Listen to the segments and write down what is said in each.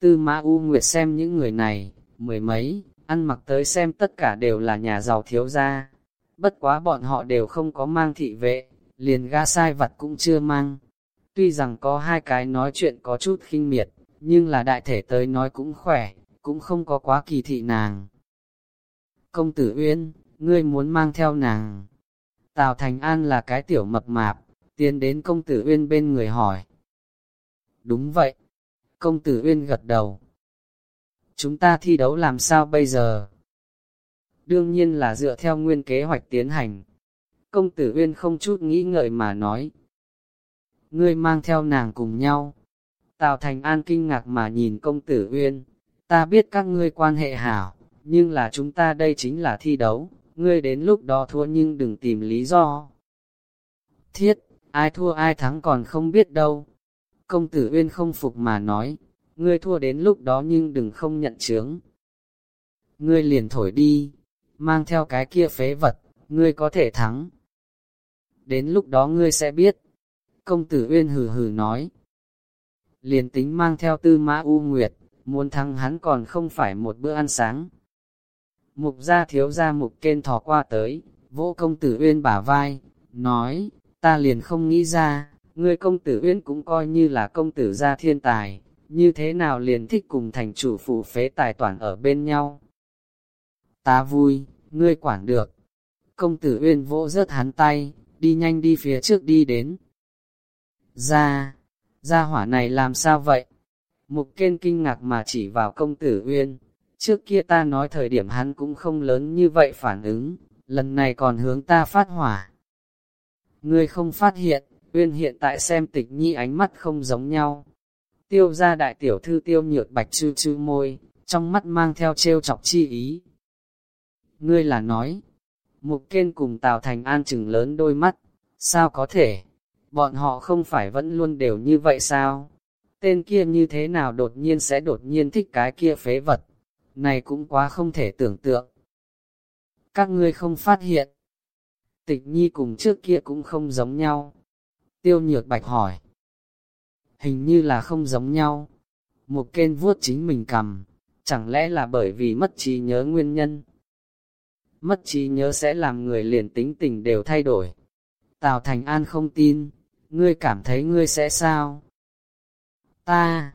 Tư Mã U Nguyệt xem những người này, mười mấy, ăn mặc tới xem tất cả đều là nhà giàu thiếu gia. Bất quá bọn họ đều không có mang thị vệ, liền ga sai vặt cũng chưa mang. Tuy rằng có hai cái nói chuyện có chút khinh miệt, nhưng là đại thể tới nói cũng khỏe, cũng không có quá kỳ thị nàng. Công tử Uyên, ngươi muốn mang theo nàng. Tào Thành An là cái tiểu mập mạp, tiến đến công tử Uyên bên người hỏi. Đúng vậy. Công tử Uyên gật đầu. Chúng ta thi đấu làm sao bây giờ? Đương nhiên là dựa theo nguyên kế hoạch tiến hành. Công tử Uyên không chút nghĩ ngợi mà nói. Ngươi mang theo nàng cùng nhau. Tào Thành An kinh ngạc mà nhìn công tử Uyên. Ta biết các ngươi quan hệ hảo, nhưng là chúng ta đây chính là thi đấu. Ngươi đến lúc đó thua nhưng đừng tìm lý do. Thiết, ai thua ai thắng còn không biết đâu. Công tử Uyên không phục mà nói, ngươi thua đến lúc đó nhưng đừng không nhận chướng. Ngươi liền thổi đi, mang theo cái kia phế vật, ngươi có thể thắng. Đến lúc đó ngươi sẽ biết. Công tử Uyên hừ hừ nói. Liền tính mang theo tư mã U Nguyệt, muốn thắng hắn còn không phải một bữa ăn sáng. Mục gia thiếu gia mục kên thò qua tới, vỗ công tử Uyên bả vai, nói, ta liền không nghĩ ra, ngươi công tử Uyên cũng coi như là công tử gia thiên tài, như thế nào liền thích cùng thành chủ phụ phế tài toàn ở bên nhau. Ta vui, ngươi quản được. Công tử Uyên vỗ rớt hắn tay, đi nhanh đi phía trước đi đến. Ra, ra hỏa này làm sao vậy? Mục kiên kinh ngạc mà chỉ vào công tử Uyên. Trước kia ta nói thời điểm hắn cũng không lớn như vậy phản ứng, lần này còn hướng ta phát hỏa. Ngươi không phát hiện, Uyên hiện tại xem tịch nhi ánh mắt không giống nhau. Tiêu ra đại tiểu thư tiêu nhược bạch chư chư môi, trong mắt mang theo trêu chọc chi ý. Ngươi là nói, mục kên cùng Tào Thành An chừng lớn đôi mắt, sao có thể, bọn họ không phải vẫn luôn đều như vậy sao? Tên kia như thế nào đột nhiên sẽ đột nhiên thích cái kia phế vật, này cũng quá không thể tưởng tượng. Các ngươi không phát hiện, tịch nhi cùng trước kia cũng không giống nhau. Tiêu nhược bạch hỏi. Hình như là không giống nhau. Một kên vuốt chính mình cầm, chẳng lẽ là bởi vì mất trí nhớ nguyên nhân. Mất trí nhớ sẽ làm người liền tính tình đều thay đổi. Tào Thành An không tin, ngươi cảm thấy ngươi sẽ sao? Ta,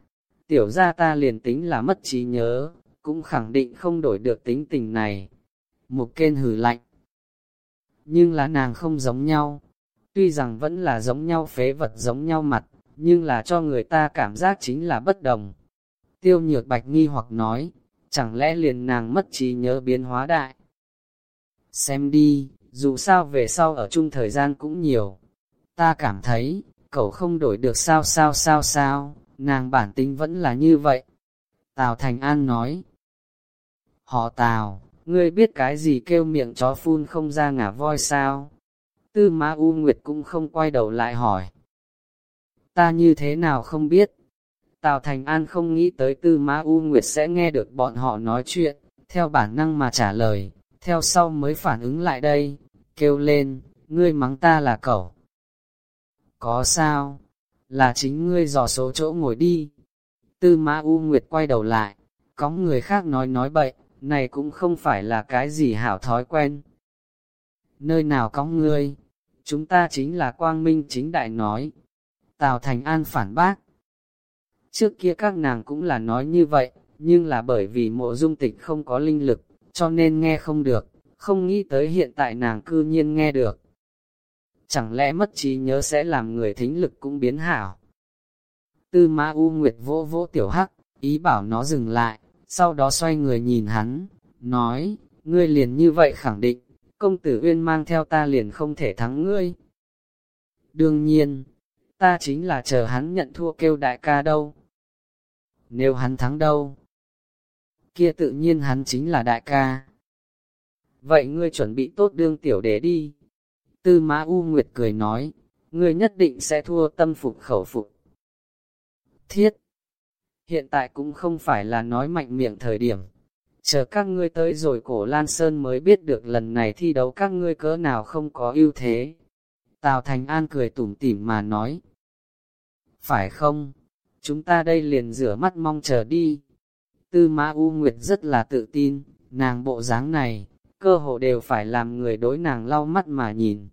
tiểu ra ta liền tính là mất trí nhớ, cũng khẳng định không đổi được tính tình này. Một kên hử lạnh. Nhưng là nàng không giống nhau, Tuy rằng vẫn là giống nhau phế vật giống nhau mặt, nhưng là cho người ta cảm giác chính là bất đồng. Tiêu nhược bạch nghi hoặc nói, chẳng lẽ liền nàng mất trí nhớ biến hóa đại. Xem đi, dù sao về sau ở chung thời gian cũng nhiều. Ta cảm thấy, cậu không đổi được sao sao sao sao, nàng bản tính vẫn là như vậy. Tào Thành An nói. Họ Tào, ngươi biết cái gì kêu miệng chó phun không ra ngả voi sao? Tư Ma U Nguyệt cũng không quay đầu lại hỏi. Ta như thế nào không biết? Tào Thành An không nghĩ tới Tư Ma U Nguyệt sẽ nghe được bọn họ nói chuyện, theo bản năng mà trả lời, theo sau mới phản ứng lại đây, kêu lên, ngươi mắng ta là cẩu. Có sao? Là chính ngươi dò số chỗ ngồi đi. Tư Ma U Nguyệt quay đầu lại, có người khác nói nói bậy, này cũng không phải là cái gì hảo thói quen. Nơi nào có ngươi? Chúng ta chính là quang minh chính đại nói. Tào Thành An phản bác. Trước kia các nàng cũng là nói như vậy, nhưng là bởi vì mộ dung tịch không có linh lực, cho nên nghe không được, không nghĩ tới hiện tại nàng cư nhiên nghe được. Chẳng lẽ mất trí nhớ sẽ làm người thính lực cũng biến hảo? Tư Ma U Nguyệt vô vô tiểu hắc, ý bảo nó dừng lại, sau đó xoay người nhìn hắn, nói, ngươi liền như vậy khẳng định, công tử Uyên mang theo ta liền không thể thắng ngươi. Đương nhiên, ta chính là chờ hắn nhận thua kêu đại ca đâu. Nếu hắn thắng đâu, kia tự nhiên hắn chính là đại ca. Vậy ngươi chuẩn bị tốt đương tiểu đế đi. Tư Mã U Nguyệt cười nói, ngươi nhất định sẽ thua tâm phục khẩu phục. Thiết, hiện tại cũng không phải là nói mạnh miệng thời điểm chờ các ngươi tới rồi cổ Lan Sơn mới biết được lần này thi đấu các ngươi cỡ nào không có ưu thế. Tào Thành An cười tủm tỉm mà nói. Phải không? chúng ta đây liền rửa mắt mong chờ đi. Tư Mã U Nguyệt rất là tự tin, nàng bộ dáng này, cơ hồ đều phải làm người đối nàng lau mắt mà nhìn.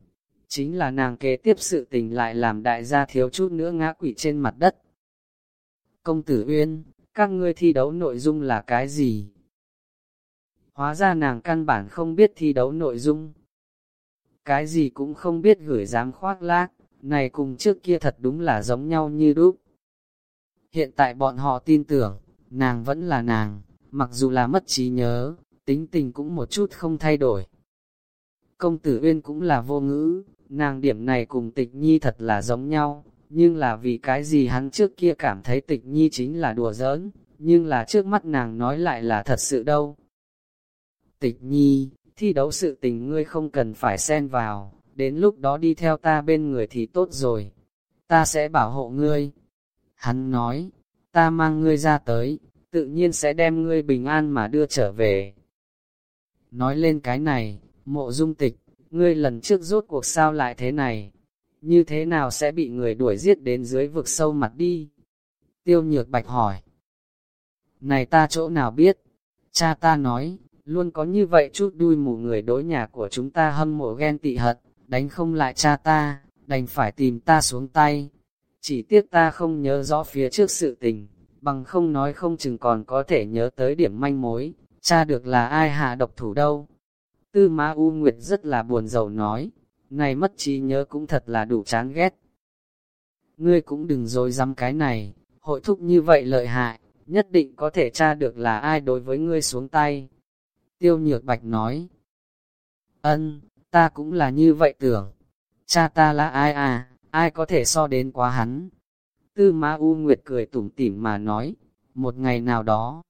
Chính là nàng kế tiếp sự tình lại làm đại gia thiếu chút nữa ngã quỵ trên mặt đất. Công tử Uyên, các ngươi thi đấu nội dung là cái gì? Hóa ra nàng căn bản không biết thi đấu nội dung. Cái gì cũng không biết gửi dám khoác lác, này cùng trước kia thật đúng là giống nhau như đúc. Hiện tại bọn họ tin tưởng, nàng vẫn là nàng, mặc dù là mất trí nhớ, tính tình cũng một chút không thay đổi. Công tử Uyên cũng là vô ngữ, nàng điểm này cùng tịch nhi thật là giống nhau, nhưng là vì cái gì hắn trước kia cảm thấy tịch nhi chính là đùa giỡn, nhưng là trước mắt nàng nói lại là thật sự đâu. Tịch nhi, thi đấu sự tình ngươi không cần phải xen vào, đến lúc đó đi theo ta bên người thì tốt rồi, ta sẽ bảo hộ ngươi. Hắn nói, ta mang ngươi ra tới, tự nhiên sẽ đem ngươi bình an mà đưa trở về. Nói lên cái này, mộ dung tịch, ngươi lần trước rốt cuộc sao lại thế này? Như thế nào sẽ bị người đuổi giết đến dưới vực sâu mặt đi? Tiêu nhược bạch hỏi. Này ta chỗ nào biết? Cha ta nói, luôn có như vậy chút đuôi mù người đối nhà của chúng ta hâm mộ ghen tị hận, đánh không lại cha ta, đành phải tìm ta xuống tay. Chỉ tiếc ta không nhớ rõ phía trước sự tình, bằng không nói không chừng còn có thể nhớ tới điểm manh mối, cha được là ai hạ độc thủ đâu. Tư Ma U Nguyệt rất là buồn rầu nói, này mất trí nhớ cũng thật là đủ chán ghét. Ngươi cũng đừng dối dám cái này, hội thúc như vậy lợi hại, nhất định có thể tra được là ai đối với ngươi xuống tay. Tiêu Nhược Bạch nói, ân, ta cũng là như vậy tưởng, cha ta là ai à, ai có thể so đến quá hắn. Tư Ma U Nguyệt cười tủm tỉm mà nói, một ngày nào đó,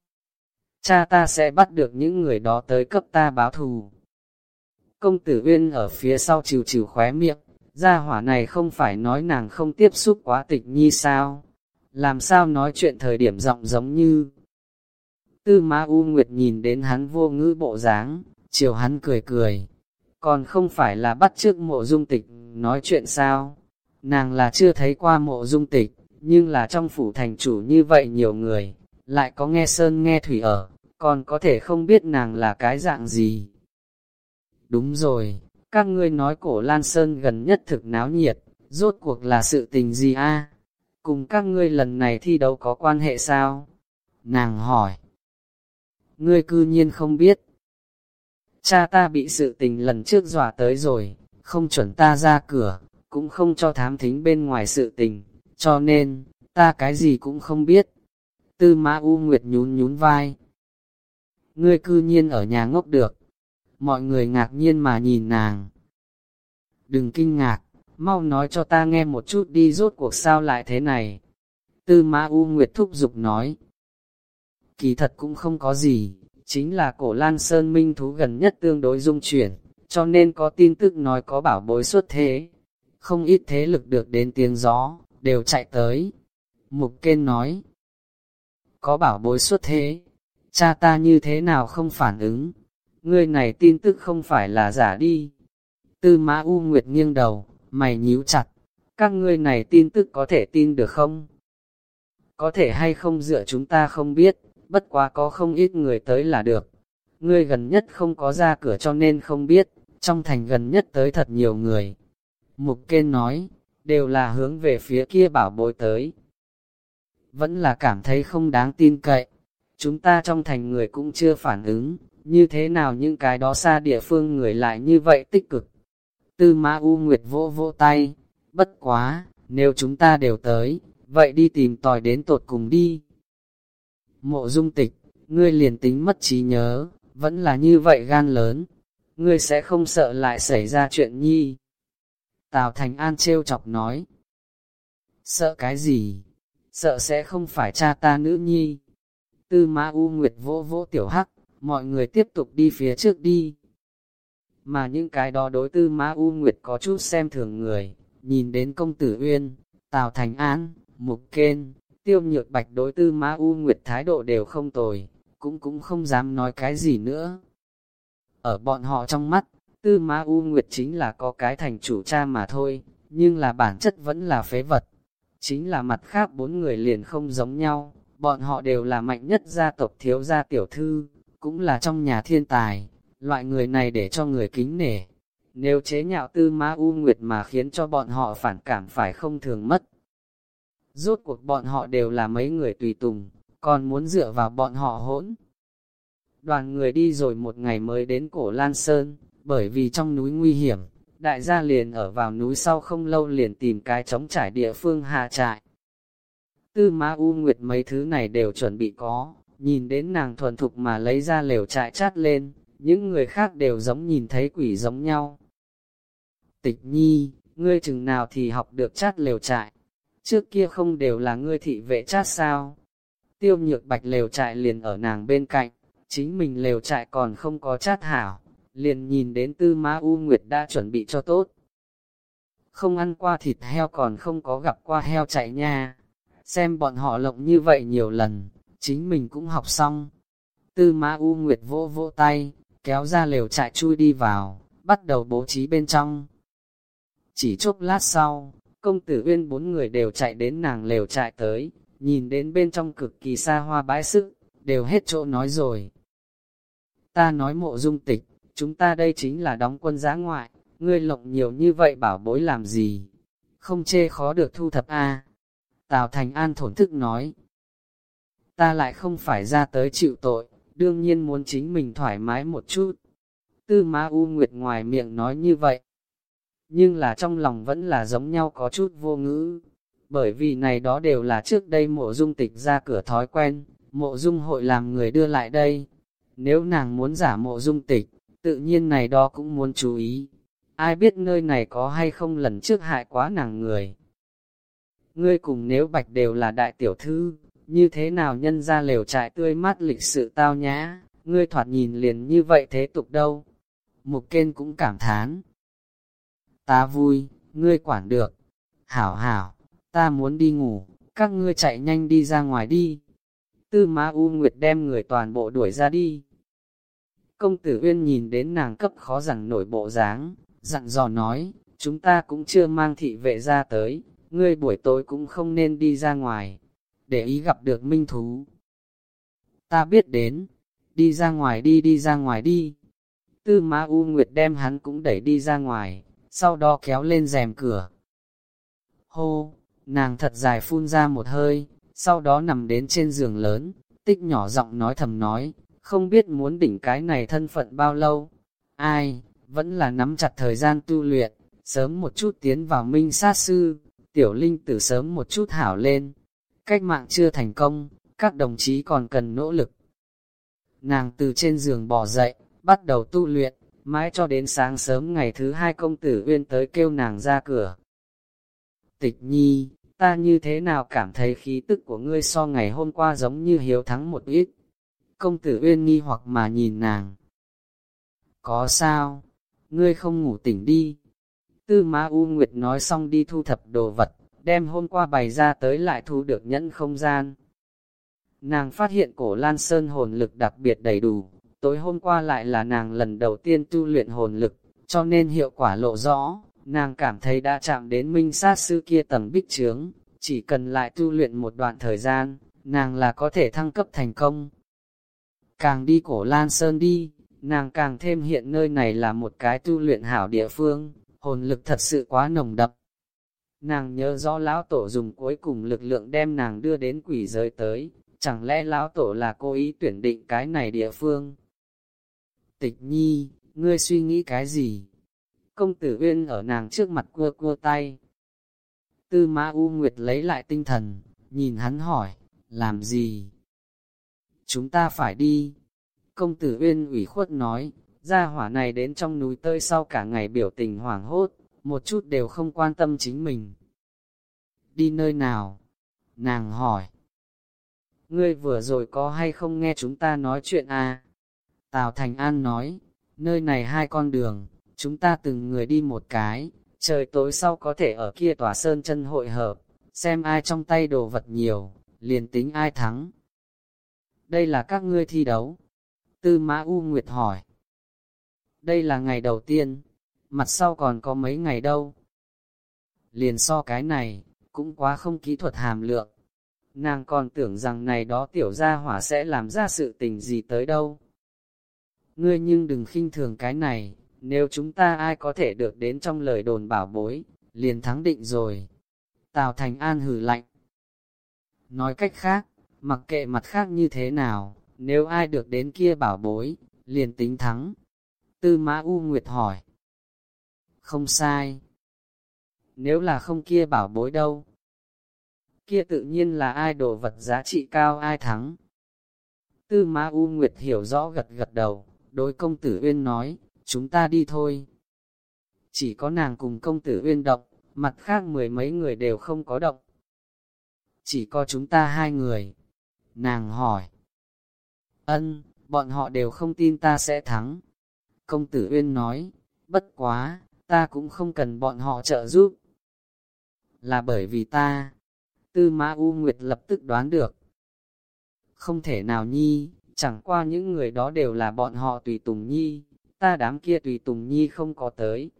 cha ta sẽ bắt được những người đó tới cấp ta báo thù. Công tử Uyên ở phía sau trừ trừ khóe miệng, gia hỏa này không phải nói nàng không tiếp xúc quá tịch nhi sao? Làm sao nói chuyện thời điểm giọng giống như... Tư Ma U Nguyệt nhìn đến hắn vô ngữ bộ dáng, chiều hắn cười cười. Còn không phải là bắt trước mộ dung tịch, nói chuyện sao? Nàng là chưa thấy qua mộ dung tịch, nhưng là trong phủ thành chủ như vậy nhiều người, lại có nghe sơn nghe thủy ở, còn có thể không biết nàng là cái dạng gì. Đúng rồi, các ngươi nói cổ Lan Sơn gần nhất thực náo nhiệt, rốt cuộc là sự tình gì a? Cùng các ngươi lần này thi đấu có quan hệ sao? Nàng hỏi. Ngươi cư nhiên không biết. Cha ta bị sự tình lần trước dọa tới rồi, không chuẩn ta ra cửa, cũng không cho thám thính bên ngoài sự tình, cho nên, ta cái gì cũng không biết. Tư Mã U Nguyệt nhún nhún vai. Ngươi cư nhiên ở nhà ngốc được, mọi người ngạc nhiên mà nhìn nàng. Đừng kinh ngạc, mau nói cho ta nghe một chút đi rốt cuộc sao lại thế này. Tư Mã U Nguyệt thúc giục nói. Kỳ thật cũng không có gì, chính là cổ Lan Sơn Minh thú gần nhất tương đối dung chuyển, cho nên có tin tức nói có bảo bối xuất thế. Không ít thế lực được đến tiếng gió, đều chạy tới. Mục Kên nói. Có bảo bối xuất thế, cha ta như thế nào không phản ứng, ngươi này tin tức không phải là giả đi. Tư mã U Nguyệt nghiêng đầu, mày nhíu chặt, các ngươi này tin tức có thể tin được không? Có thể hay không dựa chúng ta không biết, bất quá có không ít người tới là được. Ngươi gần nhất không có ra cửa cho nên không biết, trong thành gần nhất tới thật nhiều người. Mục kên nói, đều là hướng về phía kia bảo bối tới. Vẫn là cảm thấy không đáng tin cậy, chúng ta trong thành người cũng chưa phản ứng, như thế nào những cái đó xa địa phương người lại như vậy tích cực. Tư ma U Nguyệt vỗ vỗ tay, bất quá, nếu chúng ta đều tới, vậy đi tìm tòi đến tột cùng đi. Mộ dung tịch, ngươi liền tính mất trí nhớ, vẫn là như vậy gan lớn, ngươi sẽ không sợ lại xảy ra chuyện nhi. Tào Thành An trêu chọc nói, sợ cái gì, sợ sẽ không phải cha ta nữ nhi. Tư Mã U Nguyệt vỗ vỗ tiểu hắc, mọi người tiếp tục đi phía trước đi. Mà những cái đó đối tư Ma U Nguyệt có chút xem thường người, nhìn đến công tử Uyên, Tào Thành An, Mục Kên, Tiêu Nhược Bạch đối tư Ma U Nguyệt thái độ đều không tồi, cũng cũng không dám nói cái gì nữa. Ở bọn họ trong mắt, tư Ma U Nguyệt chính là có cái thành chủ cha mà thôi, nhưng là bản chất vẫn là phế vật. Chính là mặt khác bốn người liền không giống nhau, bọn họ đều là mạnh nhất gia tộc thiếu gia tiểu thư, cũng là trong nhà thiên tài, loại người này để cho người kính nể. Nếu chế nhạo tư ma u nguyệt mà khiến cho bọn họ phản cảm phải không thường mất. Rốt cuộc bọn họ đều là mấy người tùy tùng, còn muốn dựa vào bọn họ hỗn. Đoàn người đi rồi một ngày mới đến cổ Lan Sơn, bởi vì trong núi nguy hiểm, đại gia liền ở vào núi sau không lâu liền tìm cái trống trải địa phương hạ trại. Tư Ma U Nguyệt mấy thứ này đều chuẩn bị có, nhìn đến nàng thuần thục mà lấy ra lều trại chát lên, những người khác đều giống nhìn thấy quỷ giống nhau. Tịch nhi, ngươi chừng nào thì học được chát lều trại, trước kia không đều là ngươi thị vệ chát sao? Tiêu nhược bạch lều trại liền ở nàng bên cạnh, chính mình lều trại còn không có chát hảo, liền nhìn đến tư Ma U Nguyệt đã chuẩn bị cho tốt. Không ăn qua thịt heo còn không có gặp qua heo chạy nha, xem bọn họ lộng như vậy nhiều lần, chính mình cũng học xong. Tư Ma U Nguyệt vỗ vỗ tay, kéo ra lều trại chui đi vào, bắt đầu bố trí bên trong. Chỉ chốc lát sau, công tử uyên bốn người đều chạy đến nàng lều trại tới, nhìn đến bên trong cực kỳ xa hoa bãi sức, đều hết chỗ nói rồi. Ta nói mộ dung tịch, chúng ta đây chính là đóng quân giã ngoại, ngươi lộng nhiều như vậy bảo bối làm gì? Không chê khó được thu thập a Tào Thành An thổn thức nói, ta lại không phải ra tới chịu tội, đương nhiên muốn chính mình thoải mái một chút. Tư Ma U Nguyệt ngoài miệng nói như vậy, nhưng là trong lòng vẫn là giống nhau có chút vô ngữ, bởi vì này đó đều là trước đây mộ dung tịch ra cửa thói quen, mộ dung hội làm người đưa lại đây. Nếu nàng muốn giả mộ dung tịch, tự nhiên này đó cũng muốn chú ý. Ai biết nơi này có hay không lần trước hại quá nàng người. Ngươi cùng nếu bạch đều là đại tiểu thư, như thế nào nhân ra lều trại tươi mát lịch sự tao nhã, ngươi thoạt nhìn liền như vậy thế tục đâu. Mục kên cũng cảm thán. Ta vui, ngươi quản được. Hảo hảo, ta muốn đi ngủ, các ngươi chạy nhanh đi ra ngoài đi. Tư Ma U Nguyệt đem người toàn bộ đuổi ra đi. Công tử Uyên nhìn đến nàng cấp khó rằng nổi bộ dáng, dặn dò nói, chúng ta cũng chưa mang thị vệ ra tới, ngươi buổi tối cũng không nên đi ra ngoài, để ý gặp được minh thú. Ta biết đến, đi ra ngoài đi đi ra ngoài đi. Tư Ma U Nguyệt đem hắn cũng đẩy đi ra ngoài, sau đó kéo lên rèm cửa. Hô, nàng thật dài phun ra một hơi, sau đó nằm đến trên giường lớn, tích nhỏ giọng nói thầm nói, không biết muốn đỉnh cái này thân phận bao lâu. Ai, vẫn là nắm chặt thời gian tu luyện, sớm một chút tiến vào minh sát sư, tiểu linh tử sớm một chút hảo lên. Cách mạng chưa thành công, các đồng chí còn cần nỗ lực. Nàng từ trên giường bỏ dậy, bắt đầu tu luyện, mãi cho đến sáng sớm ngày thứ hai công tử uyên tới kêu nàng ra cửa. Tịch nhi, ta như thế nào cảm thấy khí tức của ngươi so ngày hôm qua giống như hiếu thắng một ít. Công tử uyên nghi hoặc mà nhìn nàng. Có sao? Ngươi không ngủ tỉnh đi. Tư Ma U Nguyệt nói xong đi thu thập đồ vật, đem hôm qua bày ra tới lại thu được nhẫn không gian. Nàng phát hiện cổ Lan Sơn hồn lực đặc biệt đầy đủ, tối hôm qua lại là nàng lần đầu tiên tu luyện hồn lực, cho nên hiệu quả lộ rõ, nàng cảm thấy đã chạm đến minh sát sư kia tầng bích trướng, chỉ cần lại tu luyện một đoạn thời gian, nàng là có thể thăng cấp thành công. Càng đi cổ Lan Sơn đi, nàng càng thêm hiện nơi này là một cái tu luyện hảo địa phương, hồn lực thật sự quá nồng đậm. Nàng nhớ rõ lão tổ dùng cuối cùng lực lượng đem nàng đưa đến quỷ giới tới, chẳng lẽ lão tổ là cố ý tuyển định cái này địa phương? Tịch nhi, ngươi suy nghĩ cái gì? Công tử Uyên ở nàng trước mặt cua cua tay. Tư Ma U Nguyệt lấy lại tinh thần, nhìn hắn hỏi, làm gì? Chúng ta phải đi. Công tử Uyên ủy khuất nói, gia hỏa này đến trong núi tơi sau cả ngày biểu tình hoảng hốt, một chút đều không quan tâm chính mình. Đi nơi nào? Nàng hỏi. Ngươi vừa rồi có hay không nghe chúng ta nói chuyện à? Tào Thành An nói, nơi này hai con đường, chúng ta từng người đi một cái, trời tối sau có thể ở kia tòa sơn chân hội hợp, xem ai trong tay đồ vật nhiều, liền tính ai thắng. Đây là các ngươi thi đấu. Tư Mã U Nguyệt hỏi. Đây là ngày đầu tiên, mặt sau còn có mấy ngày đâu. Liền so cái này, cũng quá không kỹ thuật hàm lượng. Nàng còn tưởng rằng này đó tiểu gia hỏa sẽ làm ra sự tình gì tới đâu. Ngươi nhưng đừng khinh thường cái này, nếu chúng ta ai có thể được đến trong lời đồn bảo bối, liền thắng định rồi. Tào Thành An hử lạnh. Nói cách khác, mặc kệ mặt khác như thế nào, nếu ai được đến kia bảo bối, liền tính thắng. Tư Mã U Nguyệt hỏi. Không sai. Nếu là không kia bảo bối đâu? Kia tự nhiên là ai đồ vật giá trị cao ai thắng. Tư Mã U Nguyệt hiểu rõ gật gật đầu, đối công tử Uyên nói, chúng ta đi thôi. Chỉ có nàng cùng công tử Uyên động, mặt khác mười mấy người đều không có động. Chỉ có chúng ta hai người. Nàng hỏi. Ân, bọn họ đều không tin ta sẽ thắng. Công tử Uyên nói, bất quá, ta cũng không cần bọn họ trợ giúp. Là bởi vì ta, tư mã U Nguyệt lập tức đoán được. Không thể nào nhi, chẳng qua những người đó đều là bọn họ tùy tùng nhi, ta đám kia tùy tùng nhi không có tới.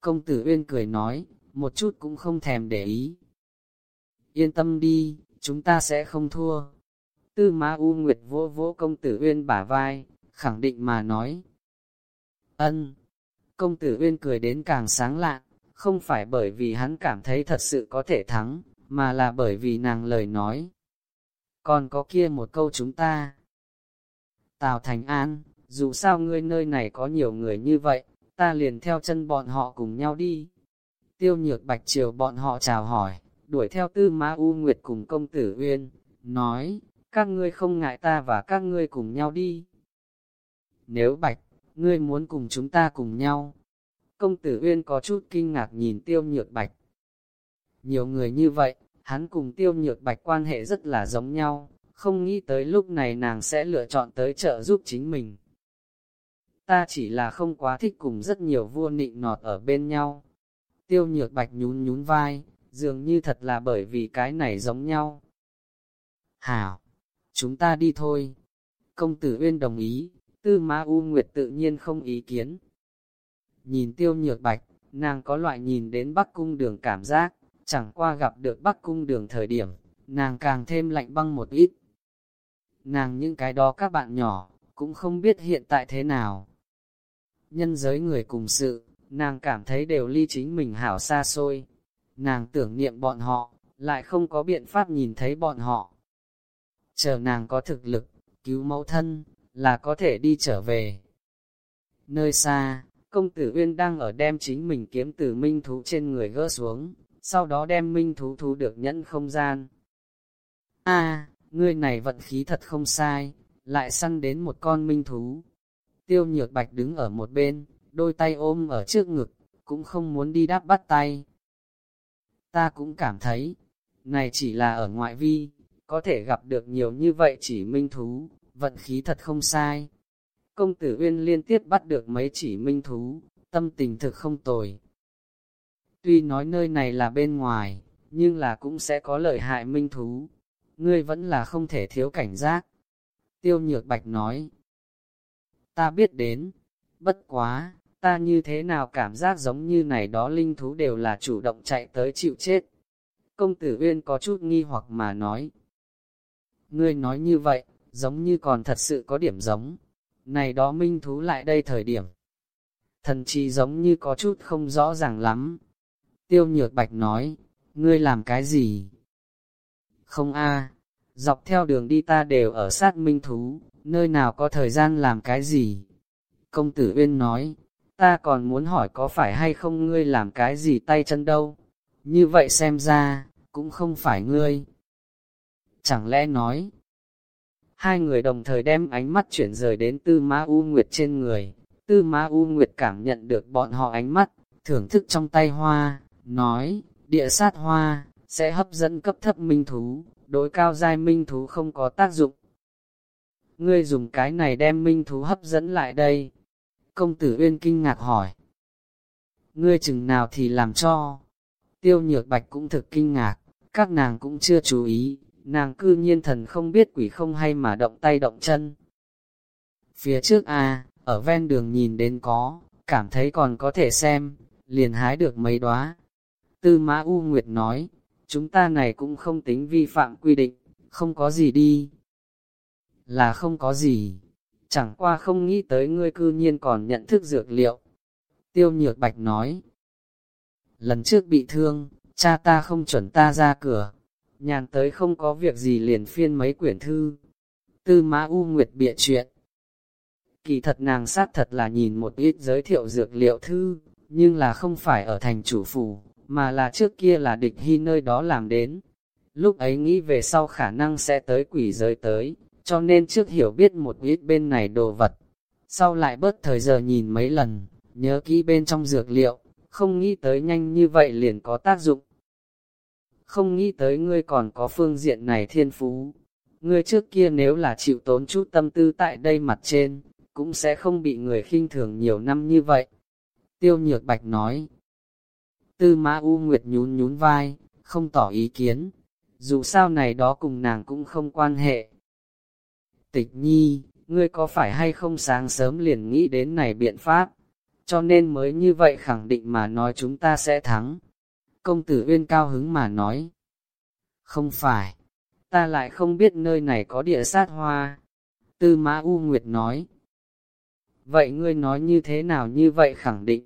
Công tử Uyên cười nói, một chút cũng không thèm để ý. Yên tâm đi, chúng ta sẽ không thua. Tư Ma U Nguyệt vỗ vỗ công tử Uyên bả vai, khẳng định mà nói. Ân. Công tử Uyên cười đến càng sáng lạ, không phải bởi vì hắn cảm thấy thật sự có thể thắng, mà là bởi vì nàng lời nói. Còn có kia một câu chúng ta. Tào Thành An, dù sao ngươi nơi này có nhiều người như vậy, ta liền theo chân bọn họ cùng nhau đi. Tiêu nhược bạch chiều bọn họ chào hỏi, đuổi theo tư Ma U Nguyệt cùng công tử Uyên, nói, các ngươi không ngại ta và các ngươi cùng nhau đi. Nếu bạch, ngươi muốn cùng chúng ta cùng nhau. Công tử Uyên có chút kinh ngạc nhìn tiêu nhược bạch. Nhiều người như vậy, hắn cùng tiêu nhược bạch quan hệ rất là giống nhau, không nghĩ tới lúc này nàng sẽ lựa chọn tới trợ giúp chính mình. Ta chỉ là không quá thích cùng rất nhiều vua nịnh nọt ở bên nhau. Tiêu nhược bạch nhún nhún vai, dường như thật là bởi vì cái này giống nhau. Hảo, chúng ta đi thôi. Công tử Uyên đồng ý, tư ma U Nguyệt tự nhiên không ý kiến. Nhìn tiêu nhược bạch, nàng có loại nhìn đến Bắc Cung đường cảm giác, chẳng qua gặp được Bắc Cung đường thời điểm, nàng càng thêm lạnh băng một ít. Nàng những cái đó các bạn nhỏ, cũng không biết hiện tại thế nào. Nhân giới người cùng sự, nàng cảm thấy đều ly chính mình hảo xa xôi. Nàng tưởng niệm bọn họ, lại không có biện pháp nhìn thấy bọn họ. Chờ nàng có thực lực, cứu mẫu thân, là có thể đi trở về. Nơi xa, công tử Uyên đang ở đem chính mình kiếm từ minh thú trên người gỡ xuống, sau đó đem minh thú thú được nhẫn không gian. A, ngươi này vận khí thật không sai, lại săn đến một con minh thú. Tiêu nhược bạch đứng ở một bên, đôi tay ôm ở trước ngực, cũng không muốn đi đáp bắt tay. Ta cũng cảm thấy, này chỉ là ở ngoại vi, có thể gặp được nhiều như vậy chỉ minh thú, vận khí thật không sai. Công tử Uyên liên tiếp bắt được mấy chỉ minh thú, tâm tình thực không tồi. Tuy nói nơi này là bên ngoài, nhưng là cũng sẽ có lợi hại minh thú. Ngươi vẫn là không thể thiếu cảnh giác. Tiêu nhược bạch nói. Ta biết đến, bất quá, ta như thế nào cảm giác giống như này đó linh thú đều là chủ động chạy tới chịu chết. Công tử Uyên có chút nghi hoặc mà nói. Ngươi nói như vậy, giống như còn thật sự có điểm giống. Này đó minh thú lại đây thời điểm. Thần chi giống như có chút không rõ ràng lắm. Tiêu nhược bạch nói, ngươi làm cái gì? Không a dọc theo đường đi ta đều ở sát minh thú, nơi nào có thời gian làm cái gì? Công tử Uyên nói, ta còn muốn hỏi có phải hay không ngươi làm cái gì tay chân đâu? Như vậy xem ra, cũng không phải ngươi. Chẳng lẽ nói, hai người đồng thời đem ánh mắt chuyển rời đến tư ma U Nguyệt trên người. Tư ma U Nguyệt cảm nhận được bọn họ ánh mắt, thưởng thức trong tay hoa, nói, địa sát hoa, sẽ hấp dẫn cấp thấp minh thú, đối cao giai minh thú không có tác dụng. Ngươi dùng cái này đem minh thú hấp dẫn lại đây. Công tử Uyên kinh ngạc hỏi. Ngươi chừng nào thì làm cho. Tiêu nhược bạch cũng thực kinh ngạc, các nàng cũng chưa chú ý, nàng cư nhiên thần không biết quỷ không hay mà động tay động chân. Phía trước a ở ven đường nhìn đến có, cảm thấy còn có thể xem, liền hái được mấy đóa. Tư Mã U Nguyệt nói, chúng ta này cũng không tính vi phạm quy định, không có gì đi. Là không có gì, chẳng qua không nghĩ tới ngươi cư nhiên còn nhận thức dược liệu. Tiêu nhược bạch nói, lần trước bị thương, cha ta không chuẩn ta ra cửa, nhàn tới không có việc gì liền phiên mấy quyển thư. Tư mã U Nguyệt bịa chuyện. Kỳ thật nàng sát thật là nhìn một ít giới thiệu dược liệu thư, nhưng là không phải ở thành chủ phủ, mà là trước kia là địch hy nơi đó làm đến. Lúc ấy nghĩ về sau khả năng sẽ tới quỷ giới tới, cho nên trước hiểu biết một ít bên này đồ vật. Sau lại bớt thời giờ nhìn mấy lần, nhớ kỹ bên trong dược liệu, không nghĩ tới nhanh như vậy liền có tác dụng. Không nghĩ tới ngươi còn có phương diện này thiên phú. Ngươi trước kia nếu là chịu tốn chút tâm tư tại đây mặt trên, cũng sẽ không bị người khinh thường nhiều năm như vậy. Tiêu Nhược Bạch nói. Tư Mã U Nguyệt nhún nhún vai, không tỏ ý kiến. Dù sao này đó cùng nàng cũng không quan hệ. Tịch Nhi, ngươi có phải hay không sáng sớm liền nghĩ đến này biện pháp? Cho nên mới như vậy khẳng định mà nói chúng ta sẽ thắng. Công tử Uyên cao hứng mà nói. Không phải, ta lại không biết nơi này có địa sát hoa. Tư Mã U Nguyệt nói. Vậy ngươi nói như thế nào như vậy khẳng định?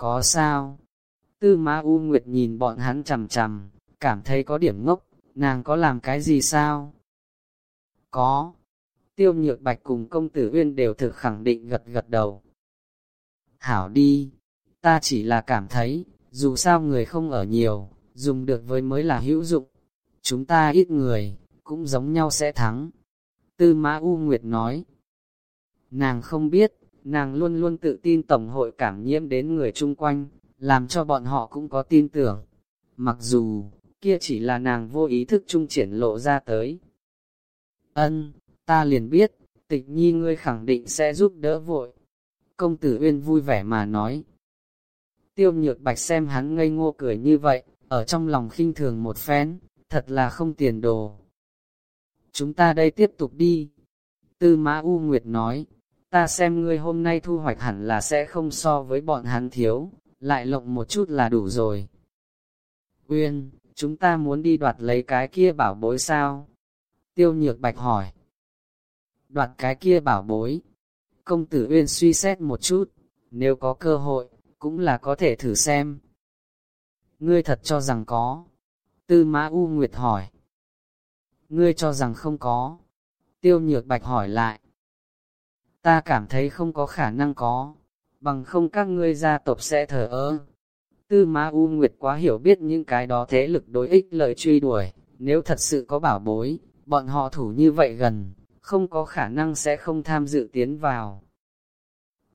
Có sao? Tư Ma U Nguyệt nhìn bọn hắn chằm chằm, cảm thấy có điểm ngốc, nàng có làm cái gì sao? Có. Tiêu Nhược Bạch cùng công tử Uyên đều thực khẳng định gật gật đầu. Hảo đi, ta chỉ là cảm thấy, dù sao người không ở nhiều, dùng được với mới là hữu dụng. Chúng ta ít người, cũng giống nhau sẽ thắng. Tư Mã U Nguyệt nói. Nàng không biết, nàng luôn luôn tự tin Tổng hội cảm nhiễm đến người chung quanh, làm cho bọn họ cũng có tin tưởng. Mặc dù, kia chỉ là nàng vô ý thức trung triển lộ ra tới. Ân, ta liền biết, tịch nhi ngươi khẳng định sẽ giúp đỡ vội. Công tử Uyên vui vẻ mà nói. Tiêu nhược bạch xem hắn ngây ngô cười như vậy, ở trong lòng khinh thường một phen, thật là không tiền đồ. Chúng ta đây tiếp tục đi. Tư Mã U Nguyệt nói, ta xem ngươi hôm nay thu hoạch hẳn là sẽ không so với bọn hắn thiếu, lại lộng một chút là đủ rồi. Uyên, chúng ta muốn đi đoạt lấy cái kia bảo bối sao? Tiêu nhược bạch hỏi. Đoạt cái kia bảo bối. Công tử Uyên suy xét một chút, nếu có cơ hội, cũng là có thể thử xem. Ngươi thật cho rằng có. Tư Mã U Nguyệt hỏi. Ngươi cho rằng không có. Tiêu Nhược Bạch hỏi lại. Ta cảm thấy không có khả năng có, bằng không các ngươi gia tộc sẽ thờ ơ. Tư ma U Nguyệt quá hiểu biết những cái đó thế lực đối ích lợi truy đuổi, nếu thật sự có bảo bối, bọn họ thủ như vậy gần, không có khả năng sẽ không tham dự tiến vào.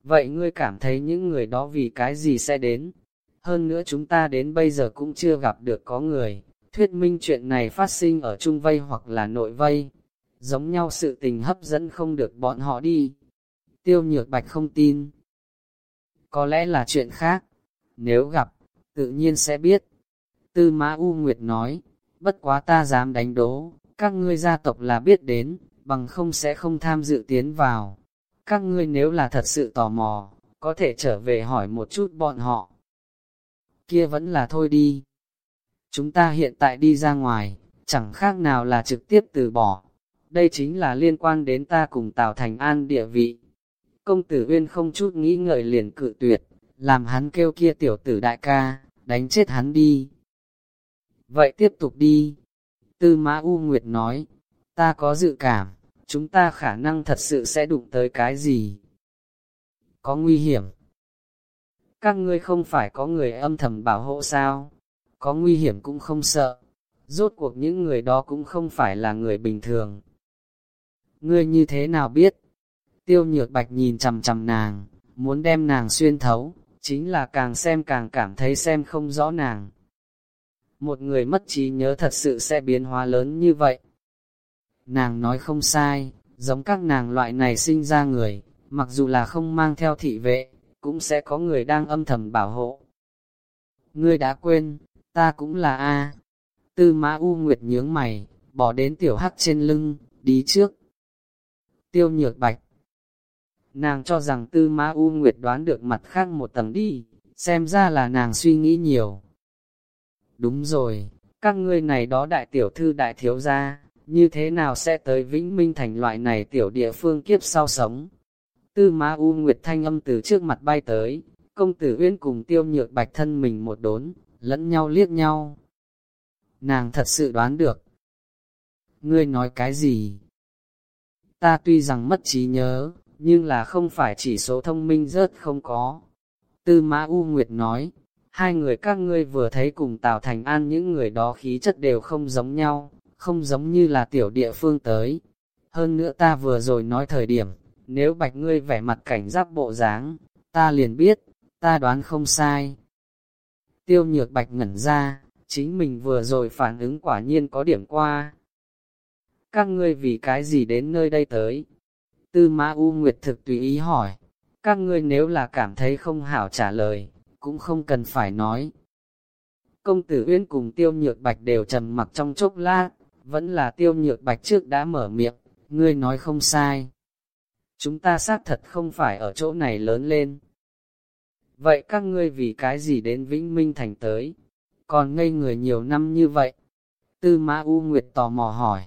Vậy ngươi cảm thấy những người đó vì cái gì sẽ đến? Hơn nữa chúng ta đến bây giờ cũng chưa gặp được có người, thuyết minh chuyện này phát sinh ở trung vây hoặc là nội vây. Giống nhau sự tình hấp dẫn không được bọn họ đi. Tiêu nhược bạch không tin. Có lẽ là chuyện khác. Nếu gặp, tự nhiên sẽ biết. Tư Mã U Nguyệt nói, bất quá ta dám đánh đố, các ngươi gia tộc là biết đến, bằng không sẽ không tham dự tiến vào. Các ngươi nếu là thật sự tò mò, có thể trở về hỏi một chút bọn họ. Kia vẫn là thôi đi. Chúng ta hiện tại đi ra ngoài, chẳng khác nào là trực tiếp từ bỏ. Đây chính là liên quan đến ta cùng Tào Thành An địa vị. Công tử Uyên không chút nghĩ ngợi liền cự tuyệt, làm hắn kêu kia tiểu tử đại ca, đánh chết hắn đi. Vậy tiếp tục đi. Tư Mã U Nguyệt nói, ta có dự cảm, chúng ta khả năng thật sự sẽ đụng tới cái gì. Có nguy hiểm. Các ngươi không phải có người âm thầm bảo hộ sao? Có nguy hiểm cũng không sợ. Rốt cuộc những người đó cũng không phải là người bình thường. Ngươi như thế nào biết? Tiêu nhược bạch nhìn chằm chằm nàng, muốn đem nàng xuyên thấu, chính là càng xem càng cảm thấy xem không rõ nàng. Một người mất trí nhớ thật sự sẽ biến hóa lớn như vậy. Nàng nói không sai, giống các nàng loại này sinh ra người, mặc dù là không mang theo thị vệ, cũng sẽ có người đang âm thầm bảo hộ. Ngươi đã quên, ta cũng là A. Tư mã U Nguyệt nhướng mày, bỏ đến tiểu hắc trên lưng, đi trước. Tiêu nhược bạch. Nàng cho rằng tư Ma U Nguyệt đoán được mặt khác một tầng đi, xem ra là nàng suy nghĩ nhiều. Đúng rồi, các ngươi này đó đại tiểu thư đại thiếu gia, như thế nào sẽ tới Vĩnh Minh thành loại này tiểu địa phương kiếp sau sống? Tư Ma U Nguyệt thanh âm từ trước mặt bay tới, công tử Uyên cùng tiêu nhược bạch thân mình một đốn, lẫn nhau liếc nhau. Nàng thật sự đoán được. Ngươi nói cái gì? Ta tuy rằng mất trí nhớ, nhưng là không phải chỉ số thông minh rớt không có. Tư Mã U Nguyệt nói, hai người các ngươi vừa thấy cùng Tào Thành An những người đó khí chất đều không giống nhau, không giống như là tiểu địa phương tới. Hơn nữa ta vừa rồi nói thời điểm, nếu bạch ngươi vẻ mặt cảnh giác bộ dáng, ta liền biết, ta đoán không sai. Tiêu nhược bạch ngẩn ra, chính mình vừa rồi phản ứng quả nhiên có điểm qua. Các ngươi vì cái gì đến nơi đây tới? Tư Ma U Nguyệt thực tùy ý hỏi, các ngươi nếu là cảm thấy không hảo trả lời, cũng không cần phải nói. Công tử Uyên cùng Tiêu Nhược Bạch đều trầm mặc trong chốc lát, vẫn là Tiêu Nhược Bạch trước đã mở miệng, ngươi nói không sai. Chúng ta xác thật không phải ở chỗ này lớn lên. Vậy các ngươi vì cái gì đến Vĩnh Minh Thành tới? Còn ngây người nhiều năm như vậy? Tư Ma U Nguyệt tò mò hỏi.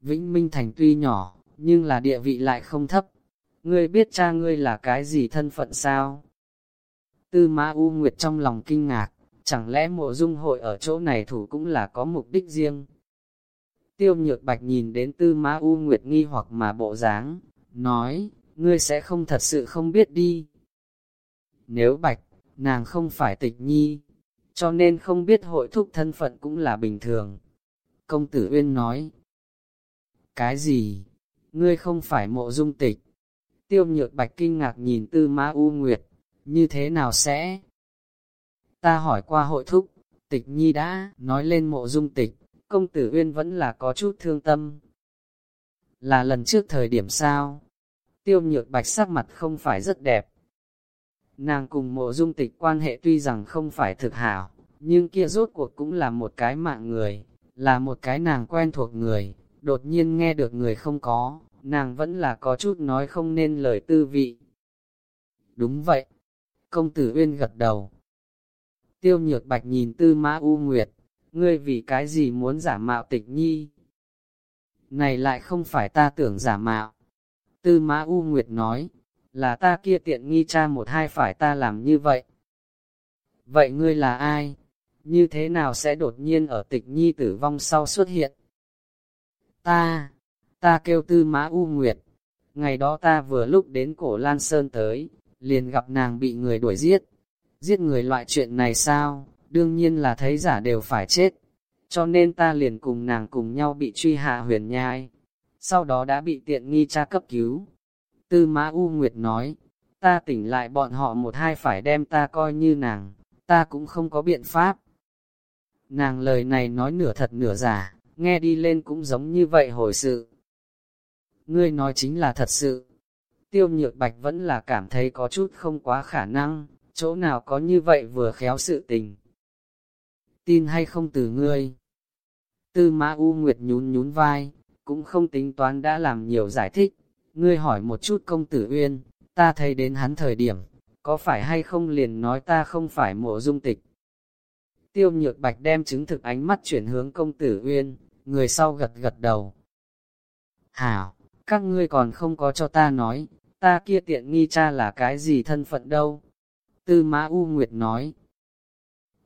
Vĩnh Minh Thành tuy nhỏ, nhưng là địa vị lại không thấp. Ngươi biết cha ngươi là cái gì thân phận sao? Tư Mã U Nguyệt trong lòng kinh ngạc, chẳng lẽ mộ dung hội ở chỗ này thủ cũng là có mục đích riêng? Tiêu Nhược Bạch nhìn đến Tư Mã U Nguyệt nghi hoặc mà bộ dáng, nói, ngươi sẽ không thật sự không biết đi. Nếu Bạch, nàng không phải tịch nhi, cho nên không biết hội thúc thân phận cũng là bình thường. Công tử Uyên nói, cái gì? Ngươi không phải mộ dung tịch. Tiêu nhược bạch kinh ngạc nhìn tư ma U Nguyệt, như thế nào sẽ? Ta hỏi qua hội thúc, tịch nhi đã nói lên mộ dung tịch, công tử Uyên vẫn là có chút thương tâm. Là lần trước thời điểm sao? Tiêu nhược bạch sắc mặt không phải rất đẹp. Nàng cùng mộ dung tịch quan hệ tuy rằng không phải thực hảo, nhưng kia rốt cuộc cũng là một cái mạng người, là một cái nàng quen thuộc người, đột nhiên nghe được người không có, nàng vẫn là có chút nói không nên lời tư vị. Đúng vậy, công tử Uyên gật đầu. Tiêu nhược bạch nhìn tư mã U Nguyệt, ngươi vì cái gì muốn giả mạo tịch nhi? Này lại không phải ta tưởng giả mạo. Tư mã U Nguyệt nói, là ta kia tiện nghi cha một hai phải ta làm như vậy. Vậy ngươi là ai? Như thế nào sẽ đột nhiên ở tịch nhi tử vong sau xuất hiện? Ta, ta kêu tư mã U Nguyệt. Ngày đó ta vừa lúc đến cổ Lan Sơn tới, liền gặp nàng bị người đuổi giết. Giết người loại chuyện này sao, đương nhiên là thấy giả đều phải chết. Cho nên ta liền cùng nàng cùng nhau bị truy hạ huyền nhai. Sau đó đã bị tiện nghi cha cấp cứu. Tư mã U Nguyệt nói, ta tỉnh lại bọn họ một hai phải đem ta coi như nàng, ta cũng không có biện pháp. Nàng lời này nói nửa thật nửa giả, nghe đi lên cũng giống như vậy hồi sự. Ngươi nói chính là thật sự. Tiêu nhược bạch vẫn là cảm thấy có chút không quá khả năng, chỗ nào có như vậy vừa khéo sự tình. Tin hay không từ ngươi? Tư ma U Nguyệt nhún nhún vai, cũng không tính toán đã làm nhiều giải thích. Ngươi hỏi một chút công tử Uyên, ta thấy đến hắn thời điểm, có phải hay không liền nói ta không phải mộ dung tịch. Tiêu nhược bạch đem chứng thực ánh mắt chuyển hướng công tử Uyên, người sau gật gật đầu. Hảo, các ngươi còn không có cho ta nói, ta kia tiện nghi cha là cái gì thân phận đâu. Tư Mã U Nguyệt nói.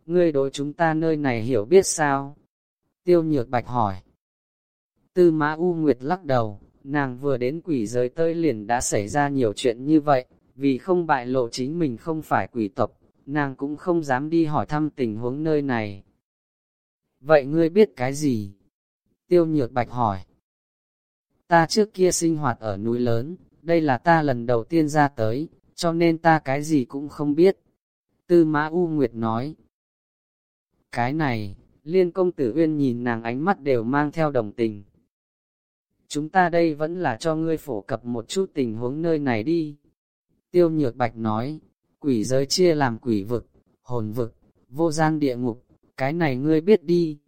Ngươi đối chúng ta nơi này hiểu biết sao? Tiêu Nhược Bạch hỏi. Tư Mã U Nguyệt lắc đầu, nàng vừa đến quỷ giới tới liền đã xảy ra nhiều chuyện như vậy, vì không bại lộ chính mình không phải quỷ tộc, nàng cũng không dám đi hỏi thăm tình huống nơi này. Vậy ngươi biết cái gì? Tiêu nhược bạch hỏi. Ta trước kia sinh hoạt ở núi lớn, đây là ta lần đầu tiên ra tới, cho nên ta cái gì cũng không biết. Tư Mã U Nguyệt nói. Cái này, liên công tử uyên nhìn nàng ánh mắt đều mang theo đồng tình. Chúng ta đây vẫn là cho ngươi phổ cập một chút tình huống nơi này đi. Tiêu Nhược Bạch nói, quỷ giới chia làm quỷ vực, hồn vực, vô gian địa ngục, cái này ngươi biết đi.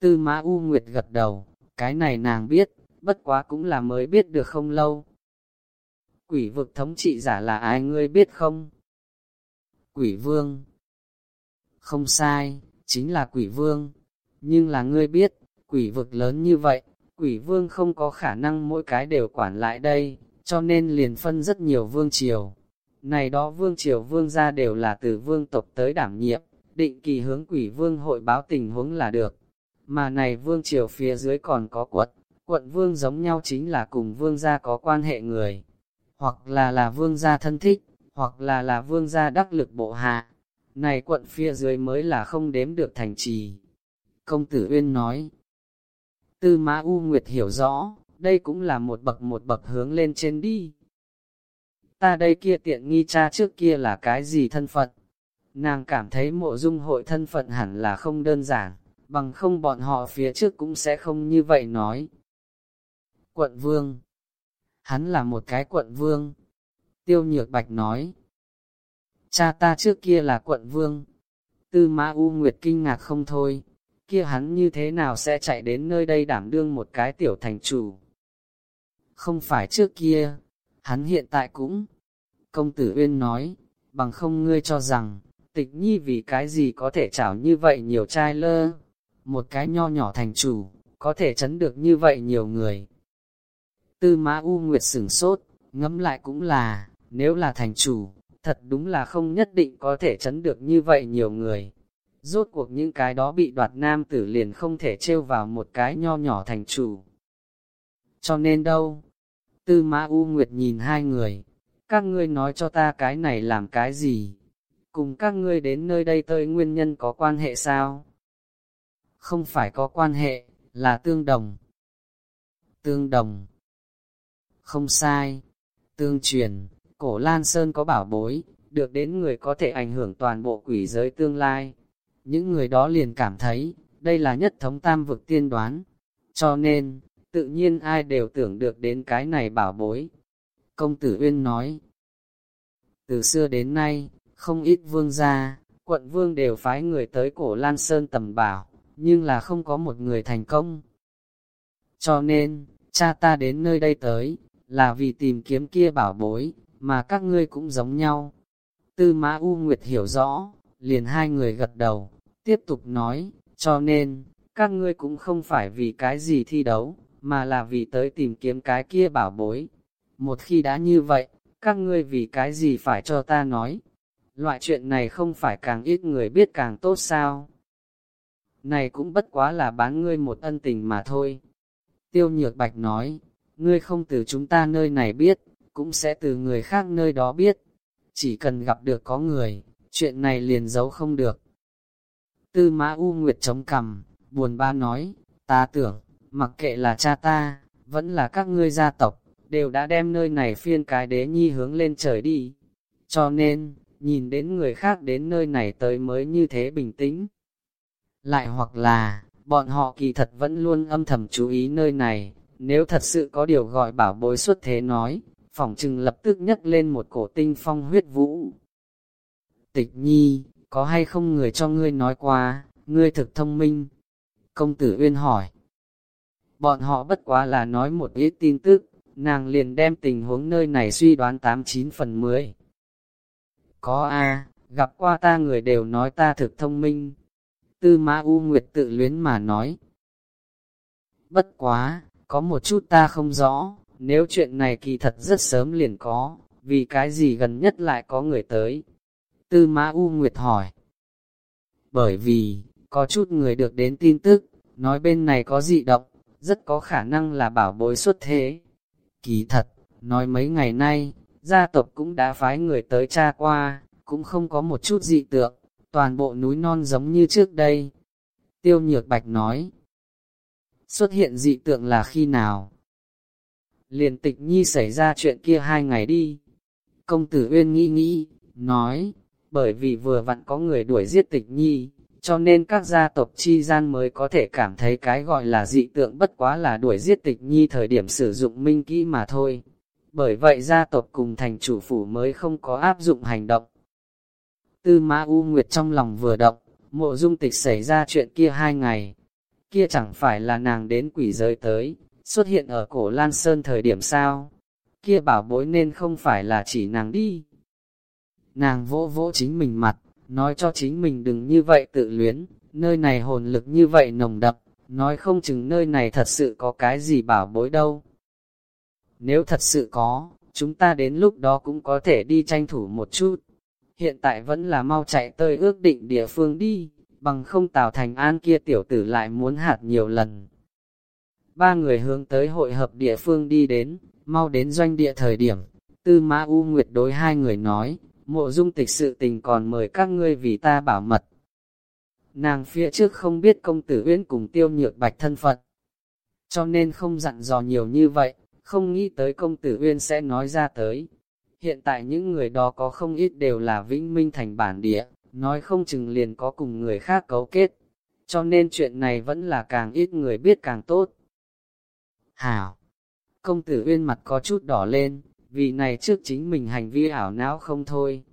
Tư Mã U Nguyệt gật đầu, cái này nàng biết, bất quá cũng là mới biết được không lâu. Quỷ vực thống trị giả là ai ngươi biết không? Quỷ vương. Không sai, chính là quỷ vương. Nhưng là ngươi biết, quỷ vực lớn như vậy, quỷ vương không có khả năng mỗi cái đều quản lại đây, cho nên liền phân rất nhiều vương triều. Này đó vương triều vương gia đều là từ vương tộc tới đảm nhiệm, định kỳ hướng quỷ vương hội báo tình huống là được. Mà này vương triều phía dưới còn có quật, quận vương giống nhau chính là cùng vương gia có quan hệ người, hoặc là là vương gia thân thích, hoặc là là vương gia đắc lực bộ hạ. Này quận phía dưới mới là không đếm được thành trì. Công tử Uyên nói, Tư Mã U Nguyệt hiểu rõ, đây cũng là một bậc một bậc hướng lên trên đi. Ta đây kia tiện nghi cha trước kia là cái gì thân phận? Nàng cảm thấy mộ dung hội thân phận hẳn là không đơn giản, bằng không bọn họ phía trước cũng sẽ không như vậy nói. Quận vương Hắn là một cái quận vương. Tiêu nhược bạch nói. Cha ta trước kia là quận vương. Tư mã U Nguyệt kinh ngạc không thôi. Kia hắn như thế nào sẽ chạy đến nơi đây đảm đương một cái tiểu thành chủ? Không phải trước kia, hắn hiện tại cũng. Công tử Uyên nói, bằng không ngươi cho rằng, tịch nhi vì cái gì có thể chảo như vậy nhiều trai lơ. Một cái nho nhỏ thành chủ, có thể chấn được như vậy nhiều người. Tư mã U Nguyệt sửng sốt, ngẫm lại cũng là, nếu là thành chủ, thật đúng là không nhất định có thể chấn được như vậy nhiều người. Rốt cuộc những cái đó bị đoạt nam tử liền không thể trêu vào một cái nho nhỏ thành chủ. Cho nên đâu? Tư mã U Nguyệt nhìn hai người, các ngươi nói cho ta cái này làm cái gì? Cùng các ngươi đến nơi đây tới nguyên nhân có quan hệ sao? Không phải có quan hệ, là tương đồng. Tương đồng. Không sai. Tương truyền, cổ Lan Sơn có bảo bối, được đến người có thể ảnh hưởng toàn bộ quỷ giới tương lai. Những người đó liền cảm thấy, đây là nhất thống tam vực tiên đoán. Cho nên, tự nhiên ai đều tưởng được đến cái này bảo bối. Công tử Uyên nói, từ xưa đến nay, không ít vương gia, quận vương đều phái người tới cổ Lan Sơn tầm bảo, nhưng là không có một người thành công. Cho nên, cha ta đến nơi đây tới, là vì tìm kiếm kia bảo bối, mà các ngươi cũng giống nhau. Tư Mã U Nguyệt hiểu rõ, liền hai người gật đầu, tiếp tục nói, cho nên, các ngươi cũng không phải vì cái gì thi đấu, mà là vì tới tìm kiếm cái kia bảo bối. Một khi đã như vậy, các ngươi vì cái gì phải cho ta nói? Loại chuyện này không phải càng ít người biết càng tốt sao? Này cũng bất quá là bán ngươi một ân tình mà thôi. Tiêu Nhược Bạch nói, ngươi không từ chúng ta nơi này biết, cũng sẽ từ người khác nơi đó biết. Chỉ cần gặp được có người, chuyện này liền giấu không được. Tư Mã U Nguyệt chống cằm, buồn ba nói, ta tưởng, mặc kệ là cha ta, vẫn là các ngươi gia tộc, đều đã đem nơi này phiên cái đế nhi hướng lên trời đi. Cho nên, nhìn đến người khác đến nơi này tới mới như thế bình tĩnh. Lại hoặc là, bọn họ kỳ thật vẫn luôn âm thầm chú ý nơi này, nếu thật sự có điều gọi bảo bối xuất thế nói, phỏng chừng lập tức nhấc lên một cổ tinh phong huyết vũ. Tịch nhi, có hay không người cho ngươi nói qua, ngươi thực thông minh? Công tử Uyên hỏi. Bọn họ bất quá là nói một ít tin tức, nàng liền đem tình huống nơi này suy đoán 89 phần 10. Có a gặp qua ta người đều nói ta thực thông minh. Tư Mã U Nguyệt tự luyến mà nói. Bất quá, có một chút ta không rõ, nếu chuyện này kỳ thật rất sớm liền có, vì cái gì gần nhất lại có người tới. Tư Mã U Nguyệt hỏi. Bởi vì, có chút người được đến tin tức, nói bên này có dị động, rất có khả năng là bảo bối xuất thế. Kỳ thật, nói mấy ngày nay, gia tộc cũng đã phái người tới tra qua, cũng không có một chút dị tượng, toàn bộ núi non giống như trước đây. Tiêu Nhược Bạch nói, xuất hiện dị tượng là khi nào? Liền tịch nhi xảy ra chuyện kia hai ngày đi. Công tử Uyên nghĩ nghĩ, nói, bởi vì vừa vặn có người đuổi giết tịch nhi, cho nên các gia tộc chi gian mới có thể cảm thấy cái gọi là dị tượng bất quá là đuổi giết tịch nhi thời điểm sử dụng minh kỹ mà thôi. Bởi vậy gia tộc cùng thành chủ phủ mới không có áp dụng hành động. Tư Ma U Nguyệt trong lòng vừa động, mộ dung tịch xảy ra chuyện kia hai ngày. Kia chẳng phải là nàng đến quỷ giới tới, xuất hiện ở cổ Lan Sơn thời điểm sao? Kia bảo bối nên không phải là chỉ nàng đi. Nàng vỗ vỗ chính mình mặt, nói cho chính mình đừng như vậy tự luyến, nơi này hồn lực như vậy nồng đậm, nói không chừng nơi này thật sự có cái gì bảo bối đâu. Nếu thật sự có, chúng ta đến lúc đó cũng có thể đi tranh thủ một chút. Hiện tại vẫn là mau chạy tới ước định địa phương đi, bằng không Tào Thành An kia tiểu tử lại muốn hạt nhiều lần. Ba người hướng tới hội hợp địa phương đi đến, mau đến doanh địa thời điểm. Tư Mã U Nguyệt đối hai người nói, mộ dung tịch sự tình còn mời các ngươi vì ta bảo mật. Nàng phía trước không biết công tử Uyên cùng tiêu nhược bạch thân phận, cho nên không dặn dò nhiều như vậy, không nghĩ tới công tử Uyên sẽ nói ra tới. Hiện tại những người đó có không ít đều là vĩnh minh thành bản địa, nói không chừng liền có cùng người khác cấu kết, cho nên chuyện này vẫn là càng ít người biết càng tốt. Hảo! Công tử Uyên mặt có chút đỏ lên, vì này trước chính mình hành vi ảo não không thôi.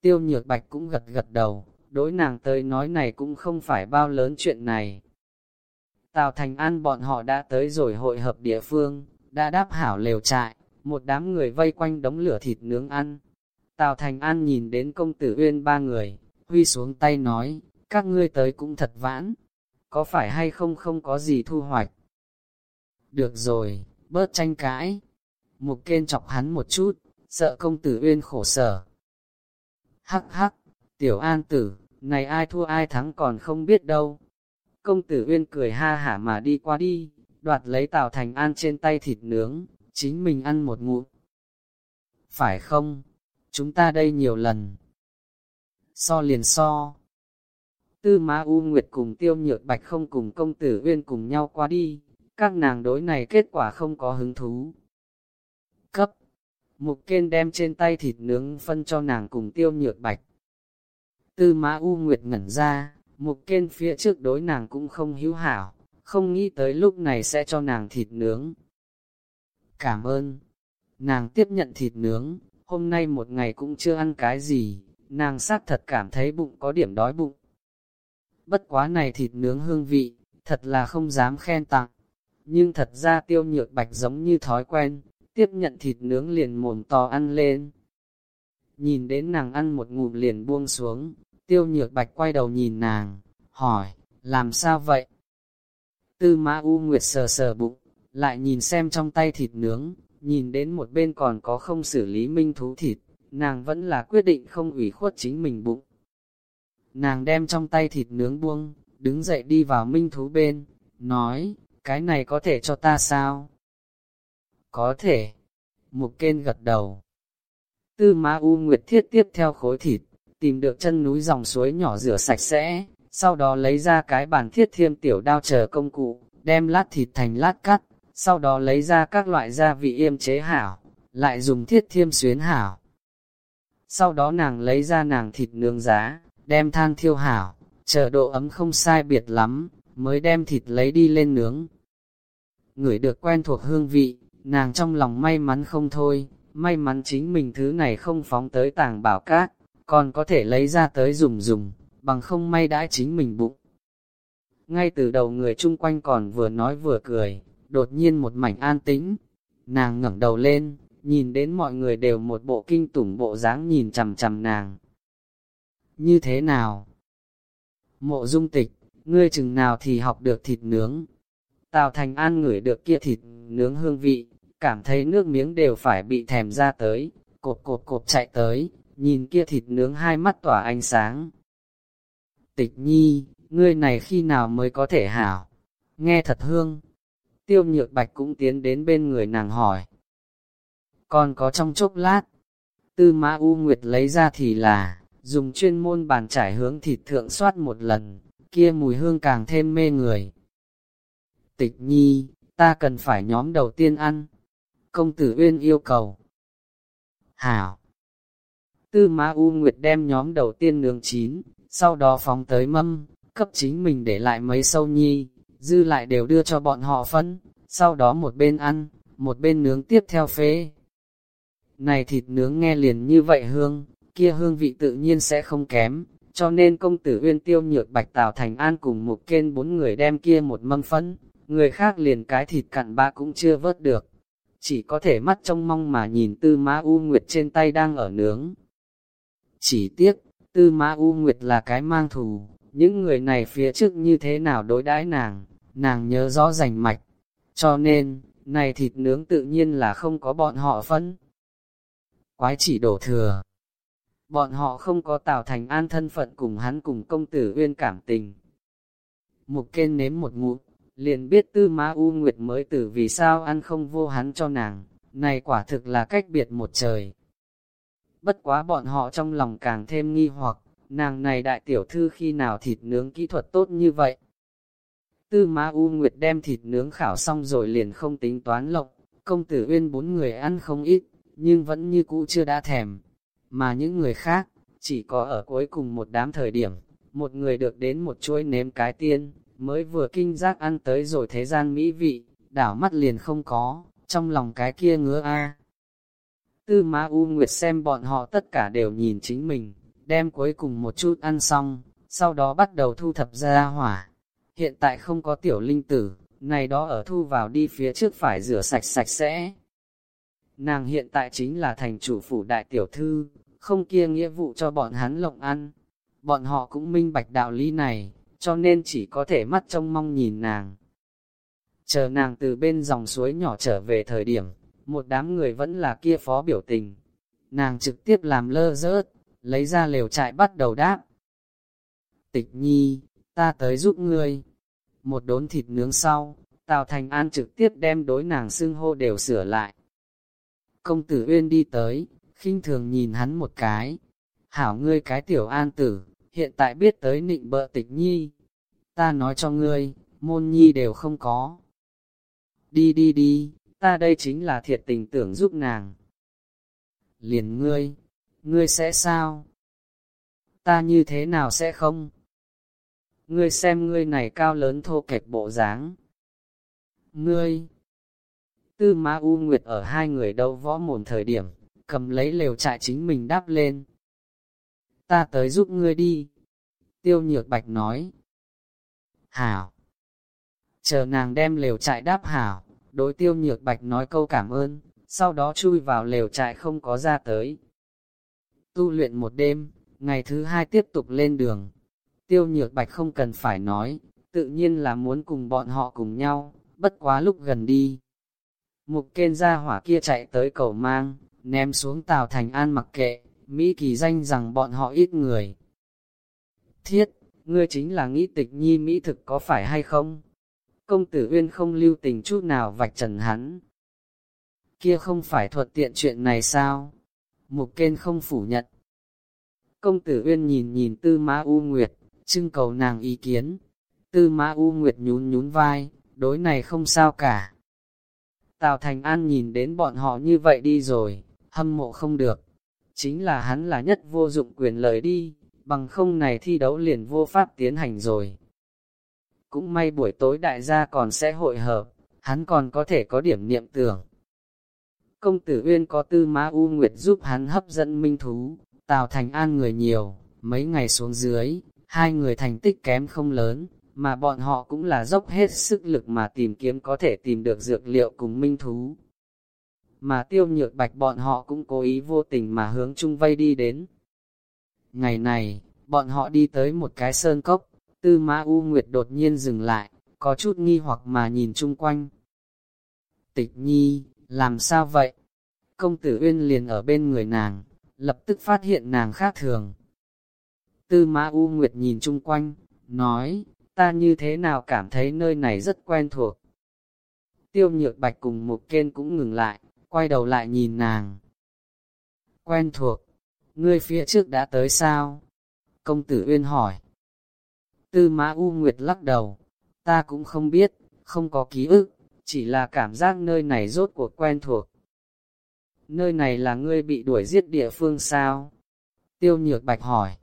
Tiêu nhược bạch cũng gật gật đầu, đối nàng tới nói này cũng không phải bao lớn chuyện này. Tào Thành An bọn họ đã tới rồi hội hợp địa phương, đã đáp hảo lều trại, một đám người vây quanh đống lửa thịt nướng ăn. Tào Thành An nhìn đến công tử Uyên ba người, huy xuống tay nói, các ngươi tới cũng thật vãn, có phải hay không không có gì thu hoạch. Được rồi, bớt tranh cãi. Mục kên chọc hắn một chút, sợ công tử Uyên khổ sở. Hắc hắc, tiểu an tử, này ai thua ai thắng còn không biết đâu. Công tử Uyên cười ha hả mà đi qua đi, đoạt lấy Tào Thành An trên tay thịt nướng, chính mình ăn một ngụm. Phải không? Chúng ta đây nhiều lần. So liền so. Tư Ma U Nguyệt cùng Tiêu Nhược Bạch không cùng công tử Uyên cùng nhau qua đi, các nàng đối này kết quả không có hứng thú. Cấp. Mục Kên đem trên tay thịt nướng phân cho nàng cùng Tiêu Nhược Bạch. Tư Ma U Nguyệt ngẩn ra, Mục Kên phía trước đối nàng cũng không hữu hảo, không nghĩ tới lúc này sẽ cho nàng thịt nướng. Cảm ơn. Nàng tiếp nhận thịt nướng, hôm nay một ngày cũng chưa ăn cái gì, nàng xác thật cảm thấy bụng có điểm đói bụng. Bất quá này thịt nướng hương vị, thật là không dám khen tặng. Nhưng thật ra tiêu nhược bạch giống như thói quen, tiếp nhận thịt nướng liền mồm to ăn lên. Nhìn đến nàng ăn một ngụm liền buông xuống, tiêu nhược bạch quay đầu nhìn nàng, hỏi, làm sao vậy? Tư Ma U Nguyệt sờ sờ bụng, lại nhìn xem trong tay thịt nướng, nhìn đến một bên còn có không xử lý minh thú thịt, nàng vẫn là quyết định không ủy khuất chính mình bụng. Nàng đem trong tay thịt nướng buông, đứng dậy đi vào minh thú bên, nói, cái này có thể cho ta sao? Có thể. Mục kên gật đầu. Tư Ma U Nguyệt thiết tiếp theo khối thịt, tìm được chân núi dòng suối nhỏ rửa sạch sẽ, sau đó lấy ra cái bàn thiết thiêm tiểu đao chờ công cụ, đem lát thịt thành lát cắt, sau đó lấy ra các loại gia vị yêm chế hảo, lại dùng thiết thiêm xuyến hảo. Sau đó nàng lấy ra nàng thịt nướng giá, đem than thiêu hảo, chờ độ ấm không sai biệt lắm, mới đem thịt lấy đi lên nướng. Người được quen thuộc hương vị, nàng trong lòng may mắn không thôi, may mắn chính mình thứ này không phóng tới tàng bảo cát, còn có thể lấy ra tới dùng dùng, bằng không may đãi chính mình bụng. Ngay từ đầu người chung quanh còn vừa nói vừa cười, đột nhiên một mảnh an tĩnh, nàng ngẩng đầu lên, nhìn đến mọi người đều một bộ kinh tủng bộ dáng nhìn chằm chằm nàng. Như thế nào? Mộ dung tịch, ngươi chừng nào thì học được thịt nướng. Tào Thành An ngửi được kia thịt nướng hương vị, cảm thấy nước miếng đều phải bị thèm ra tới, cột cột cột chạy tới, nhìn kia thịt nướng hai mắt tỏa ánh sáng. Tịch nhi, ngươi này khi nào mới có thể hảo? Nghe thật hương. Tiêu nhược bạch cũng tiến đến bên người nàng hỏi. Còn có trong chốc lát, tư mã U Nguyệt lấy ra thì là, dùng chuyên môn bàn trải hướng thịt thượng soát một lần, kia mùi hương càng thêm mê người. Tịch nhi, ta cần phải nhóm đầu tiên ăn. Công tử Uyên yêu cầu. Hảo. Tư Mã U Nguyệt đem nhóm đầu tiên nướng chín, sau đó phóng tới mâm, cấp chính mình để lại mấy sâu nhi, dư lại đều đưa cho bọn họ phân, sau đó một bên ăn, một bên nướng tiếp theo phế. Này thịt nướng nghe liền như vậy hương, kia hương vị tự nhiên sẽ không kém, cho nên công tử Uyên Tiêu Nhược Bạch Tào Thành An cùng một kên bốn người đem kia một mâm phân, người khác liền cái thịt cặn ba cũng chưa vớt được. Chỉ có thể mắt trông mong mà nhìn tư má U Nguyệt trên tay đang ở nướng. Chỉ tiếc, Tư má U Nguyệt là cái mang thù, những người này phía trước như thế nào đối đãi nàng, nàng nhớ rõ rành mạch. Cho nên, này thịt nướng tự nhiên là không có bọn họ phân. Quái chỉ đổ thừa. Bọn họ không có tạo thành an thân phận cùng hắn cùng công tử uyên cảm tình. Mục kên nếm một ngụm, liền biết tư má U Nguyệt mới tử vì sao ăn không vô hắn cho nàng, này quả thực là cách biệt một trời. Bất quá bọn họ trong lòng càng thêm nghi hoặc, nàng này đại tiểu thư khi nào thịt nướng kỹ thuật tốt như vậy. Tư má U Nguyệt đem thịt nướng khảo xong rồi liền không tính toán lộc, công tử uyên bốn người ăn không ít, nhưng vẫn như cũ chưa đã thèm. Mà những người khác, chỉ có ở cuối cùng một đám thời điểm, một người được đến một chuỗi nếm cái tiên, mới vừa kinh giác ăn tới rồi thế gian mỹ vị, đảo mắt liền không có, trong lòng cái kia ngứa a. Tư Ma U Nguyệt xem bọn họ tất cả đều nhìn chính mình, đem cuối cùng một chút ăn xong, sau đó bắt đầu thu thập ra hỏa. Hiện tại không có tiểu linh tử, này đó ở thu vào đi phía trước phải rửa sạch sạch sẽ. Nàng hiện tại chính là thành chủ phủ đại tiểu thư, không kia nghĩa vụ cho bọn hắn lộng ăn. Bọn họ cũng minh bạch đạo lý này, cho nên chỉ có thể mắt trông mong nhìn nàng. Chờ nàng từ bên dòng suối nhỏ trở về thời điểm, một đám người vẫn là kia phó biểu tình. Nàng trực tiếp làm lơ rớt, lấy ra lều trại bắt đầu đáp. Tịch nhi, ta tới giúp ngươi. Một đốn thịt nướng sau, Tào Thành An trực tiếp đem đối nàng xưng hô đều sửa lại. Công tử Uyên đi tới, khinh thường nhìn hắn một cái. Hảo ngươi cái tiểu an tử, hiện tại biết tới nịnh bợ tịch nhi. Ta nói cho ngươi, môn nhi đều không có. Đi đi đi, ta đây chính là thiệt tình tưởng giúp nàng. Liền ngươi, ngươi sẽ sao? Ta như thế nào sẽ không? Ngươi xem ngươi này cao lớn thô kệch bộ dáng. Ngươi, tư ma u nguyệt ở hai người đâu võ mồm thời điểm, cầm lấy lều trại chính mình đáp lên. Ta tới giúp ngươi đi. Tiêu nhược bạch nói. Hảo. Chờ nàng đem lều trại đáp hảo, đối tiêu nhược bạch nói câu cảm ơn, sau đó chui vào lều trại không có ra tới. Tu luyện một đêm, ngày thứ hai tiếp tục lên đường. Tiêu nhược bạch không cần phải nói, tự nhiên là muốn cùng bọn họ cùng nhau, bất quá lúc gần đi. Mục kên ra hỏa kia chạy tới cầu mang, ném xuống tàu Thành An mặc kệ, Mỹ kỳ danh rằng bọn họ ít người. Thiết, ngươi chính là nghĩ tịch nhi Mỹ thực có phải hay không? Công tử Uyên không lưu tình chút nào vạch trần hắn. Kia không phải thuận tiện chuyện này sao? Mục kên không phủ nhận. Công tử Uyên nhìn nhìn tư ma U Nguyệt, trưng cầu nàng ý kiến. Tư mã U Nguyệt nhún nhún vai, đối này không sao cả. Tào Thành An nhìn đến bọn họ như vậy đi rồi, hâm mộ không được. Chính là hắn là nhất vô dụng quyền lời đi, bằng không này thi đấu liền vô pháp tiến hành rồi. Cũng may buổi tối đại gia còn sẽ hội hợp, hắn còn có thể có điểm niệm tưởng. Công tử Uyên có tư má U Nguyệt giúp hắn hấp dẫn minh thú, Tào Thành An người nhiều, mấy ngày xuống dưới, hai người thành tích kém không lớn, mà bọn họ cũng là dốc hết sức lực mà tìm kiếm có thể tìm được dược liệu cùng minh thú. Mà tiêu nhược bạch bọn họ cũng cố ý vô tình mà hướng chung vây đi đến. Ngày này, bọn họ đi tới một cái sơn cốc, tư mã U Nguyệt đột nhiên dừng lại, có chút nghi hoặc mà nhìn chung quanh. Tịch nhi, làm sao vậy? Công tử Uyên liền ở bên người nàng, lập tức phát hiện nàng khác thường. Tư mã U Nguyệt nhìn chung quanh, nói, ta như thế nào cảm thấy nơi này rất quen thuộc. Tiêu nhược bạch cùng một kên cũng ngừng lại, quay đầu lại nhìn nàng. Quen thuộc, ngươi phía trước đã tới sao? Công tử Uyên hỏi. Tư Mã U Nguyệt lắc đầu, ta cũng không biết, không có ký ức, chỉ là cảm giác nơi này rốt cuộc quen thuộc. Nơi này là ngươi bị đuổi giết địa phương sao? Tiêu Nhược Bạch hỏi.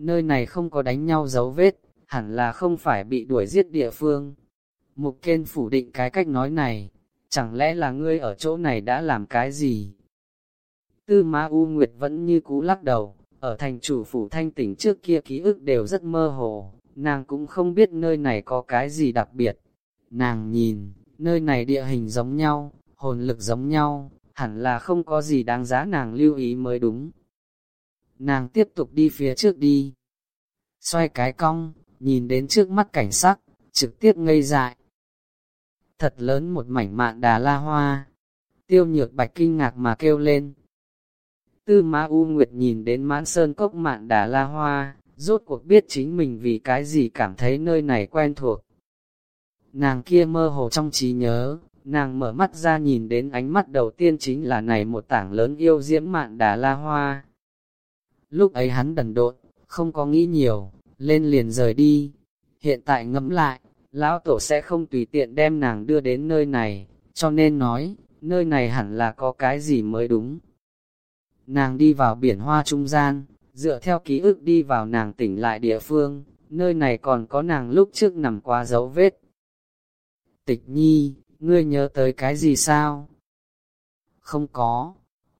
Nơi này không có đánh nhau dấu vết, hẳn là không phải bị đuổi giết địa phương. Mục Kên phủ định cái cách nói này, chẳng lẽ là ngươi ở chỗ này đã làm cái gì? Tư Ma U Nguyệt vẫn như cũ lắc đầu, ở thành chủ phủ thanh tỉnh trước kia ký ức đều rất mơ hồ, nàng cũng không biết nơi này có cái gì đặc biệt. Nàng nhìn, nơi này địa hình giống nhau, hồn lực giống nhau, hẳn là không có gì đáng giá nàng lưu ý mới đúng nàng tiếp tục đi phía trước đi. Xoay cái cong, nhìn đến trước mắt cảnh sắc, trực tiếp ngây dại. Thật lớn một mảnh mạn đà la hoa. Tiêu nhược bạch kinh ngạc mà kêu lên. Tư Ma U Nguyệt nhìn đến mãn sơn cốc mạn đà la hoa, rốt cuộc biết chính mình vì cái gì cảm thấy nơi này quen thuộc. Nàng kia mơ hồ trong trí nhớ, nàng mở mắt ra nhìn đến ánh mắt đầu tiên chính là này một tảng lớn yêu diễm mạn đà la hoa. Lúc ấy hắn đần độn, không có nghĩ nhiều, lên liền rời đi. Hiện tại ngẫm lại, lão tổ sẽ không tùy tiện đem nàng đưa đến nơi này, cho nên nói, nơi này hẳn là có cái gì mới đúng. Nàng đi vào biển hoa trung gian, dựa theo ký ức đi vào nàng tỉnh lại địa phương, nơi này còn có nàng lúc trước nằm qua dấu vết. Tịch nhi, ngươi nhớ tới cái gì sao? Không có,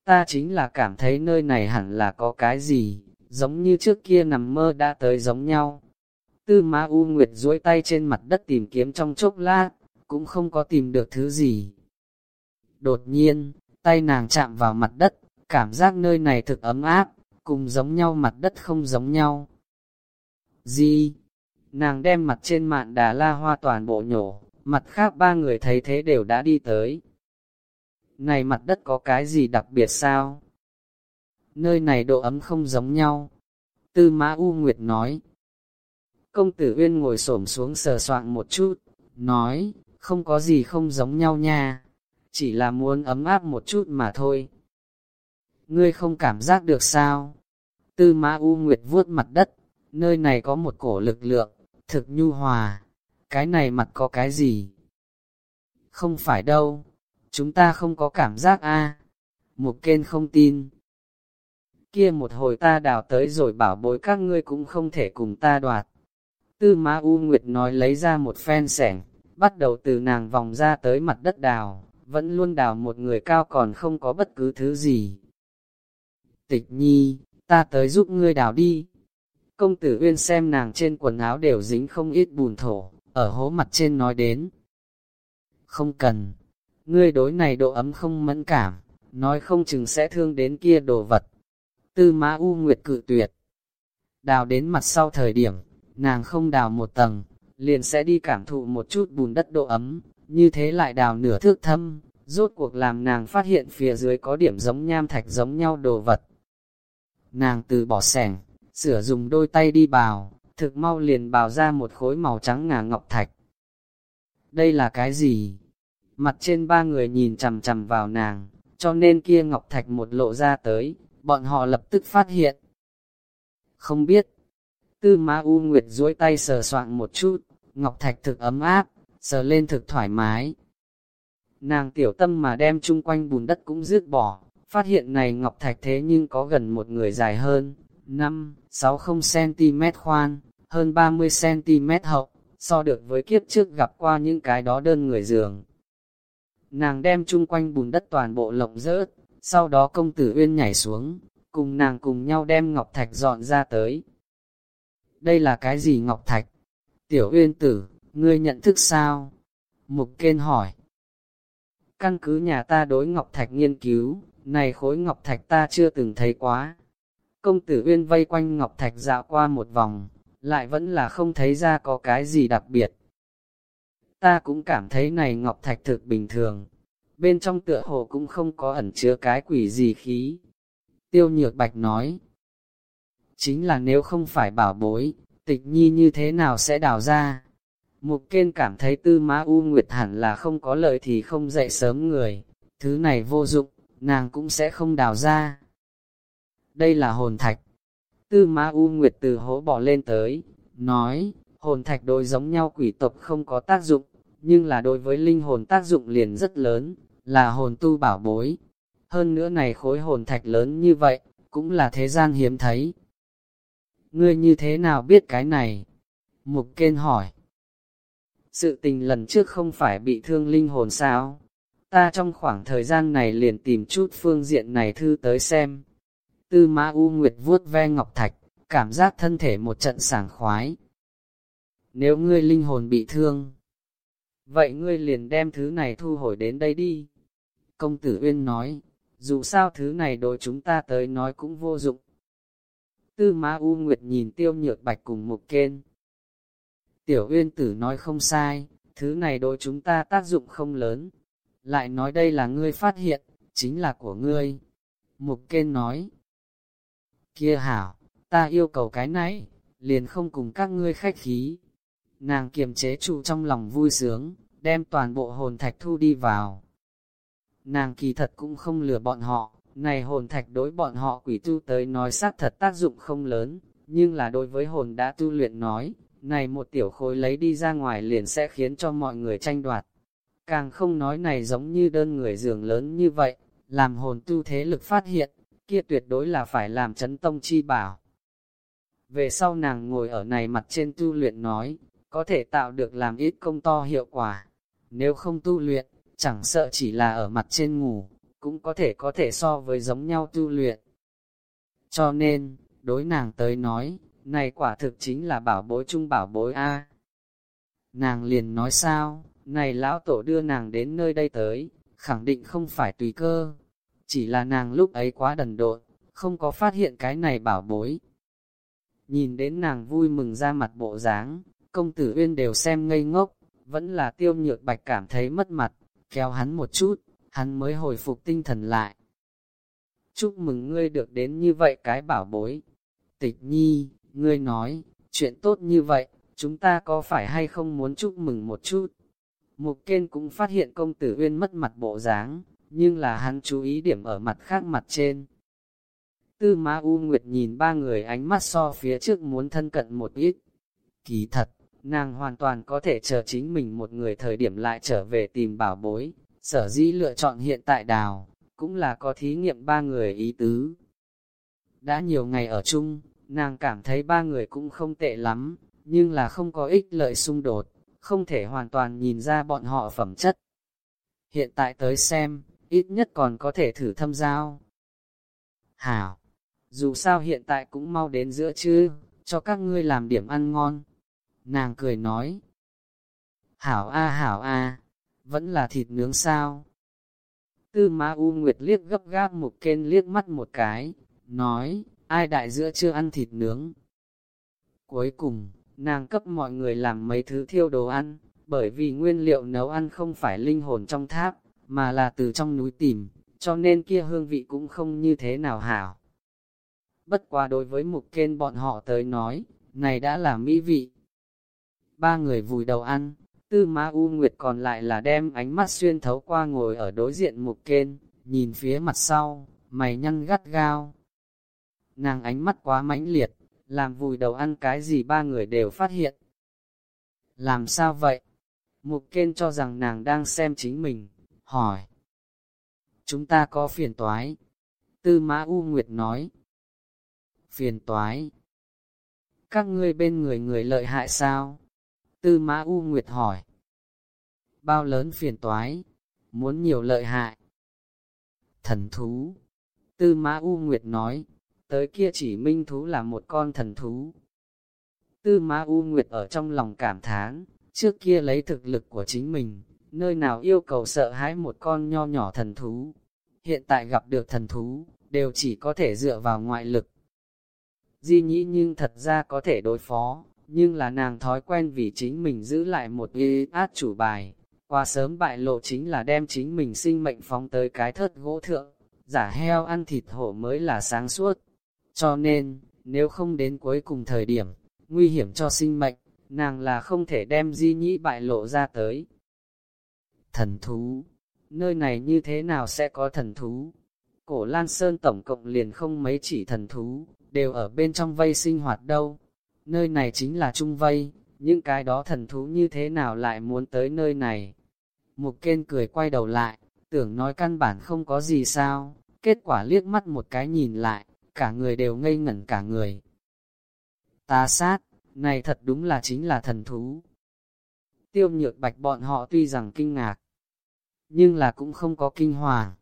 ta chính là cảm thấy nơi này hẳn là có cái gì, giống như trước kia nằm mơ đã tới giống nhau. Tư Ma U Nguyệt duỗi tay trên mặt đất tìm kiếm trong chốc lát, cũng không có tìm được thứ gì. Đột nhiên, tay nàng chạm vào mặt đất, cảm giác nơi này thực ấm áp, cùng giống nhau mặt đất không giống nhau. Gì? Nàng đem mặt trên mạn đà la hoa toàn bộ nhổ, mặt khác ba người thấy thế đều đã đi tới. Này mặt đất có cái gì đặc biệt sao? Nơi này độ ấm không giống nhau. Tư Mã U Nguyệt nói. Công tử Uyên ngồi xổm xuống sờ soạn một chút, nói, không có gì không giống nhau nha, chỉ là muốn ấm áp một chút mà thôi. Ngươi không cảm giác được sao? Tư Mã U Nguyệt vuốt mặt đất, nơi này có một cổ lực lượng, thực nhu hòa, cái này mặt có cái gì? Không phải đâu, chúng ta không có cảm giác a. Mục kên không tin. Kia một hồi ta đào tới rồi bảo bối các ngươi cũng không thể cùng ta đoạt. Tư Ma U Nguyệt nói lấy ra một phen sẻng, bắt đầu từ nàng vòng ra tới mặt đất đào, vẫn luôn đào một người cao còn không có bất cứ thứ gì. Tịch nhi, ta tới giúp ngươi đào đi. Công tử Uyên xem nàng trên quần áo đều dính không ít bùn thổ, ở hố mặt trên nói đến. Không cần, ngươi đối này độ ấm không mẫn cảm, nói không chừng sẽ thương đến kia đồ vật. Tư Mã U Nguyệt cự tuyệt. Đào đến mặt sau thời điểm, nàng không đào một tầng, liền sẽ đi cảm thụ một chút bùn đất độ ấm, như thế lại đào nửa thước thâm, rốt cuộc làm nàng phát hiện phía dưới có điểm giống nham thạch giống nhau đồ vật. Nàng từ bỏ sẻng, sửa dùng đôi tay đi bào, thực mau liền bào ra một khối màu trắng ngà ngọc thạch. Đây là cái gì? Mặt trên ba người nhìn chằm chằm vào nàng, cho nên kia ngọc thạch một lộ ra tới, bọn họ lập tức phát hiện. Không biết, tư ma u nguyệt duỗi tay sờ soạn một chút, ngọc thạch thực ấm áp, sờ lên thực thoải mái. Nàng tiểu tâm mà đem chung quanh bùn đất cũng rước bỏ, phát hiện này ngọc thạch thế nhưng có gần một người dài hơn, 5, 60cm khoan, hơn 30cm hậu, so được với kiếp trước gặp qua những cái đó đơn người giường. Nàng đem chung quanh bùn đất toàn bộ lộng rớt, sau đó công tử Uyên nhảy xuống, cùng nàng cùng nhau đem ngọc thạch dọn ra tới. Đây là cái gì ngọc thạch? Tiểu Uyên tử, ngươi nhận thức sao? Mục kên hỏi. Căn cứ nhà ta đối ngọc thạch nghiên cứu, này khối ngọc thạch ta chưa từng thấy quá. Công tử Uyên vây quanh ngọc thạch dạo qua một vòng, lại vẫn là không thấy ra có cái gì đặc biệt. Ta cũng cảm thấy này ngọc thạch thực bình thường, bên trong tựa hồ cũng không có ẩn chứa cái quỷ gì khí. Tiêu nhược bạch nói, chính là nếu không phải bảo bối, tịch nhi như thế nào sẽ đào ra. Mục kên cảm thấy tư má u nguyệt hẳn là không có lợi thì không dậy sớm người, thứ này vô dụng, nàng cũng sẽ không đào ra. Đây là hồn thạch. Tư má u nguyệt từ hố bỏ lên tới, nói, hồn thạch đối giống nhau quỷ tộc không có tác dụng, nhưng là đối với linh hồn tác dụng liền rất lớn, là hồn tu bảo bối. Hơn nữa này khối hồn thạch lớn như vậy, cũng là thế gian hiếm thấy. Ngươi như thế nào biết cái này? Mục kên hỏi. Sự tình lần trước không phải bị thương linh hồn sao? Ta trong khoảng thời gian này liền tìm chút phương diện này thư tới xem. Tư mã U Nguyệt vuốt ve ngọc thạch, cảm giác thân thể một trận sảng khoái. Nếu ngươi linh hồn bị thương, vậy ngươi liền đem thứ này thu hồi đến đây đi. Công tử Uyên nói, dù sao thứ này đối chúng ta tới nói cũng vô dụng. Tư Ma U Nguyệt nhìn tiêu nhược bạch cùng mục kên. Tiểu uyên tử nói không sai, thứ này đối chúng ta tác dụng không lớn. Lại nói đây là ngươi phát hiện, chính là của ngươi. Mục kên nói. Kia hảo, ta yêu cầu cái nấy, liền không cùng các ngươi khách khí. Nàng kiềm chế trụ trong lòng vui sướng, đem toàn bộ hồn thạch thu đi vào. Nàng kỳ thật cũng không lừa bọn họ, này hồn thạch đối bọn họ quỷ tu tới nói xác thật tác dụng không lớn, nhưng là đối với hồn đã tu luyện nói, này một tiểu khối lấy đi ra ngoài liền sẽ khiến cho mọi người tranh đoạt. Càng không nói này giống như đơn người giường lớn như vậy, làm hồn tu thế lực phát hiện, kia tuyệt đối là phải làm chấn tông chi bảo. Về sau nàng ngồi ở này mặt trên tu luyện nói, có thể tạo được làm ít công to hiệu quả. Nếu không tu luyện, chẳng sợ chỉ là ở mặt trên ngủ, cũng có thể có thể so với giống nhau tu luyện. Cho nên, đối nàng tới nói, này quả thực chính là bảo bối chung bảo bối A. Nàng liền nói sao, này lão tổ đưa nàng đến nơi đây tới, khẳng định không phải tùy cơ. Chỉ là nàng lúc ấy quá đần độn, không có phát hiện cái này bảo bối. Nhìn đến nàng vui mừng ra mặt bộ dáng, công tử uyên đều xem ngây ngốc, vẫn là tiêu nhược bạch cảm thấy mất mặt, kéo hắn một chút, hắn mới hồi phục tinh thần lại. Chúc mừng ngươi được đến như vậy cái bảo bối. Tịch nhi, ngươi nói, chuyện tốt như vậy, chúng ta có phải hay không muốn chúc mừng một chút? Mục Kên cũng phát hiện công tử Uyên mất mặt bộ dáng, nhưng là hắn chú ý điểm ở mặt khác mặt trên. Tư Ma U Nguyệt nhìn ba người ánh mắt so phía trước muốn thân cận một ít. Kỳ thật, nàng hoàn toàn có thể chờ chính mình một người thời điểm lại trở về tìm bảo bối, sở dĩ lựa chọn hiện tại đào, cũng là có thí nghiệm ba người ý tứ. Đã nhiều ngày ở chung, nàng cảm thấy ba người cũng không tệ lắm, nhưng là không có ích lợi xung đột, không thể hoàn toàn nhìn ra bọn họ phẩm chất. Hiện tại tới xem, ít nhất còn có thể thử thâm giao. Hảo, dù sao hiện tại cũng mau đến giữa chứ cho các ngươi làm điểm ăn ngon. Nàng cười nói, Hảo a hảo a, vẫn là thịt nướng sao. Tư Ma U Nguyệt liếc gấp gáp một kên liếc mắt một cái, nói, ai đại giữa chưa ăn thịt nướng. Cuối cùng, nàng cấp mọi người làm mấy thứ thiêu đồ ăn, bởi vì nguyên liệu nấu ăn không phải linh hồn trong tháp, mà là từ trong núi tìm, cho nên kia hương vị cũng không như thế nào hảo. Bất quá đối với mục kên bọn họ tới nói, này đã là mỹ vị. Ba người vùi đầu ăn, tư ma u nguyệt còn lại là đem ánh mắt xuyên thấu qua ngồi ở đối diện mục kên, nhìn phía mặt sau, mày nhăn gắt gao. Nàng ánh mắt quá mãnh liệt, làm vùi đầu ăn cái gì ba người đều phát hiện. Làm sao vậy? Mục kên cho rằng nàng đang xem chính mình, hỏi. Chúng ta có phiền toái. Tư Mã U Nguyệt nói. Phiền toái. Các ngươi bên người người lợi hại sao? Tư Mã U Nguyệt hỏi. Bao lớn phiền toái? Muốn nhiều lợi hại? Thần thú. Tư Mã U Nguyệt nói. Tới kia chỉ minh thú là một con thần thú. Tư Mã U Nguyệt ở trong lòng cảm thán, trước kia lấy thực lực của chính mình, nơi nào yêu cầu sợ hãi một con nho nhỏ thần thú. Hiện tại gặp được thần thú, đều chỉ có thể dựa vào ngoại lực. Di nhĩ nhưng thật ra có thể đối phó, nhưng là nàng thói quen vì chính mình giữ lại một y át chủ bài. Qua sớm bại lộ chính là đem chính mình sinh mệnh phóng tới cái thất gỗ thượng, giả heo ăn thịt hổ mới là sáng suốt. Cho nên, nếu không đến cuối cùng thời điểm, nguy hiểm cho sinh mệnh, nàng là không thể đem di nhĩ bại lộ ra tới. Thần thú, nơi này như thế nào sẽ có thần thú? Cổ Lan Sơn tổng cộng liền không mấy chỉ thần thú, đều ở bên trong vây sinh hoạt đâu. Nơi này chính là trung vây, những cái đó thần thú như thế nào lại muốn tới nơi này? Mục Kên cười quay đầu lại, tưởng nói căn bản không có gì sao, kết quả liếc mắt một cái nhìn lại, cả người đều ngây ngẩn cả người. Ta sát, này thật đúng là chính là thần thú. Tiêu nhược bạch bọn họ tuy rằng kinh ngạc, nhưng là cũng không có kinh hoàng.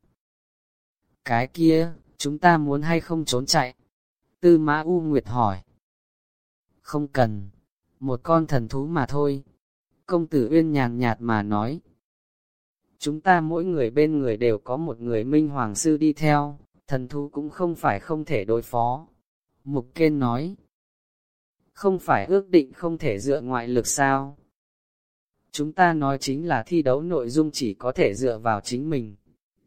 Cái kia, chúng ta muốn hay không trốn chạy? Tư Mã U Nguyệt hỏi. Không cần, một con thần thú mà thôi. Công tử Uyên nhàn nhạt mà nói. Chúng ta mỗi người bên người đều có một người minh hoàng sư đi theo, thần thú cũng không phải không thể đối phó. Mục kên nói, không phải ước định không thể dựa ngoại lực sao? Chúng ta nói chính là thi đấu nội dung chỉ có thể dựa vào chính mình.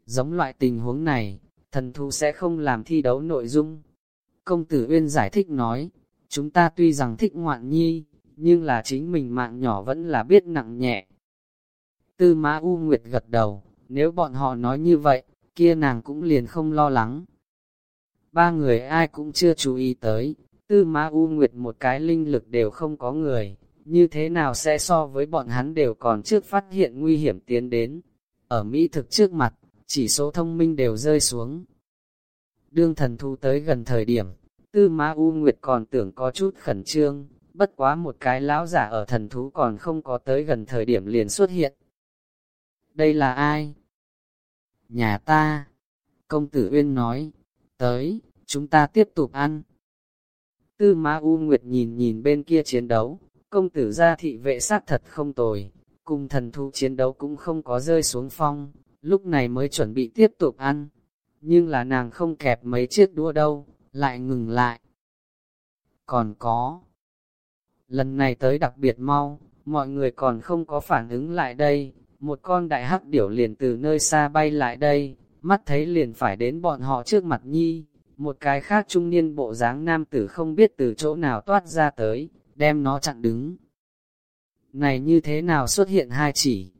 Giống loại tình huống này, thần thú sẽ không làm thi đấu nội dung. Công tử Uyên giải thích nói, chúng ta tuy rằng thích ngoạn nhi, nhưng là chính mình mạng nhỏ vẫn là biết nặng nhẹ. Tư Mã U Nguyệt gật đầu, nếu bọn họ nói như vậy, kia nàng cũng liền không lo lắng. Ba người ai cũng chưa chú ý tới, Tư Mã U Nguyệt một cái linh lực đều không có người, như thế nào sẽ so với bọn hắn đều còn trước phát hiện nguy hiểm tiến đến. Ở Mỹ thực trước mặt, chỉ số thông minh đều rơi xuống. Đương thần thu tới gần thời điểm, Tư Ma U Nguyệt còn tưởng có chút khẩn trương, bất quá một cái lão giả ở thần thú còn không có tới gần thời điểm liền xuất hiện. Đây là ai? Nhà ta. Công tử Uyên nói, tới, chúng ta tiếp tục ăn. Tư Ma U Nguyệt nhìn nhìn bên kia chiến đấu, công tử gia thị vệ sát thật không tồi, cùng thần thú chiến đấu cũng không có rơi xuống phong, lúc này mới chuẩn bị tiếp tục ăn. Nhưng là nàng không kẹp mấy chiếc đũa đâu, lại ngừng lại. Còn có, lần này tới đặc biệt mau, mọi người còn không có phản ứng lại đây, một con đại hắc điểu liền từ nơi xa bay lại đây, mắt thấy liền phải đến bọn họ trước mặt nhi, một cái khác trung niên bộ dáng nam tử không biết từ chỗ nào toát ra tới, đem nó chặn đứng. Này như thế nào xuất hiện hai chỉ?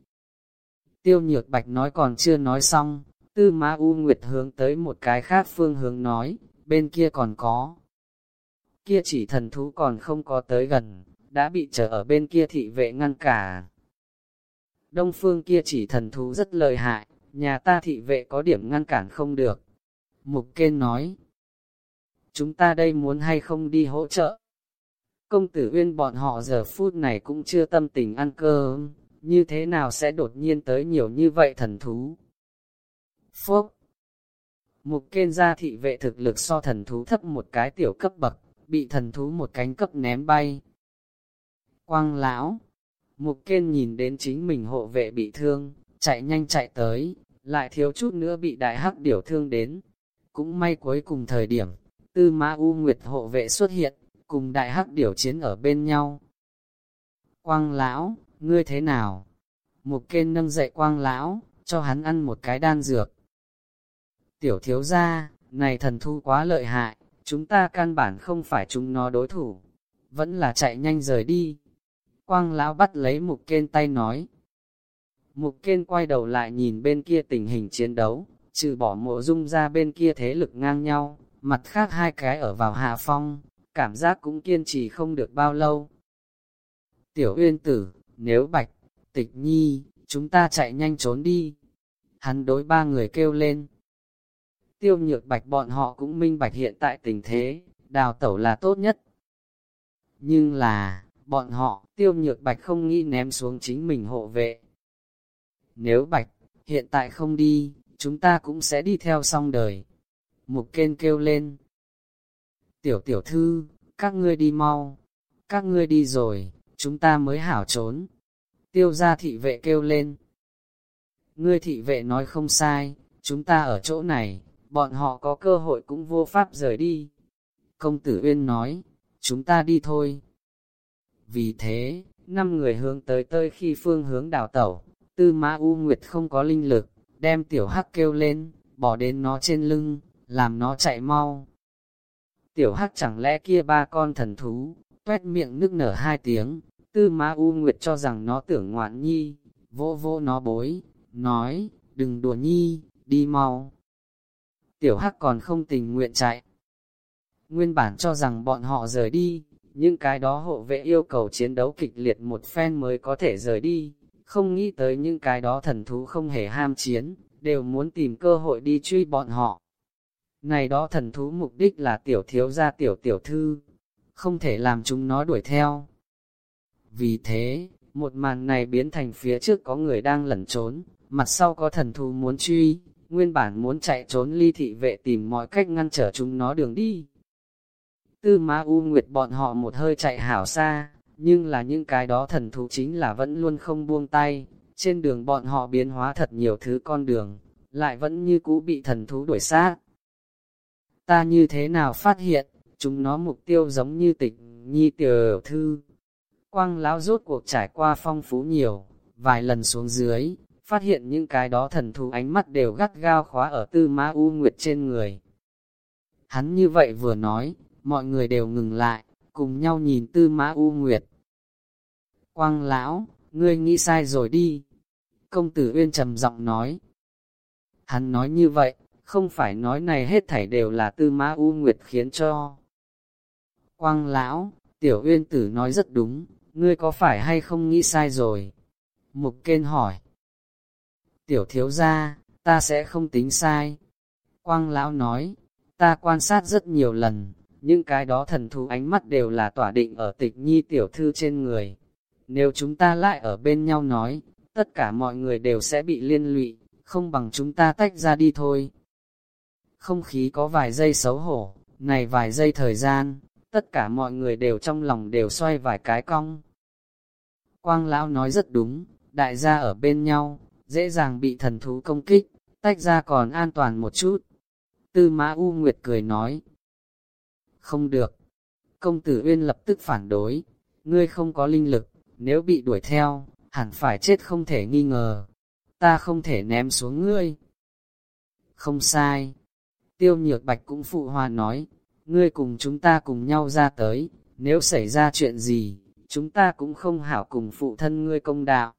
Tiêu nhược bạch nói còn chưa nói xong, tư ma u nguyệt hướng tới một cái khác phương hướng nói, bên kia còn có. Kia chỉ thần thú còn không có tới gần, đã bị trở ở bên kia thị vệ ngăn cả. Đông phương kia chỉ thần thú rất lợi hại, nhà ta thị vệ có điểm ngăn cản không được. Mục kên nói, chúng ta đây muốn hay không đi hỗ trợ. Công tử uyên bọn họ giờ phút này cũng chưa tâm tình ăn cơm, như thế nào sẽ đột nhiên tới nhiều như vậy thần thú. Phúc Mục kên gia thị vệ thực lực so thần thú thấp một cái tiểu cấp bậc, bị thần thú một cánh cấp ném bay. Quang lão Mục kên nhìn đến chính mình hộ vệ bị thương, chạy nhanh chạy tới, lại thiếu chút nữa bị đại hắc điểu thương đến. Cũng may cuối cùng thời điểm, tư mã U Nguyệt hộ vệ xuất hiện, cùng đại hắc điểu chiến ở bên nhau. Quang lão, ngươi thế nào? Mục kên nâng dậy quang lão, cho hắn ăn một cái đan dược. Tiểu thiếu gia, này thần thu quá lợi hại, chúng ta căn bản không phải chúng nó đối thủ, vẫn là chạy nhanh rời đi. Quang lão bắt lấy mục kên tay nói. Mục kên quay đầu lại nhìn bên kia tình hình chiến đấu, trừ bỏ mộ dung ra bên kia thế lực ngang nhau, mặt khác hai cái ở vào hạ phong, cảm giác cũng kiên trì không được bao lâu. Tiểu uyên tử, nếu bạch, tịch nhi, chúng ta chạy nhanh trốn đi. Hắn đối ba người kêu lên. Tiêu nhược bạch bọn họ cũng minh bạch hiện tại tình thế, đào tẩu là tốt nhất. Nhưng là, bọn họ, tiêu nhược bạch không nghĩ ném xuống chính mình hộ vệ. Nếu bạch, hiện tại không đi, chúng ta cũng sẽ đi theo xong đời. Mục kên kêu lên. Tiểu tiểu thư, các ngươi đi mau, các ngươi đi rồi, chúng ta mới hảo trốn. Tiêu gia thị vệ kêu lên. Ngươi thị vệ nói không sai, chúng ta ở chỗ này, bọn họ có cơ hội cũng vô pháp rời đi. Công tử Uyên nói, chúng ta đi thôi. Vì thế, năm người hướng tới tơi khi phương hướng đào tẩu, tư mã U Nguyệt không có linh lực, đem tiểu hắc kêu lên, bỏ đến nó trên lưng, làm nó chạy mau. Tiểu hắc chẳng lẽ kia ba con thần thú, tuét miệng nước nở hai tiếng, tư mã U Nguyệt cho rằng nó tưởng ngoạn nhi, vô vô nó bối, nói, đừng đùa nhi, đi mau. Tiểu hắc còn không tình nguyện chạy. Nguyên bản cho rằng bọn họ rời đi, nhưng cái đó hộ vệ yêu cầu chiến đấu kịch liệt một phen mới có thể rời đi, không nghĩ tới những cái đó thần thú không hề ham chiến, đều muốn tìm cơ hội đi truy bọn họ. Này đó thần thú mục đích là tiểu thiếu gia tiểu tiểu thư, không thể làm chúng nó đuổi theo. Vì thế, một màn này biến thành phía trước có người đang lẩn trốn, mặt sau có thần thú muốn truy, nguyên bản muốn chạy trốn ly thị vệ tìm mọi cách ngăn trở chúng nó đường đi. Tư Ma U Nguyệt bọn họ một hơi chạy hảo xa, nhưng là những cái đó thần thú chính là vẫn luôn không buông tay, trên đường bọn họ biến hóa thật nhiều thứ con đường, lại vẫn như cũ bị thần thú đuổi sát. Ta như thế nào phát hiện, chúng nó mục tiêu giống như tịch nhi tiểu thư. Quang lão rốt cuộc trải qua phong phú nhiều, vài lần xuống dưới, phát hiện những cái đó thần thú ánh mắt đều gắt gao khóa ở tư ma u nguyệt trên người. Hắn như vậy vừa nói, mọi người đều ngừng lại, cùng nhau nhìn tư Ma u nguyệt. Quang lão, ngươi nghĩ sai rồi đi. Công tử Uyên trầm giọng nói. Hắn nói như vậy, không phải nói này hết thảy đều là tư Ma u nguyệt khiến cho. Quang lão, tiểu Uyên tử nói rất đúng, ngươi có phải hay không nghĩ sai rồi? Mục kên hỏi. Tiểu thiếu gia, ta sẽ không tính sai. Quang lão nói, ta quan sát rất nhiều lần, những cái đó thần thú ánh mắt đều là tỏa định ở tịch nhi tiểu thư trên người. Nếu chúng ta lại ở bên nhau nói, tất cả mọi người đều sẽ bị liên lụy, không bằng chúng ta tách ra đi thôi. Không khí có vài giây xấu hổ, này vài giây thời gian, tất cả mọi người đều trong lòng đều xoay vài cái cong. Quang lão nói rất đúng, đại gia ở bên nhau, dễ dàng bị thần thú công kích, tách ra còn an toàn một chút. Tư Mã U Nguyệt cười nói, không được. Công tử Uyên lập tức phản đối, ngươi không có linh lực, nếu bị đuổi theo, hẳn phải chết không thể nghi ngờ. Ta không thể ném xuống ngươi. Không sai. Tiêu nhược bạch cũng phụ hòa nói, ngươi cùng chúng ta cùng nhau ra tới, nếu xảy ra chuyện gì, chúng ta cũng không hảo cùng phụ thân ngươi công đạo.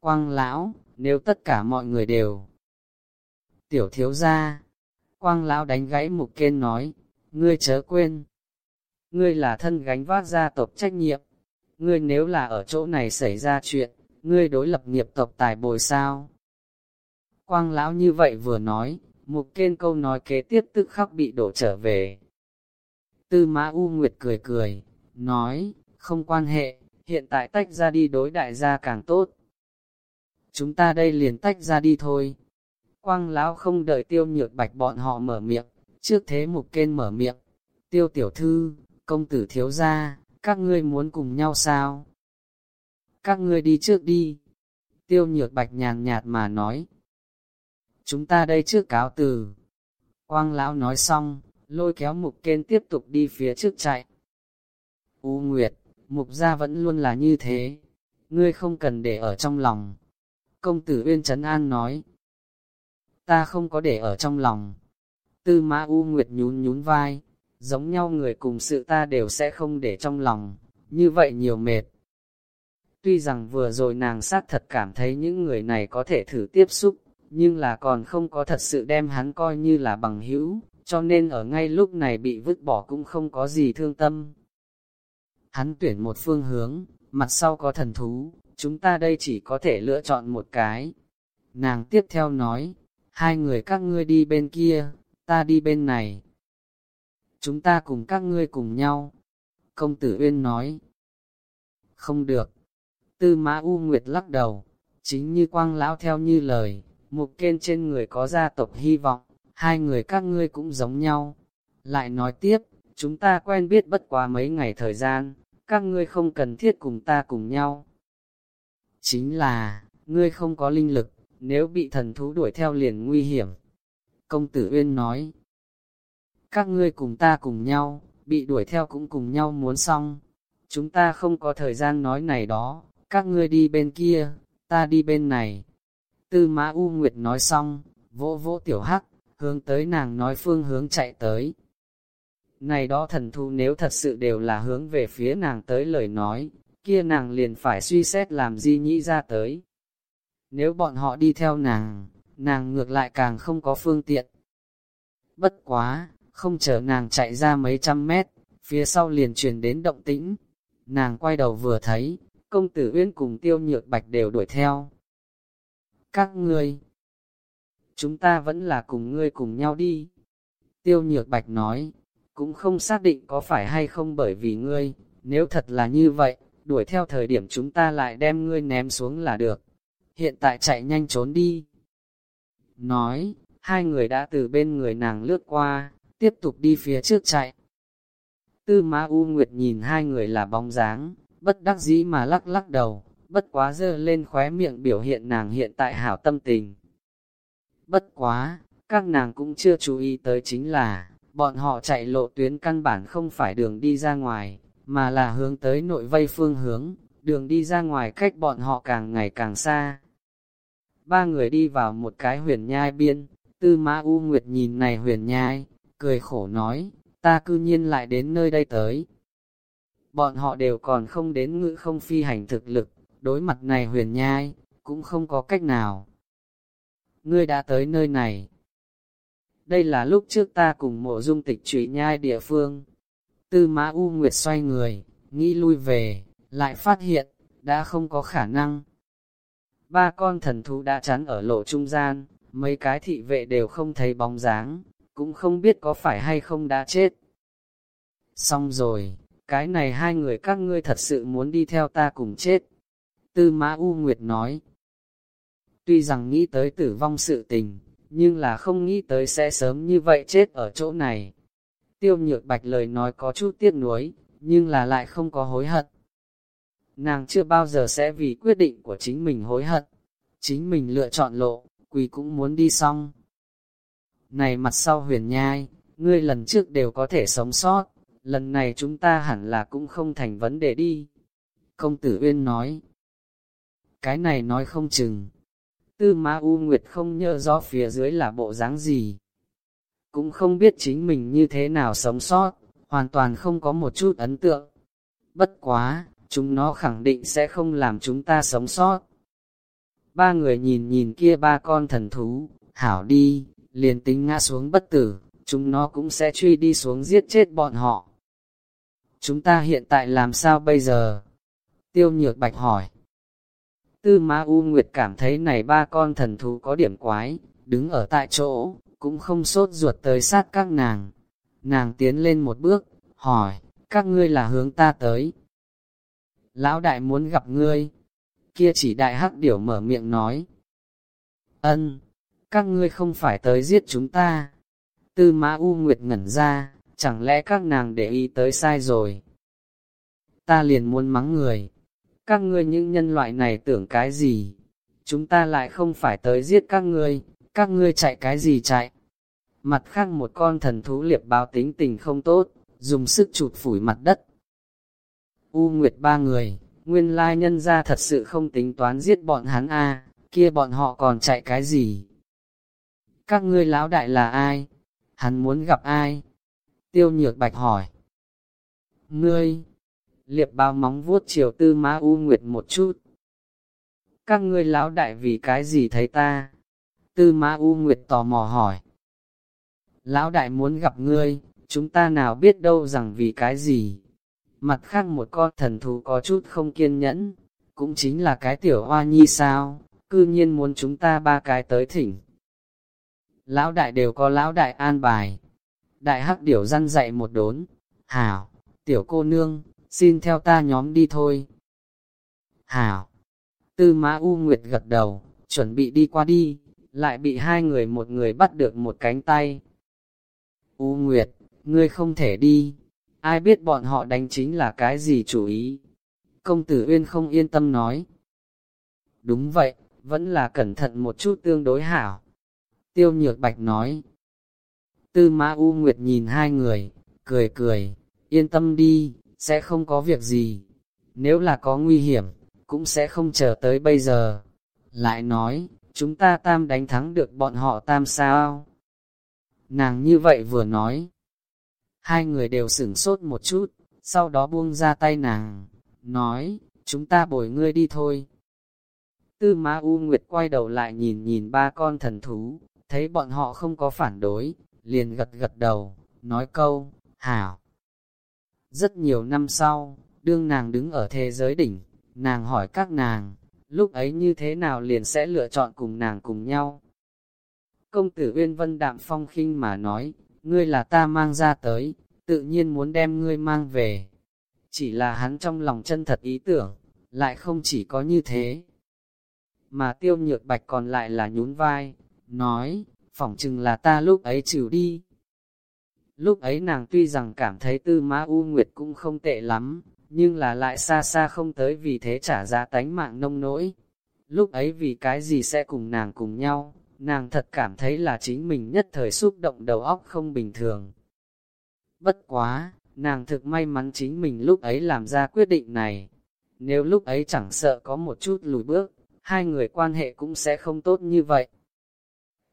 Quang lão, nếu tất cả mọi người đều. Tiểu thiếu gia, quang lão đánh gãy mục kên nói, ngươi chớ quên. Ngươi là thân gánh vác gia tộc trách nhiệm. Ngươi nếu là ở chỗ này xảy ra chuyện, ngươi đối lập nghiệp tộc tài bồi sao? Quang lão như vậy vừa nói, mục kên câu nói kế tiếp tức khắc bị đổ trở về. Tư mã U Nguyệt cười cười, nói, không quan hệ, hiện tại tách ra đi đối đại gia càng tốt. Chúng ta đây liền tách ra đi thôi. Quang lão không đợi tiêu nhược bạch bọn họ mở miệng, Trước thế mục kên mở miệng, tiêu tiểu thư, công tử thiếu gia, các ngươi muốn cùng nhau sao? Các ngươi đi trước đi. Tiêu nhược bạch nhàn nhạt mà nói. Chúng ta đây trước cáo từ. Quang lão nói xong, lôi kéo mục kên tiếp tục đi phía trước chạy. U Nguyệt, mục gia vẫn luôn là như thế. Ngươi không cần để ở trong lòng. Công tử Uyên Trấn An nói. Ta không có để ở trong lòng, Tư Mã U Nguyệt nhún nhún vai, giống nhau người cùng sự ta đều sẽ không để trong lòng, như vậy nhiều mệt. Tuy rằng vừa rồi nàng sát thật cảm thấy những người này có thể thử tiếp xúc, nhưng là còn không có thật sự đem hắn coi như là bằng hữu, cho nên ở ngay lúc này bị vứt bỏ cũng không có gì thương tâm. Hắn tuyển một phương hướng, mặt sau có thần thú, chúng ta đây chỉ có thể lựa chọn một cái. Nàng tiếp theo nói, hai người các ngươi đi bên kia, ta đi bên này. Chúng ta cùng các ngươi cùng nhau. Công tử Uyên nói. Không được. Tư mã U Nguyệt lắc đầu. Chính như quang lão theo như lời, mục kên trên người có gia tộc hy vọng, hai người các ngươi cũng giống nhau. Lại nói tiếp, chúng ta quen biết bất quá mấy ngày thời gian, các ngươi không cần thiết cùng ta cùng nhau. Chính là, ngươi không có linh lực, nếu bị thần thú đuổi theo liền nguy hiểm, Công tử Uyên nói, các ngươi cùng ta cùng nhau, bị đuổi theo cũng cùng nhau muốn xong. Chúng ta không có thời gian nói này đó, các ngươi đi bên kia, ta đi bên này. Tư Mã U Nguyệt nói xong, vỗ vỗ tiểu hắc, hướng tới nàng nói phương hướng chạy tới. Này đó thần thu nếu thật sự đều là hướng về phía nàng tới lời nói, kia nàng liền phải suy xét làm gì nhĩ ra tới. Nếu bọn họ đi theo nàng, nàng ngược lại càng không có phương tiện. Bất quá, không chờ nàng chạy ra mấy trăm mét, phía sau liền truyền đến động tĩnh. Nàng quay đầu vừa thấy, công tử Uyên cùng tiêu nhược bạch đều đuổi theo. Các ngươi, chúng ta vẫn là cùng ngươi cùng nhau đi. Tiêu nhược bạch nói, cũng không xác định có phải hay không bởi vì ngươi, nếu thật là như vậy, đuổi theo thời điểm chúng ta lại đem ngươi ném xuống là được. Hiện tại chạy nhanh trốn đi nói, hai người đã từ bên người nàng lướt qua, tiếp tục đi phía trước chạy. Tư Ma U Nguyệt nhìn hai người là bóng dáng, bất đắc dĩ mà lắc lắc đầu, bất quá dơ lên khóe miệng biểu hiện nàng hiện tại hảo tâm tình. Bất quá, các nàng cũng chưa chú ý tới chính là, bọn họ chạy lộ tuyến căn bản không phải đường đi ra ngoài, mà là hướng tới nội vây phương hướng, đường đi ra ngoài cách bọn họ càng ngày càng xa. Ba người đi vào một cái huyền nhai biên, tư mã U Nguyệt nhìn này huyền nhai, cười khổ nói, ta cư nhiên lại đến nơi đây tới. Bọn họ đều còn không đến ngự không phi hành thực lực, đối mặt này huyền nhai, cũng không có cách nào. Ngươi đã tới nơi này. Đây là lúc trước ta cùng mộ dung tịch trụy nhai địa phương. Tư mã U Nguyệt xoay người, nghĩ lui về, lại phát hiện, đã không có khả năng. Ba con thần thú đã chắn ở lộ trung gian, mấy cái thị vệ đều không thấy bóng dáng, cũng không biết có phải hay không đã chết. Xong rồi, cái này hai người các ngươi thật sự muốn đi theo ta cùng chết. Tư Mã U Nguyệt nói, tuy rằng nghĩ tới tử vong sự tình, nhưng là không nghĩ tới sẽ sớm như vậy chết ở chỗ này. Tiêu nhược bạch lời nói có chút tiếc nuối, nhưng là lại không có hối hận. Nàng chưa bao giờ sẽ vì quyết định của chính mình hối hận. Chính mình lựa chọn lộ, quỳ cũng muốn đi xong. Này mặt sau huyền nhai, ngươi lần trước đều có thể sống sót, lần này chúng ta hẳn là cũng không thành vấn đề đi. Công tử Uyên nói, cái này nói không chừng. Tư Ma U Nguyệt không nhớ rõ phía dưới là bộ dáng gì. Cũng không biết chính mình như thế nào sống sót, hoàn toàn không có một chút ấn tượng. Bất quá, chúng nó khẳng định sẽ không làm chúng ta sống sót. Ba người nhìn nhìn kia ba con thần thú, hảo đi, liền tính ngã xuống bất tử, chúng nó cũng sẽ truy đi xuống giết chết bọn họ. Chúng ta hiện tại làm sao bây giờ? Tiêu nhược bạch hỏi. Tư Ma U Nguyệt cảm thấy này ba con thần thú có điểm quái, đứng ở tại chỗ, cũng không sốt ruột tới sát các nàng. Nàng tiến lên một bước, hỏi, các ngươi là hướng ta tới. Lão đại muốn gặp ngươi. Kia chỉ đại hắc điểu mở miệng nói. Ân, các ngươi không phải tới giết chúng ta. Tư Mã U Nguyệt ngẩn ra, chẳng lẽ các nàng để ý tới sai rồi. Ta liền muốn mắng người, các ngươi những nhân loại này tưởng cái gì? Chúng ta lại không phải tới giết các ngươi, các ngươi chạy cái gì chạy? Mặt khác một con thần thú liệp báo tính tình không tốt, dùng sức chụt phủi mặt đất. U Nguyệt ba người, nguyên lai nhân ra thật sự không tính toán giết bọn hắn a kia bọn họ còn chạy cái gì? Các ngươi lão đại là ai? Hắn muốn gặp ai? Tiêu nhược bạch hỏi. Ngươi, liệp bao móng vuốt chiều tư má u nguyệt một chút. Các ngươi lão đại vì cái gì thấy ta? Tư ma u nguyệt tò mò hỏi. Lão đại muốn gặp ngươi, chúng ta nào biết đâu rằng vì cái gì? Mặt khác một con thần thú có chút không kiên nhẫn, cũng chính là cái tiểu hoa nhi sao, cư nhiên muốn chúng ta ba cái tới thỉnh. Lão đại đều có lão đại an bài. Đại hắc điểu răn dạy một đốn. Hảo, tiểu cô nương, xin theo ta nhóm đi thôi. Hảo, tư mã U Nguyệt gật đầu, chuẩn bị đi qua đi, lại bị hai người một người bắt được một cánh tay. U Nguyệt, ngươi không thể đi, ai biết bọn họ đánh chính là cái gì chủ ý. Công tử Uyên không yên tâm nói. Đúng vậy, vẫn là cẩn thận một chút tương đối hảo. Tiêu Nhược Bạch nói. Tư Mã U Nguyệt nhìn hai người, cười cười, yên tâm đi, sẽ không có việc gì. Nếu là có nguy hiểm, cũng sẽ không chờ tới bây giờ. Lại nói, chúng ta tam đánh thắng được bọn họ tam sao? Nàng như vậy vừa nói. Hai người đều sửng sốt một chút, sau đó buông ra tay nàng, nói, chúng ta bồi ngươi đi thôi. Tư Ma U Nguyệt quay đầu lại nhìn nhìn ba con thần thú, thấy bọn họ không có phản đối, liền gật gật đầu, nói câu, hảo. Rất nhiều năm sau, đương nàng đứng ở thế giới đỉnh, nàng hỏi các nàng, lúc ấy như thế nào liền sẽ lựa chọn cùng nàng cùng nhau. Công tử Uyên Vân Đạm Phong khinh mà nói, ngươi là ta mang ra tới, tự nhiên muốn đem ngươi mang về. Chỉ là hắn trong lòng chân thật ý tưởng, lại không chỉ có như thế. Mà tiêu nhược bạch còn lại là nhún vai, nói, phỏng chừng là ta lúc ấy chịu đi. Lúc ấy nàng tuy rằng cảm thấy tư mã U Nguyệt cũng không tệ lắm, nhưng là lại xa xa không tới vì thế trả giá tánh mạng nông nỗi. Lúc ấy vì cái gì sẽ cùng nàng cùng nhau, nàng thật cảm thấy là chính mình nhất thời xúc động đầu óc không bình thường. Bất quá, nàng thực may mắn chính mình lúc ấy làm ra quyết định này. Nếu lúc ấy chẳng sợ có một chút lùi bước, hai người quan hệ cũng sẽ không tốt như vậy.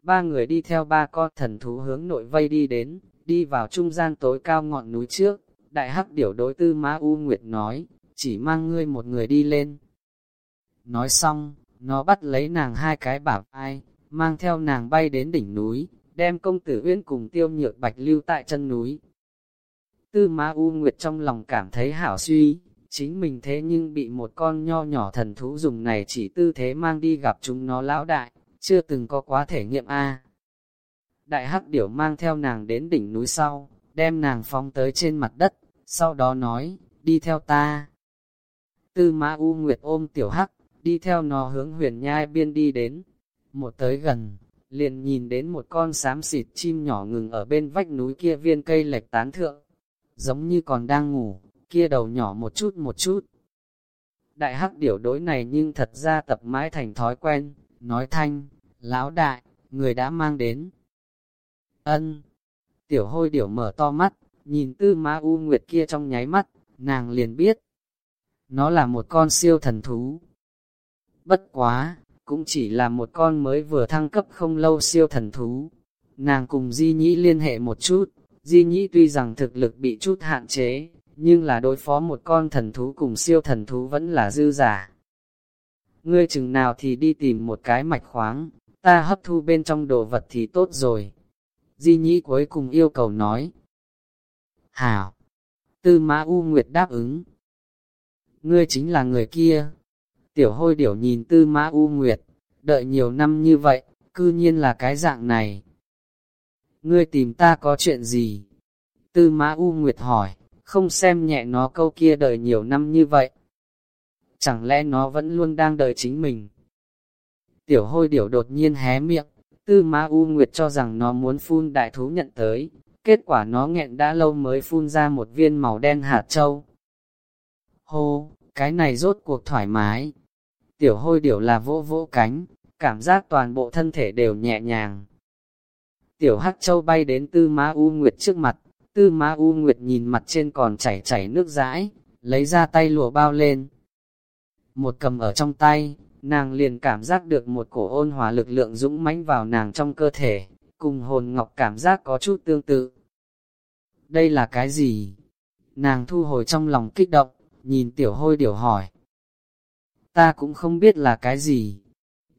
Ba người đi theo ba con thần thú hướng nội vây đi đến, đi vào trung gian tối cao ngọn núi trước. Đại hắc điểu đối tư Ma U Nguyệt nói, chỉ mang ngươi một người đi lên. Nói xong, nó bắt lấy nàng hai cái bả vai, mang theo nàng bay đến đỉnh núi, đem công tử uyên cùng tiêu nhược bạch lưu tại chân núi. Tư Ma U Nguyệt trong lòng cảm thấy hảo suy, chính mình thế nhưng bị một con nho nhỏ thần thú dùng này chỉ tư thế mang đi gặp chúng nó lão đại, chưa từng có quá thể nghiệm a. Đại hắc điểu mang theo nàng đến đỉnh núi sau, đem nàng phóng tới trên mặt đất, sau đó nói, đi theo ta. Tư Ma U Nguyệt ôm tiểu hắc, đi theo nó hướng huyền nhai biên đi đến. Một tới gần, liền nhìn đến một con xám xịt chim nhỏ ngừng ở bên vách núi kia viên cây lệch tán thượng, giống như còn đang ngủ, kia đầu nhỏ một chút một chút. Đại hắc điểu đối này nhưng thật ra tập mãi thành thói quen, nói thanh, lão đại, người đã mang đến. Ân, tiểu hôi điểu mở to mắt, nhìn tư ma u nguyệt kia trong nháy mắt, nàng liền biết. Nó là một con siêu thần thú. Bất quá, cũng chỉ là một con mới vừa thăng cấp không lâu siêu thần thú. Nàng cùng Di Nhĩ liên hệ một chút, Di Nhĩ tuy rằng thực lực bị chút hạn chế, nhưng là đối phó một con thần thú cùng siêu thần thú vẫn là dư giả. Ngươi chừng nào thì đi tìm một cái mạch khoáng, ta hấp thu bên trong đồ vật thì tốt rồi. Di Nhĩ cuối cùng yêu cầu nói. Hảo! Tư Mã U Nguyệt đáp ứng. Ngươi chính là người kia. Tiểu hôi điểu nhìn Tư Mã U Nguyệt, đợi nhiều năm như vậy, cư nhiên là cái dạng này. Ngươi tìm ta có chuyện gì? Tư Mã U Nguyệt hỏi, không xem nhẹ nó câu kia đợi nhiều năm như vậy. Chẳng lẽ nó vẫn luôn đang đợi chính mình? Tiểu hôi điểu đột nhiên hé miệng, Tư Ma U Nguyệt cho rằng nó muốn phun đại thú nhận tới, kết quả nó nghẹn đã lâu mới phun ra một viên màu đen hạt châu. Hô, cái này rốt cuộc thoải mái. Tiểu hôi điểu là vỗ vỗ cánh, cảm giác toàn bộ thân thể đều nhẹ nhàng. Tiểu hắc châu bay đến tư Ma U Nguyệt trước mặt, tư Ma U Nguyệt nhìn mặt trên còn chảy chảy nước dãi, lấy ra tay lùa bao lên. Một cầm ở trong tay, nàng liền cảm giác được một cổ ôn hòa lực lượng dũng mãnh vào nàng trong cơ thể, cùng hồn ngọc cảm giác có chút tương tự. Đây là cái gì? Nàng thu hồi trong lòng kích động, nhìn tiểu hôi điểu hỏi. Ta cũng không biết là cái gì.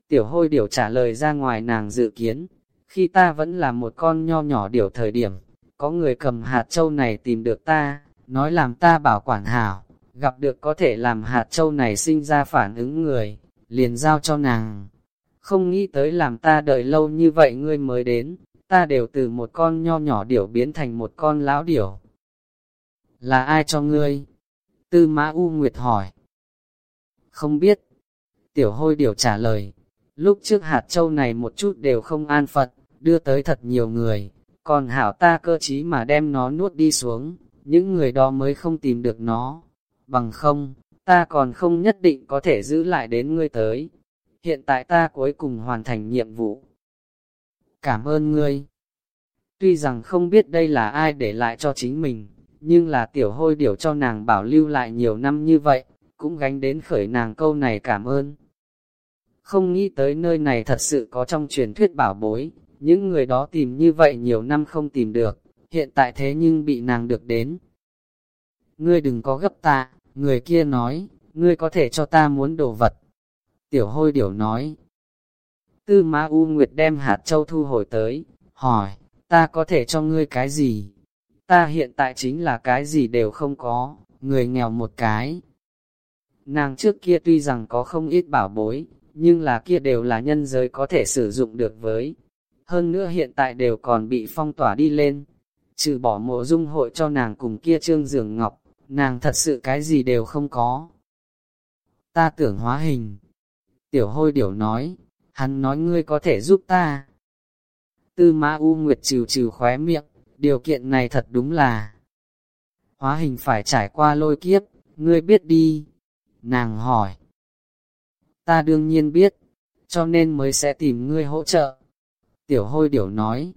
Tiểu hôi điểu trả lời ra ngoài nàng dự kiến, khi ta vẫn là một con nho nhỏ điểu thời điểm, có người cầm hạt châu này tìm được ta, nói làm ta bảo quản hảo, gặp được có thể làm hạt châu này sinh ra phản ứng người, liền giao cho nàng. Không nghĩ tới làm ta đợi lâu như vậy ngươi mới đến, ta đều từ một con nho nhỏ điểu biến thành một con lão điểu. Là ai cho ngươi? Tư Mã U Nguyệt hỏi. Không biết. Tiểu hôi điểu trả lời. Lúc trước hạt châu này một chút đều không an phận, đưa tới thật nhiều người, còn hảo ta cơ trí mà đem nó nuốt đi xuống, những người đó mới không tìm được nó. Bằng không, ta còn không nhất định có thể giữ lại đến ngươi tới. Hiện tại ta cuối cùng hoàn thành nhiệm vụ. Cảm ơn ngươi. Tuy rằng không biết đây là ai để lại cho chính mình, nhưng là tiểu hôi điểu cho nàng bảo lưu lại nhiều năm như vậy, cũng gánh đến khởi nàng câu này cảm ơn. Không nghĩ tới nơi này thật sự có trong truyền thuyết bảo bối, những người đó tìm như vậy nhiều năm không tìm được, hiện tại thế nhưng bị nàng được đến. Ngươi đừng có gấp ta, người kia nói, ngươi có thể cho ta muốn đồ vật. Tiểu hôi điểu nói. Tư Ma U Nguyệt đem hạt châu thu hồi tới, hỏi, ta có thể cho ngươi cái gì? Ta hiện tại chính là cái gì đều không có, người nghèo một cái. Nàng trước kia tuy rằng có không ít bảo bối, nhưng là kia đều là nhân giới có thể sử dụng được với. Hơn nữa hiện tại đều còn bị phong tỏa đi lên. Trừ bỏ mộ dung hội cho nàng cùng kia trương giường ngọc, nàng thật sự cái gì đều không có. Ta tưởng hóa hình. Tiểu hôi điểu nói, hắn nói ngươi có thể giúp ta. Tư ma U Nguyệt trừ trừ khóe miệng, điều kiện này thật đúng là. Hóa hình phải trải qua lôi kiếp, ngươi biết đi. Nàng hỏi. Ta đương nhiên biết, cho nên mới sẽ tìm ngươi hỗ trợ. Tiểu hôi điểu nói.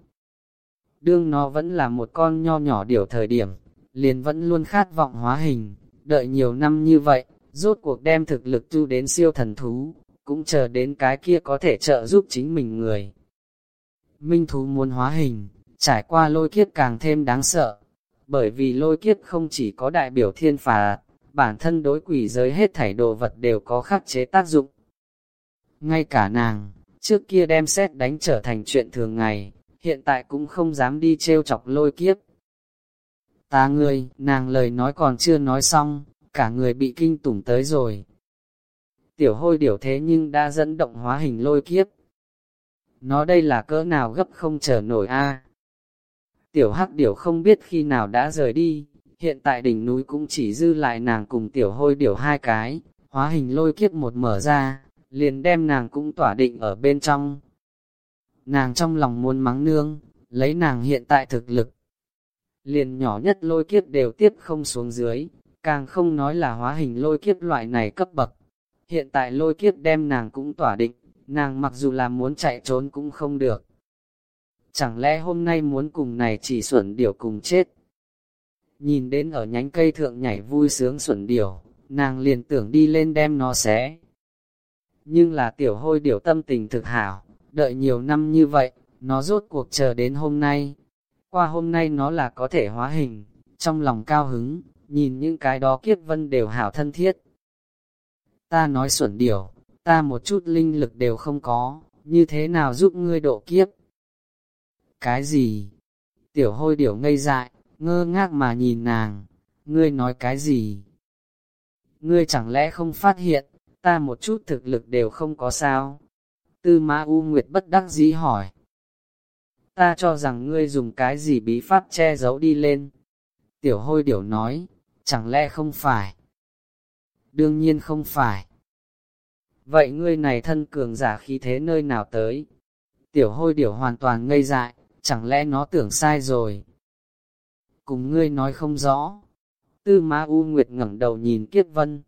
đương nó vẫn là một con nho nhỏ điều thời điểm, liền vẫn luôn khát vọng hóa hình, đợi nhiều năm như vậy, rốt cuộc đem thực lực tu đến siêu thần thú, cũng chờ đến cái kia có thể trợ giúp chính mình người. Minh thú muốn hóa hình, trải qua lôi kiếp càng thêm đáng sợ, bởi vì lôi kiếp không chỉ có đại biểu thiên phà, bản thân đối quỷ giới hết thảy đồ vật đều có khắc chế tác dụng. Ngay cả nàng, trước kia đem xét đánh trở thành chuyện thường ngày, hiện tại cũng không dám đi trêu chọc lôi kiếp. Ta ngươi, nàng lời nói còn chưa nói xong, cả người bị kinh tủng tới rồi. Tiểu hôi điểu thế nhưng đã dẫn động hóa hình lôi kiếp. Nó đây là cỡ nào gấp không chờ nổi a Tiểu hắc điểu không biết khi nào đã rời đi, hiện tại đỉnh núi cũng chỉ dư lại nàng cùng tiểu hôi điểu hai cái, hóa hình lôi kiếp một mở ra, liền đem nàng cũng tỏa định ở bên trong. Nàng trong lòng muốn mắng nương, lấy nàng hiện tại thực lực. Liền nhỏ nhất lôi kiếp đều tiếp không xuống dưới, càng không nói là hóa hình lôi kiếp loại này cấp bậc. Hiện tại lôi kiếp đem nàng cũng tỏa định, nàng mặc dù là muốn chạy trốn cũng không được. Chẳng lẽ hôm nay muốn cùng này chỉ xuẩn điều cùng chết? Nhìn đến ở nhánh cây thượng nhảy vui sướng xuẩn điều, nàng liền tưởng đi lên đem nó xé. Nhưng là tiểu hôi điều tâm tình thực hảo, đợi nhiều năm như vậy, nó rốt cuộc chờ đến hôm nay. Qua hôm nay nó là có thể hóa hình, trong lòng cao hứng, nhìn những cái đó kiếp vân đều hảo thân thiết. Ta nói xuẩn điều, ta một chút linh lực đều không có, như thế nào giúp ngươi độ kiếp? Cái gì? Tiểu hôi điểu ngây dại, ngơ ngác mà nhìn nàng, ngươi nói cái gì? Ngươi chẳng lẽ không phát hiện, ta một chút thực lực đều không có sao? Tư Ma U Nguyệt bất đắc dĩ hỏi. Ta cho rằng ngươi dùng cái gì bí pháp che giấu đi lên. Tiểu hôi điểu nói, chẳng lẽ không phải? Đương nhiên không phải. Vậy ngươi này thân cường giả khí thế nơi nào tới? Tiểu hôi điểu hoàn toàn ngây dại, chẳng lẽ nó tưởng sai rồi? Cùng ngươi nói không rõ. Tư Ma U Nguyệt ngẩng đầu nhìn Kiếp Vân.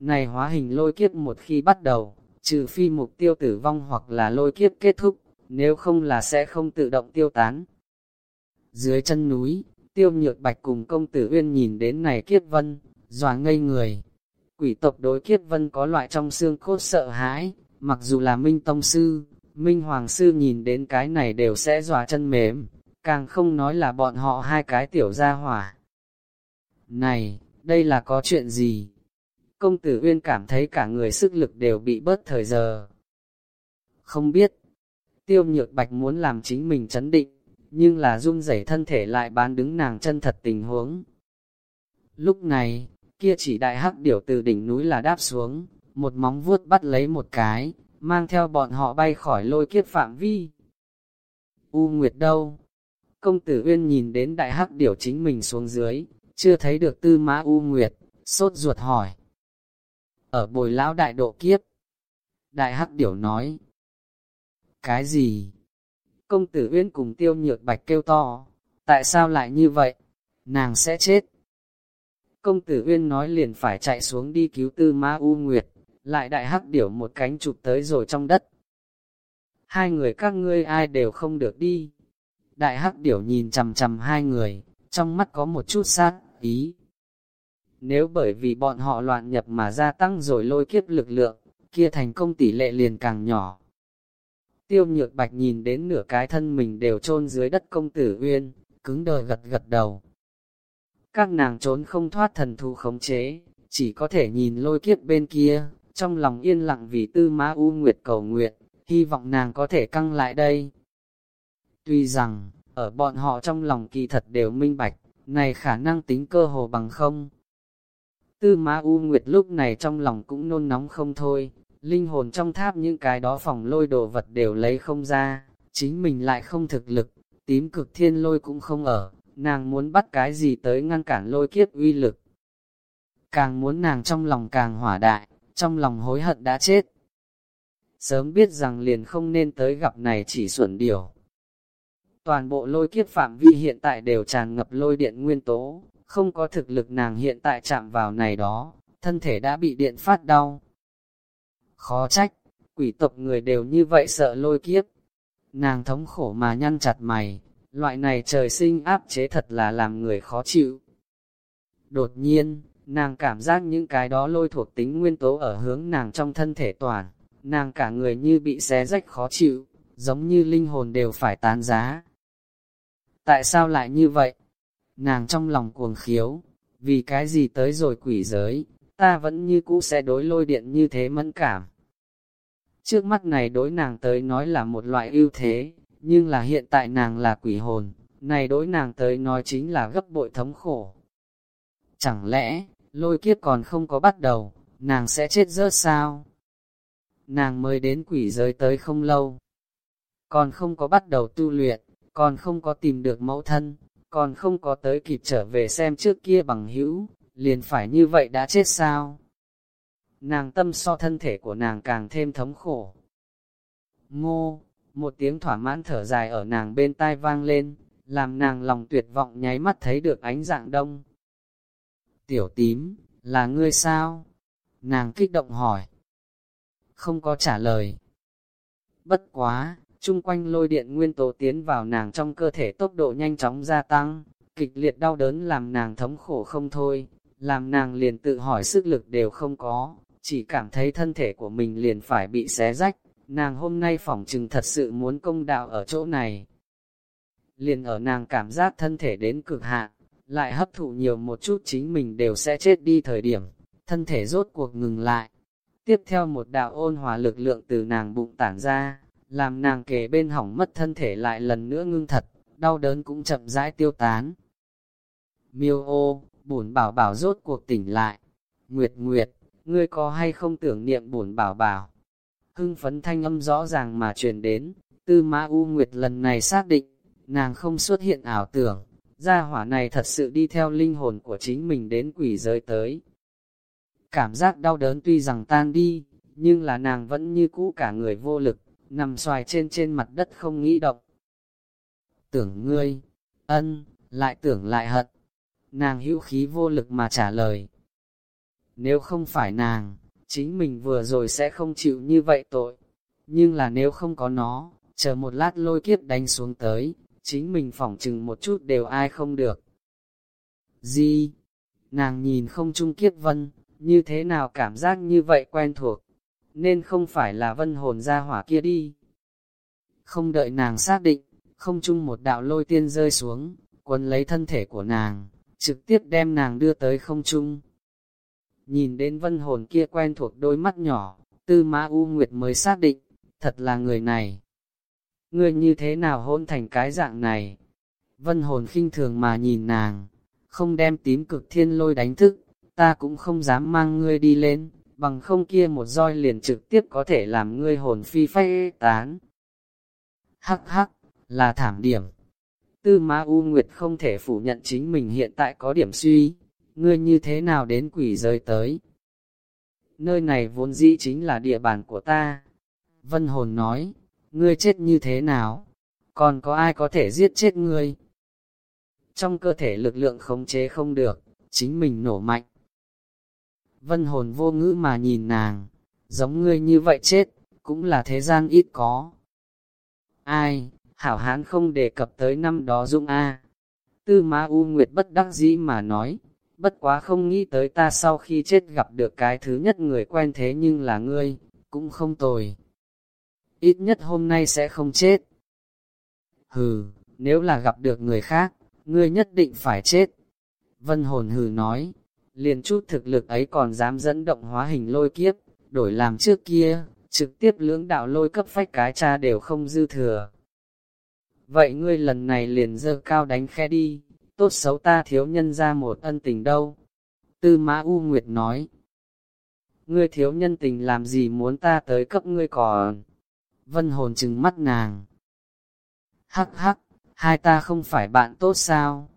Này hóa hình lôi kiếp một khi bắt đầu, trừ phi mục tiêu tử vong hoặc là lôi kiếp kết thúc, nếu không là sẽ không tự động tiêu tán. Dưới chân núi, tiêu nhược bạch cùng công tử uyên nhìn đến này kiết vân, dòa ngây người. Quỷ tộc đối kiết vân có loại trong xương cốt sợ hãi, mặc dù là minh tông sư, minh hoàng sư nhìn đến cái này đều sẽ dòa chân mềm, càng không nói là bọn họ hai cái tiểu gia hỏa. Này, đây là có chuyện gì? Công tử Uyên cảm thấy cả người sức lực đều bị bớt thời giờ. Không biết, tiêu nhược bạch muốn làm chính mình chấn định, nhưng là run rẩy thân thể lại bán đứng nàng chân thật tình huống. Lúc này, kia chỉ đại hắc điểu từ đỉnh núi là đáp xuống, một móng vuốt bắt lấy một cái, mang theo bọn họ bay khỏi lôi kiếp phạm vi. U Nguyệt đâu? Công tử Uyên nhìn đến đại hắc điểu chính mình xuống dưới, chưa thấy được tư mã U Nguyệt, sốt ruột hỏi ở bồi lão đại độ kiếp. Đại hắc điểu nói, cái gì? Công tử Uyên cùng tiêu nhược bạch kêu to, tại sao lại như vậy? Nàng sẽ chết. Công tử Uyên nói liền phải chạy xuống đi cứu tư ma U Nguyệt, lại đại hắc điểu một cánh chụp tới rồi trong đất. Hai người các ngươi ai đều không được đi. Đại hắc điểu nhìn chầm chầm hai người, trong mắt có một chút sát, ý. Nếu bởi vì bọn họ loạn nhập mà gia tăng rồi lôi kiếp lực lượng, kia thành công tỷ lệ liền càng nhỏ. Tiêu nhược bạch nhìn đến nửa cái thân mình đều chôn dưới đất công tử uyên, cứng đờ gật gật đầu. Các nàng trốn không thoát thần thu khống chế, chỉ có thể nhìn lôi kiếp bên kia, trong lòng yên lặng vì tư ma u nguyệt cầu nguyện, hy vọng nàng có thể căng lại đây. Tuy rằng, ở bọn họ trong lòng kỳ thật đều minh bạch, này khả năng tính cơ hồ bằng không, Tư Ma U Nguyệt lúc này trong lòng cũng nôn nóng không thôi, linh hồn trong tháp những cái đó phòng lôi đồ vật đều lấy không ra, chính mình lại không thực lực, tím cực thiên lôi cũng không ở, nàng muốn bắt cái gì tới ngăn cản lôi kiếp uy lực. Càng muốn nàng trong lòng càng hỏa đại, trong lòng hối hận đã chết. Sớm biết rằng liền không nên tới gặp này chỉ xuẩn điều. Toàn bộ lôi kiếp phạm vi hiện tại đều tràn ngập lôi điện nguyên tố, không có thực lực nàng hiện tại chạm vào này đó, thân thể đã bị điện phát đau. Khó trách, quỷ tộc người đều như vậy sợ lôi kiếp. Nàng thống khổ mà nhăn chặt mày, loại này trời sinh áp chế thật là làm người khó chịu. Đột nhiên, nàng cảm giác những cái đó lôi thuộc tính nguyên tố ở hướng nàng trong thân thể toàn, nàng cả người như bị xé rách khó chịu, giống như linh hồn đều phải tán giá. Tại sao lại như vậy? Nàng trong lòng cuồng khiếu, vì cái gì tới rồi quỷ giới, ta vẫn như cũ sẽ đối lôi điện như thế mẫn cảm. Trước mắt này đối nàng tới nói là một loại ưu thế, nhưng là hiện tại nàng là quỷ hồn, này đối nàng tới nói chính là gấp bội thống khổ. Chẳng lẽ, lôi kiếp còn không có bắt đầu, nàng sẽ chết rớt sao? Nàng mới đến quỷ giới tới không lâu, còn không có bắt đầu tu luyện, còn không có tìm được mẫu thân, còn không có tới kịp trở về xem trước kia bằng hữu, liền phải như vậy đã chết sao? Nàng tâm so thân thể của nàng càng thêm thống khổ. Ngô, một tiếng thỏa mãn thở dài ở nàng bên tai vang lên, làm nàng lòng tuyệt vọng nháy mắt thấy được ánh dạng đông. Tiểu tím, là ngươi sao? Nàng kích động hỏi. Không có trả lời. Bất quá, chung quanh lôi điện nguyên tố tiến vào nàng trong cơ thể tốc độ nhanh chóng gia tăng, kịch liệt đau đớn làm nàng thống khổ không thôi, làm nàng liền tự hỏi sức lực đều không có, chỉ cảm thấy thân thể của mình liền phải bị xé rách, nàng hôm nay phỏng chừng thật sự muốn công đạo ở chỗ này. Liền ở nàng cảm giác thân thể đến cực hạn, lại hấp thụ nhiều một chút chính mình đều sẽ chết đi thời điểm, thân thể rốt cuộc ngừng lại. Tiếp theo một đạo ôn hòa lực lượng từ nàng bụng tản ra, làm nàng kề bên hỏng mất thân thể lại lần nữa ngưng thật, đau đớn cũng chậm rãi tiêu tán. Miêu ô, bổn bảo bảo rốt cuộc tỉnh lại. Nguyệt Nguyệt, ngươi có hay không tưởng niệm bổn bảo bảo? Hưng phấn thanh âm rõ ràng mà truyền đến, tư mã U Nguyệt lần này xác định, nàng không xuất hiện ảo tưởng, gia hỏa này thật sự đi theo linh hồn của chính mình đến quỷ giới tới. Cảm giác đau đớn tuy rằng tan đi, nhưng là nàng vẫn như cũ cả người vô lực, nằm xoài trên trên mặt đất không nghĩ động. Tưởng ngươi, ân, lại tưởng lại hận. Nàng hữu khí vô lực mà trả lời. Nếu không phải nàng, chính mình vừa rồi sẽ không chịu như vậy tội. Nhưng là nếu không có nó, chờ một lát lôi kiếp đánh xuống tới, chính mình phỏng chừng một chút đều ai không được. Gì? Nàng nhìn không chung kiếp vân, như thế nào cảm giác như vậy quen thuộc? nên không phải là vân hồn ra hỏa kia đi. Không đợi nàng xác định, không chung một đạo lôi tiên rơi xuống, quấn lấy thân thể của nàng, trực tiếp đem nàng đưa tới không trung Nhìn đến vân hồn kia quen thuộc đôi mắt nhỏ, tư mã U Nguyệt mới xác định, thật là người này. Ngươi như thế nào hôn thành cái dạng này? Vân hồn khinh thường mà nhìn nàng, không đem tím cực thiên lôi đánh thức, ta cũng không dám mang ngươi đi lên bằng không kia một roi liền trực tiếp có thể làm ngươi hồn phi phách tán. Hắc hắc, là thảm điểm. Tư Ma U Nguyệt không thể phủ nhận chính mình hiện tại có điểm suy, ngươi như thế nào đến quỷ rơi tới. Nơi này vốn dĩ chính là địa bàn của ta. Vân hồn nói, ngươi chết như thế nào? Còn có ai có thể giết chết ngươi? Trong cơ thể lực lượng khống chế không được, chính mình nổ mạnh, Vân hồn vô ngữ mà nhìn nàng, giống ngươi như vậy chết, cũng là thế gian ít có. Ai, hảo hán không đề cập tới năm đó Dung A. Tư Ma U Nguyệt bất đắc dĩ mà nói, bất quá không nghĩ tới ta sau khi chết gặp được cái thứ nhất người quen thế nhưng là ngươi, cũng không tồi. Ít nhất hôm nay sẽ không chết. Hừ, nếu là gặp được người khác, ngươi nhất định phải chết. Vân hồn hừ nói, liền chút thực lực ấy còn dám dẫn động hóa hình lôi kiếp, đổi làm trước kia, trực tiếp lưỡng đạo lôi cấp phách cái cha đều không dư thừa. Vậy ngươi lần này liền dơ cao đánh khe đi, tốt xấu ta thiếu nhân ra một ân tình đâu. Tư Mã U Nguyệt nói, ngươi thiếu nhân tình làm gì muốn ta tới cấp ngươi còn. Vân hồn chừng mắt nàng. Hắc hắc, hai ta không phải bạn tốt sao?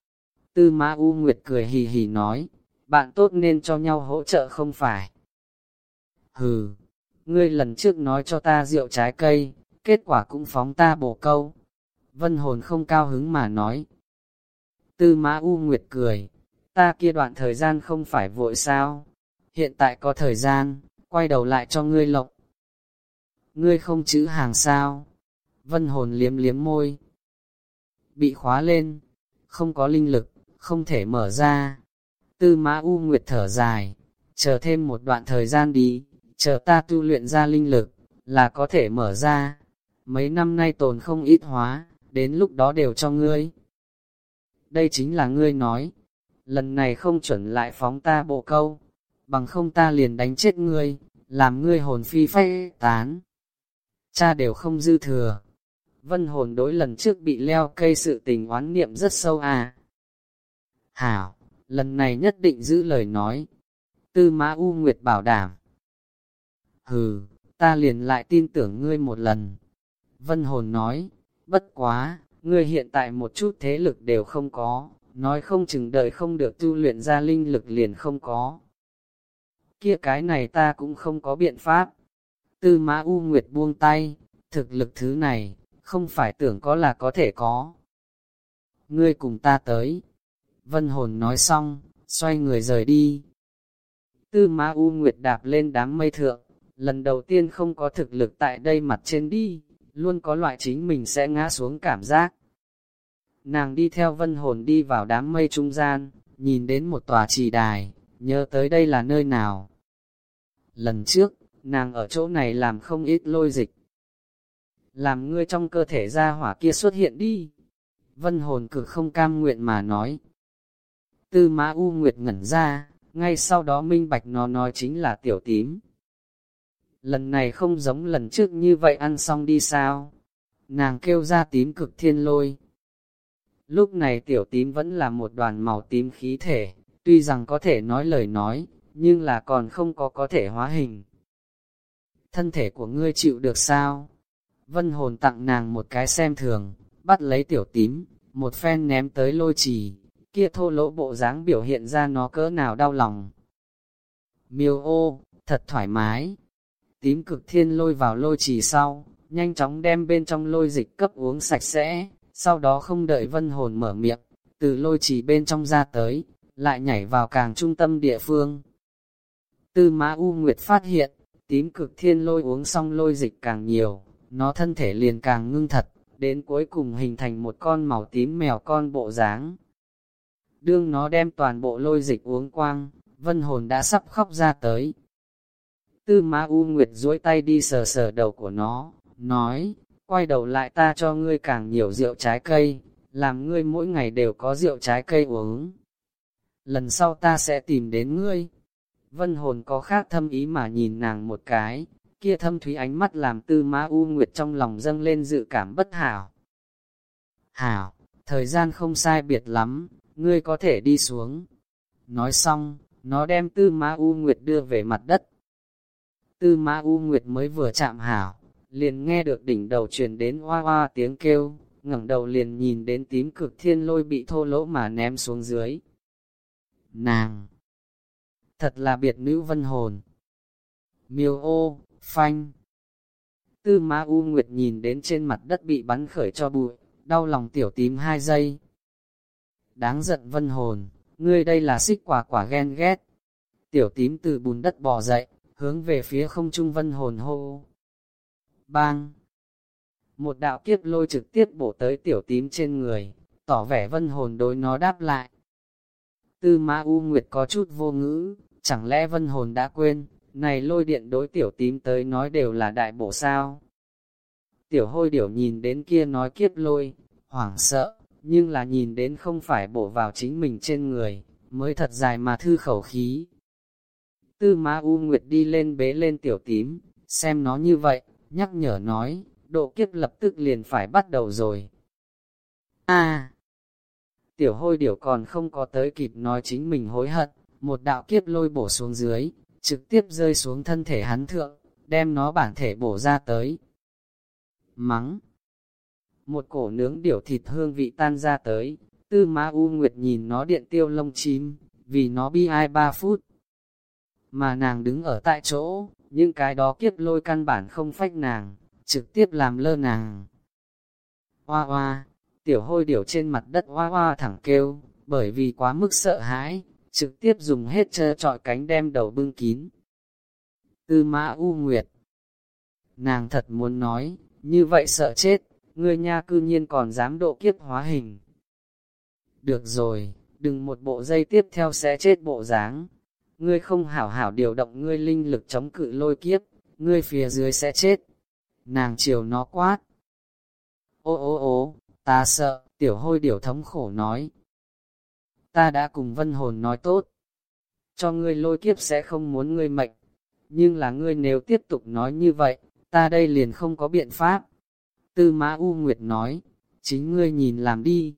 Tư Mã U Nguyệt cười hì hì nói, bạn tốt nên cho nhau hỗ trợ không phải. Hừ, ngươi lần trước nói cho ta rượu trái cây, kết quả cũng phóng ta bổ câu. Vân hồn không cao hứng mà nói. Tư mã U Nguyệt cười, ta kia đoạn thời gian không phải vội sao, hiện tại có thời gian, quay đầu lại cho ngươi lộc. Ngươi không chữ hàng sao? Vân hồn liếm liếm môi. bị khóa lên, không có linh lực, không thể mở ra. Tư mã U Nguyệt thở dài, chờ thêm một đoạn thời gian đi, chờ ta tu luyện ra linh lực, là có thể mở ra. Mấy năm nay tồn không ít hóa, đến lúc đó đều cho ngươi. Đây chính là ngươi nói, lần này không chuẩn lại phóng ta bộ câu, bằng không ta liền đánh chết ngươi, làm ngươi hồn phi phách tán. Cha đều không dư thừa. Vân hồn đối lần trước bị leo cây sự tình oán niệm rất sâu à. Hảo, lần này nhất định giữ lời nói. Tư mã U Nguyệt bảo đảm. Hừ, ta liền lại tin tưởng ngươi một lần. Vân hồn nói, bất quá, ngươi hiện tại một chút thế lực đều không có, nói không chừng đợi không được tu luyện ra linh lực liền không có. Kia cái này ta cũng không có biện pháp. Tư mã U Nguyệt buông tay, thực lực thứ này, không phải tưởng có là có thể có. Ngươi cùng ta tới. Vân hồn nói xong, xoay người rời đi. Tư mã U Nguyệt đạp lên đám mây thượng, lần đầu tiên không có thực lực tại đây mặt trên đi, luôn có loại chính mình sẽ ngã xuống cảm giác. Nàng đi theo vân hồn đi vào đám mây trung gian, nhìn đến một tòa trì đài, nhớ tới đây là nơi nào. Lần trước, nàng ở chỗ này làm không ít lôi dịch. Làm ngươi trong cơ thể ra hỏa kia xuất hiện đi. Vân hồn cực không cam nguyện mà nói. Tư mã U Nguyệt ngẩn ra, ngay sau đó minh bạch nó nói chính là tiểu tím. Lần này không giống lần trước như vậy ăn xong đi sao? Nàng kêu ra tím cực thiên lôi. Lúc này tiểu tím vẫn là một đoàn màu tím khí thể, tuy rằng có thể nói lời nói, nhưng là còn không có có thể hóa hình. Thân thể của ngươi chịu được sao? Vân hồn tặng nàng một cái xem thường, bắt lấy tiểu tím, một phen ném tới lôi trì, kia thô lỗ bộ dáng biểu hiện ra nó cỡ nào đau lòng. Miêu ô, thật thoải mái. Tím cực thiên lôi vào lôi trì sau, nhanh chóng đem bên trong lôi dịch cấp uống sạch sẽ, sau đó không đợi vân hồn mở miệng, từ lôi trì bên trong ra tới, lại nhảy vào càng trung tâm địa phương. Tư mã U Nguyệt phát hiện, tím cực thiên lôi uống xong lôi dịch càng nhiều, nó thân thể liền càng ngưng thật, đến cuối cùng hình thành một con màu tím mèo con bộ dáng. Đương nó đem toàn bộ lôi dịch uống quang, vân hồn đã sắp khóc ra tới. Tư Ma U Nguyệt duỗi tay đi sờ sờ đầu của nó, nói, quay đầu lại ta cho ngươi càng nhiều rượu trái cây, làm ngươi mỗi ngày đều có rượu trái cây uống. Lần sau ta sẽ tìm đến ngươi. Vân hồn có khác thâm ý mà nhìn nàng một cái, kia thâm thúy ánh mắt làm tư Ma u nguyệt trong lòng dâng lên dự cảm bất hảo. Hảo, thời gian không sai biệt lắm, ngươi có thể đi xuống. Nói xong, nó đem tư Ma u nguyệt đưa về mặt đất. Tư Ma u nguyệt mới vừa chạm hảo, liền nghe được đỉnh đầu truyền đến hoa hoa tiếng kêu, ngẩng đầu liền nhìn đến tím cực thiên lôi bị thô lỗ mà ném xuống dưới. Nàng! Thật là biệt nữ vân hồn. Miêu ô, phanh. Tư Ma U Nguyệt nhìn đến trên mặt đất bị bắn khởi cho bụi, đau lòng tiểu tím hai giây. Đáng giận vân hồn, ngươi đây là xích quả quả ghen ghét. Tiểu tím từ bùn đất bò dậy, hướng về phía không trung vân hồn hô. Bang! Một đạo kiếp lôi trực tiếp bổ tới tiểu tím trên người, tỏ vẻ vân hồn đối nó đáp lại. Tư Ma U Nguyệt có chút vô ngữ, chẳng lẽ vân hồn đã quên, này lôi điện đối tiểu tím tới nói đều là đại bổ sao. Tiểu hôi điểu nhìn đến kia nói kiếp lôi, hoảng sợ, nhưng là nhìn đến không phải bổ vào chính mình trên người, mới thật dài mà thư khẩu khí. Tư Ma U Nguyệt đi lên bế lên tiểu tím, xem nó như vậy, nhắc nhở nói, độ kiếp lập tức liền phải bắt đầu rồi. A, Tiểu hôi điểu còn không có tới kịp nói chính mình hối hận, một đạo kiếp lôi bổ xuống dưới, trực tiếp rơi xuống thân thể hắn thượng, đem nó bản thể bổ ra tới. Mắng Một cổ nướng điểu thịt hương vị tan ra tới, tư ma u nguyệt nhìn nó điện tiêu lông chim, vì nó bi ai ba phút. Mà nàng đứng ở tại chỗ, những cái đó kiếp lôi căn bản không phách nàng, trực tiếp làm lơ nàng. Hoa hoa, tiểu hôi điểu trên mặt đất hoa hoa thẳng kêu, bởi vì quá mức sợ hãi, trực tiếp dùng hết trơ trọi cánh đem đầu bưng kín. Tư mã U Nguyệt Nàng thật muốn nói, như vậy sợ chết, ngươi nha cư nhiên còn dám độ kiếp hóa hình. Được rồi, đừng một bộ dây tiếp theo sẽ chết bộ dáng. Ngươi không hảo hảo điều động ngươi linh lực chống cự lôi kiếp, ngươi phía dưới sẽ chết. Nàng chiều nó quát. Ô ô ô, ta sợ, tiểu hôi điểu thống khổ nói. Ta đã cùng vân hồn nói tốt. Cho ngươi lôi kiếp sẽ không muốn ngươi mệnh. Nhưng là ngươi nếu tiếp tục nói như vậy, ta đây liền không có biện pháp. Tư Mã U Nguyệt nói, chính ngươi nhìn làm đi.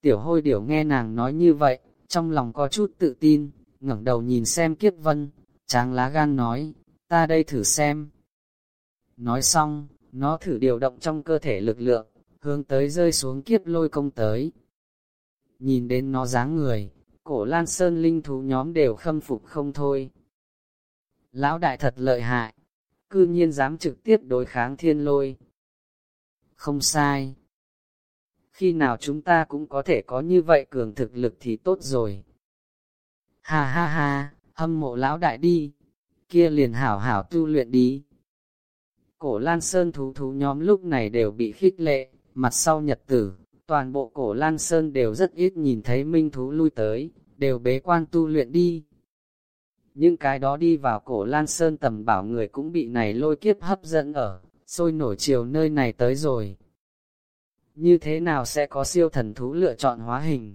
Tiểu hôi điểu nghe nàng nói như vậy, trong lòng có chút tự tin, ngẩng đầu nhìn xem kiếp vân, tráng lá gan nói, ta đây thử xem. Nói xong, nó thử điều động trong cơ thể lực lượng, hướng tới rơi xuống kiếp lôi công tới. Nhìn đến nó dáng người, cổ lan sơn linh thú nhóm đều khâm phục không thôi. Lão đại thật lợi hại, cư nhiên dám trực tiếp đối kháng thiên lôi. Không sai. Khi nào chúng ta cũng có thể có như vậy cường thực lực thì tốt rồi. Ha ha ha, hâm mộ lão đại đi, kia liền hảo hảo tu luyện đi. Cổ Lan Sơn thú thú nhóm lúc này đều bị khích lệ, mặt sau nhật tử, toàn bộ cổ Lan Sơn đều rất ít nhìn thấy minh thú lui tới, đều bế quan tu luyện đi. Những cái đó đi vào cổ Lan Sơn tầm bảo người cũng bị này lôi kiếp hấp dẫn ở, sôi nổi chiều nơi này tới rồi. Như thế nào sẽ có siêu thần thú lựa chọn hóa hình?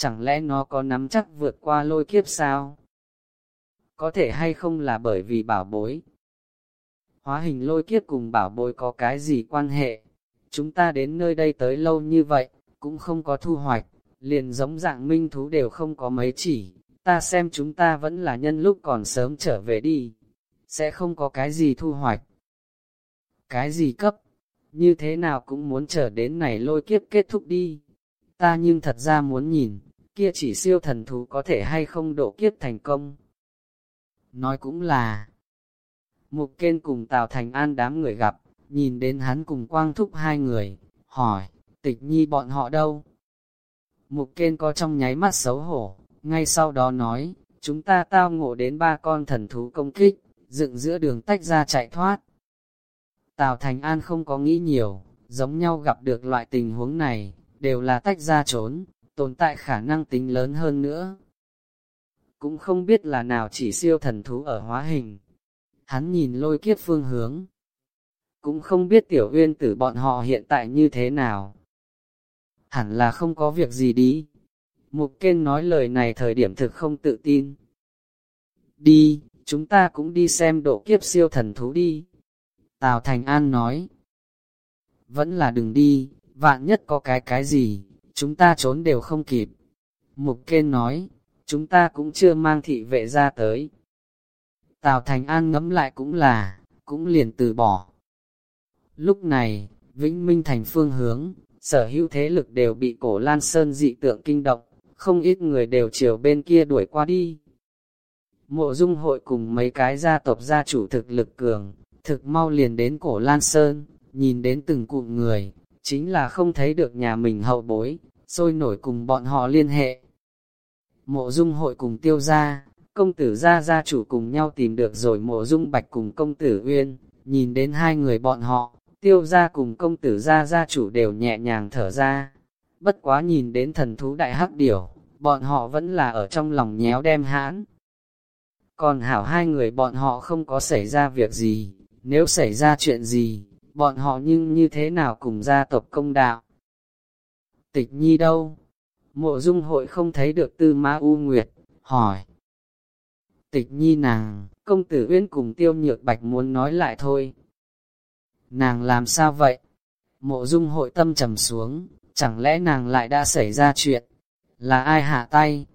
Chẳng lẽ nó có nắm chắc vượt qua lôi kiếp sao? Có thể hay không là bởi vì bảo bối. Hóa hình lôi kiếp cùng bảo bối có cái gì quan hệ? Chúng ta đến nơi đây tới lâu như vậy, cũng không có thu hoạch, liền giống dạng minh thú đều không có mấy chỉ. Ta xem chúng ta vẫn là nhân lúc còn sớm trở về đi, sẽ không có cái gì thu hoạch. Cái gì cấp? Như thế nào cũng muốn chờ đến này lôi kiếp kết thúc đi. Ta nhưng thật ra muốn nhìn, kia chỉ siêu thần thú có thể hay không độ kiếp thành công. Nói cũng là, Mục Kên cùng Tào Thành An đám người gặp, nhìn đến hắn cùng quang thúc hai người, hỏi, tịch nhi bọn họ đâu? Mục Kên có trong nháy mắt xấu hổ, ngay sau đó nói, chúng ta tao ngộ đến ba con thần thú công kích, dựng giữa đường tách ra chạy thoát. Tào Thành An không có nghĩ nhiều, giống nhau gặp được loại tình huống này, đều là tách ra trốn, tồn tại khả năng tính lớn hơn nữa. Cũng không biết là nào chỉ siêu thần thú ở hóa hình. Hắn nhìn lôi kiếp phương hướng. Cũng không biết tiểu uyên tử bọn họ hiện tại như thế nào. Hẳn là không có việc gì đi. Mục kên nói lời này thời điểm thực không tự tin. Đi, chúng ta cũng đi xem độ kiếp siêu thần thú đi. Tào Thành An nói. Vẫn là đừng đi, vạn nhất có cái cái gì, chúng ta trốn đều không kịp. Mục Kên nói, chúng ta cũng chưa mang thị vệ ra tới. Tào Thành An ngẫm lại cũng là, cũng liền từ bỏ. Lúc này, Vĩnh Minh thành phương hướng, sở hữu thế lực đều bị cổ Lan Sơn dị tượng kinh động, không ít người đều chiều bên kia đuổi qua đi. Mộ dung hội cùng mấy cái gia tộc gia chủ thực lực cường, thực mau liền đến cổ Lan Sơn, nhìn đến từng cụm người, chính là không thấy được nhà mình hậu bối, sôi nổi cùng bọn họ liên hệ. Mộ dung hội cùng tiêu gia, công tử gia gia chủ cùng nhau tìm được rồi mộ dung bạch cùng công tử uyên, nhìn đến hai người bọn họ, tiêu gia cùng công tử gia gia chủ đều nhẹ nhàng thở ra. Bất quá nhìn đến thần thú đại hắc điểu, bọn họ vẫn là ở trong lòng nhéo đem hãn. Còn hảo hai người bọn họ không có xảy ra việc gì, nếu xảy ra chuyện gì, bọn họ nhưng như thế nào cùng gia tộc công đạo. Tịch nhi đâu? Mộ dung hội không thấy được tư ma u nguyệt, hỏi. Tịch nhi nàng, công tử uyên cùng tiêu nhược bạch muốn nói lại thôi. Nàng làm sao vậy? Mộ dung hội tâm trầm xuống, chẳng lẽ nàng lại đã xảy ra chuyện? Là ai hạ tay?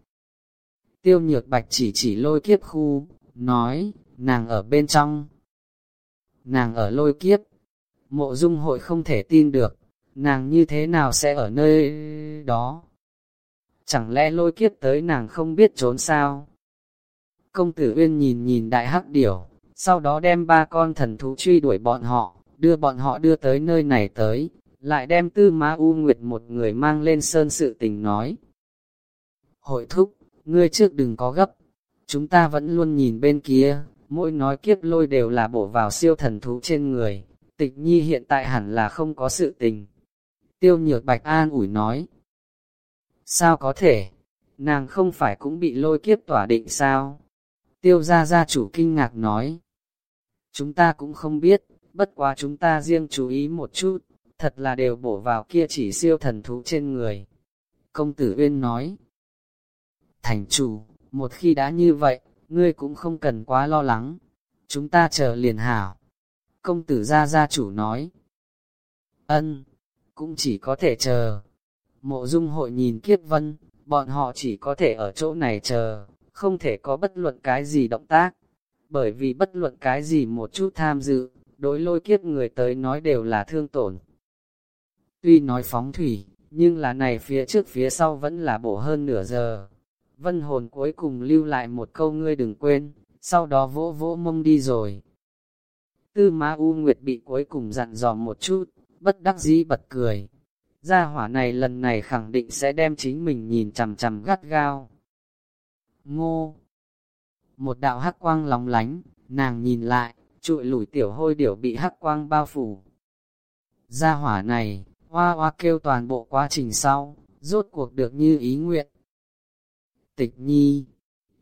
Tiêu nhược bạch chỉ chỉ lôi kiếp khu, nói, nàng ở bên trong. Nàng ở lôi kiếp. Mộ dung hội không thể tin được, nàng như thế nào sẽ ở nơi đó? Chẳng lẽ lôi kiếp tới nàng không biết trốn sao? Công tử Uyên nhìn nhìn đại hắc điểu, sau đó đem ba con thần thú truy đuổi bọn họ, đưa bọn họ đưa tới nơi này tới, lại đem tư ma u nguyệt một người mang lên sơn sự tình nói. Hội thúc, ngươi trước đừng có gấp, chúng ta vẫn luôn nhìn bên kia, mỗi nói kiếp lôi đều là bổ vào siêu thần thú trên người, tịch nhi hiện tại hẳn là không có sự tình. Tiêu nhược bạch an ủi nói. Sao có thể? Nàng không phải cũng bị lôi kiếp tỏa định sao? Tiêu gia gia chủ kinh ngạc nói. Chúng ta cũng không biết, bất quá chúng ta riêng chú ý một chút, thật là đều bổ vào kia chỉ siêu thần thú trên người. Công tử Uyên nói. Thành chủ, một khi đã như vậy, ngươi cũng không cần quá lo lắng. Chúng ta chờ liền hảo. Công tử gia gia chủ nói. Ân, cũng chỉ có thể chờ. Mộ dung hội nhìn kiếp vân, bọn họ chỉ có thể ở chỗ này chờ, không thể có bất luận cái gì động tác. Bởi vì bất luận cái gì một chút tham dự, đối lôi kiếp người tới nói đều là thương tổn. Tuy nói phóng thủy, nhưng là này phía trước phía sau vẫn là bổ hơn nửa giờ. Vân hồn cuối cùng lưu lại một câu ngươi đừng quên, sau đó vỗ vỗ mông đi rồi. Tư Ma U Nguyệt bị cuối cùng dặn dò một chút, bất đắc dĩ bật cười. Gia hỏa này lần này khẳng định sẽ đem chính mình nhìn chằm chằm gắt gao. Ngô Một đạo hắc quang lóng lánh, nàng nhìn lại, trụi lủi tiểu hôi điểu bị hắc quang bao phủ. Gia hỏa này, hoa hoa kêu toàn bộ quá trình sau, rốt cuộc được như ý nguyện. Tịch nhi,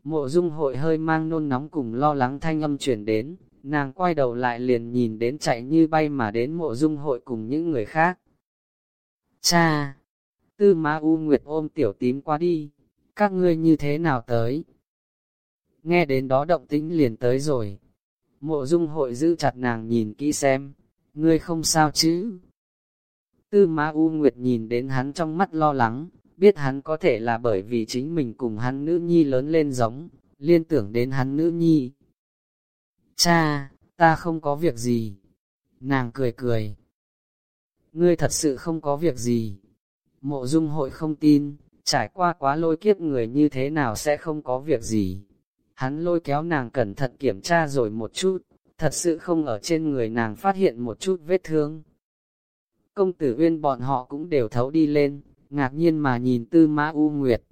mộ dung hội hơi mang nôn nóng cùng lo lắng thanh âm chuyển đến, nàng quay đầu lại liền nhìn đến chạy như bay mà đến mộ dung hội cùng những người khác. Cha! Tư Ma U Nguyệt ôm tiểu tím qua đi, các ngươi như thế nào tới? Nghe đến đó động tĩnh liền tới rồi. Mộ dung hội giữ chặt nàng nhìn kỹ xem, ngươi không sao chứ? Tư Ma U Nguyệt nhìn đến hắn trong mắt lo lắng, biết hắn có thể là bởi vì chính mình cùng hắn nữ nhi lớn lên giống, liên tưởng đến hắn nữ nhi. Cha, ta không có việc gì. Nàng cười cười. Ngươi thật sự không có việc gì. Mộ dung hội không tin, trải qua quá lôi kiếp người như thế nào sẽ không có việc gì. Hắn lôi kéo nàng cẩn thận kiểm tra rồi một chút, thật sự không ở trên người nàng phát hiện một chút vết thương. Công tử uyên bọn họ cũng đều thấu đi lên, ngạc nhiên mà nhìn tư mã U Nguyệt.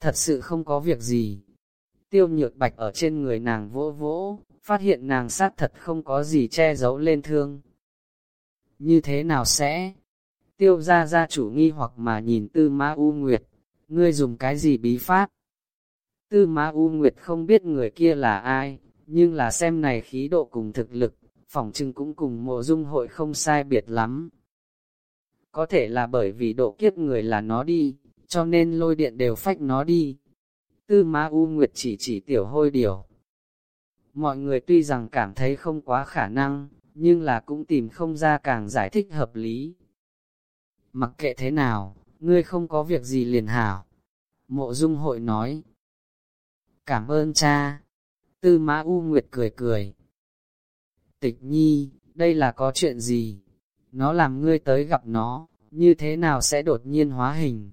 Thật sự không có việc gì. Tiêu nhược bạch ở trên người nàng vỗ vỗ, phát hiện nàng sát thật không có gì che giấu lên thương. Như thế nào sẽ? Tiêu ra ra chủ nghi hoặc mà nhìn tư Ma U Nguyệt, ngươi dùng cái gì bí pháp? Tư Ma U Nguyệt không biết người kia là ai, nhưng là xem này khí độ cùng thực lực, phỏng chừng cũng cùng mộ dung hội không sai biệt lắm. Có thể là bởi vì độ kiếp người là nó đi, cho nên lôi điện đều phách nó đi. Tư Ma U Nguyệt chỉ chỉ tiểu hôi điều. Mọi người tuy rằng cảm thấy không quá khả năng, nhưng là cũng tìm không ra càng giải thích hợp lý. Mặc kệ thế nào, ngươi không có việc gì liền hảo. Mộ dung hội nói. Cảm ơn cha. Tư Mã U Nguyệt cười cười. Tịch nhi, đây là có chuyện gì? Nó làm ngươi tới gặp nó, như thế nào sẽ đột nhiên hóa hình?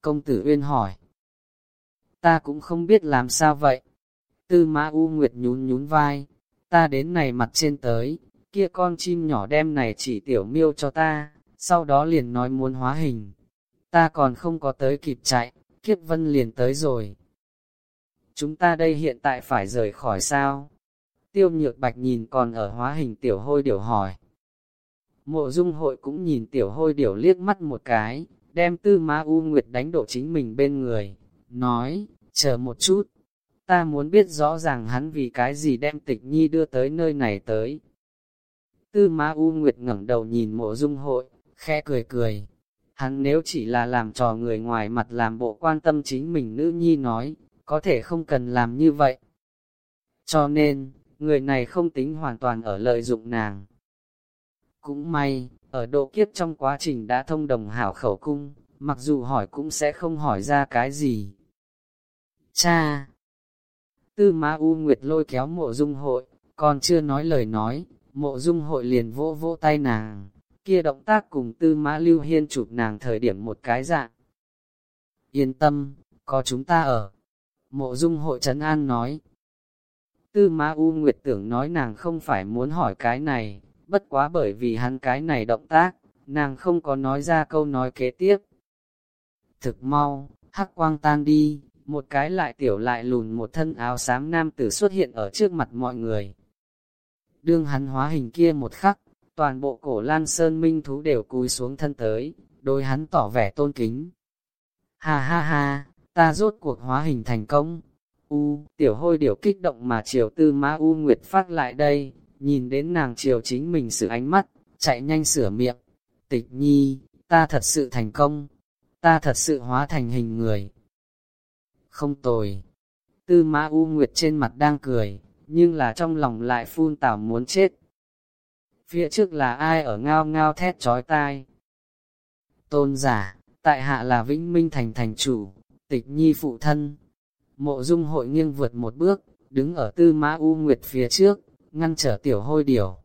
Công tử Uyên hỏi. Ta cũng không biết làm sao vậy. Tư Mã U Nguyệt nhún nhún vai. Ta đến này mặt trên tới, kia con chim nhỏ đem này chỉ tiểu miêu cho ta, sau đó liền nói muốn hóa hình. Ta còn không có tới kịp chạy, kiếp vân liền tới rồi. Chúng ta đây hiện tại phải rời khỏi sao? Tiêu nhược bạch nhìn còn ở hóa hình tiểu hôi điểu hỏi. Mộ dung hội cũng nhìn tiểu hôi điểu liếc mắt một cái, đem tư ma u nguyệt đánh đổ chính mình bên người, nói, chờ một chút, ta muốn biết rõ ràng hắn vì cái gì đem tịch nhi đưa tới nơi này tới. Tư ma u nguyệt ngẩng đầu nhìn mộ dung hội, khe cười cười, hắn nếu chỉ là làm trò người ngoài mặt làm bộ quan tâm chính mình nữ nhi nói, có thể không cần làm như vậy. Cho nên, người này không tính hoàn toàn ở lợi dụng nàng. Cũng may, ở độ kiếp trong quá trình đã thông đồng hảo khẩu cung, mặc dù hỏi cũng sẽ không hỏi ra cái gì. Cha! Tư Ma U Nguyệt lôi kéo mộ dung hội, còn chưa nói lời nói, mộ dung hội liền vỗ vỗ tay nàng, kia động tác cùng tư mã lưu hiên chụp nàng thời điểm một cái dạng. Yên tâm, có chúng ta ở. Mộ dung hội trấn an nói, Tư Ma U Nguyệt tưởng nói nàng không phải muốn hỏi cái này, bất quá bởi vì hắn cái này động tác, nàng không có nói ra câu nói kế tiếp. Thực mau, hắc quang tan đi, một cái lại tiểu lại lùn một thân áo xám nam tử xuất hiện ở trước mặt mọi người. Đương hắn hóa hình kia một khắc, toàn bộ cổ lan sơn minh thú đều cúi xuống thân tới, đôi hắn tỏ vẻ tôn kính. Ha ha ha, ta rốt cuộc hóa hình thành công. U, tiểu hôi điểu kích động mà chiều tư ma U Nguyệt phát lại đây, nhìn đến nàng chiều chính mình sự ánh mắt, chạy nhanh sửa miệng. Tịch nhi, ta thật sự thành công, ta thật sự hóa thành hình người. Không tồi. Tư mã U Nguyệt trên mặt đang cười, nhưng là trong lòng lại phun tảo muốn chết. Phía trước là ai ở ngao ngao thét chói tai. Tôn giả, tại hạ là Vĩnh Minh Thành thành chủ, tịch nhi phụ thân. Mộ dung hội nghiêng vượt một bước, đứng ở tư mã U Nguyệt phía trước, ngăn trở tiểu hôi điểu.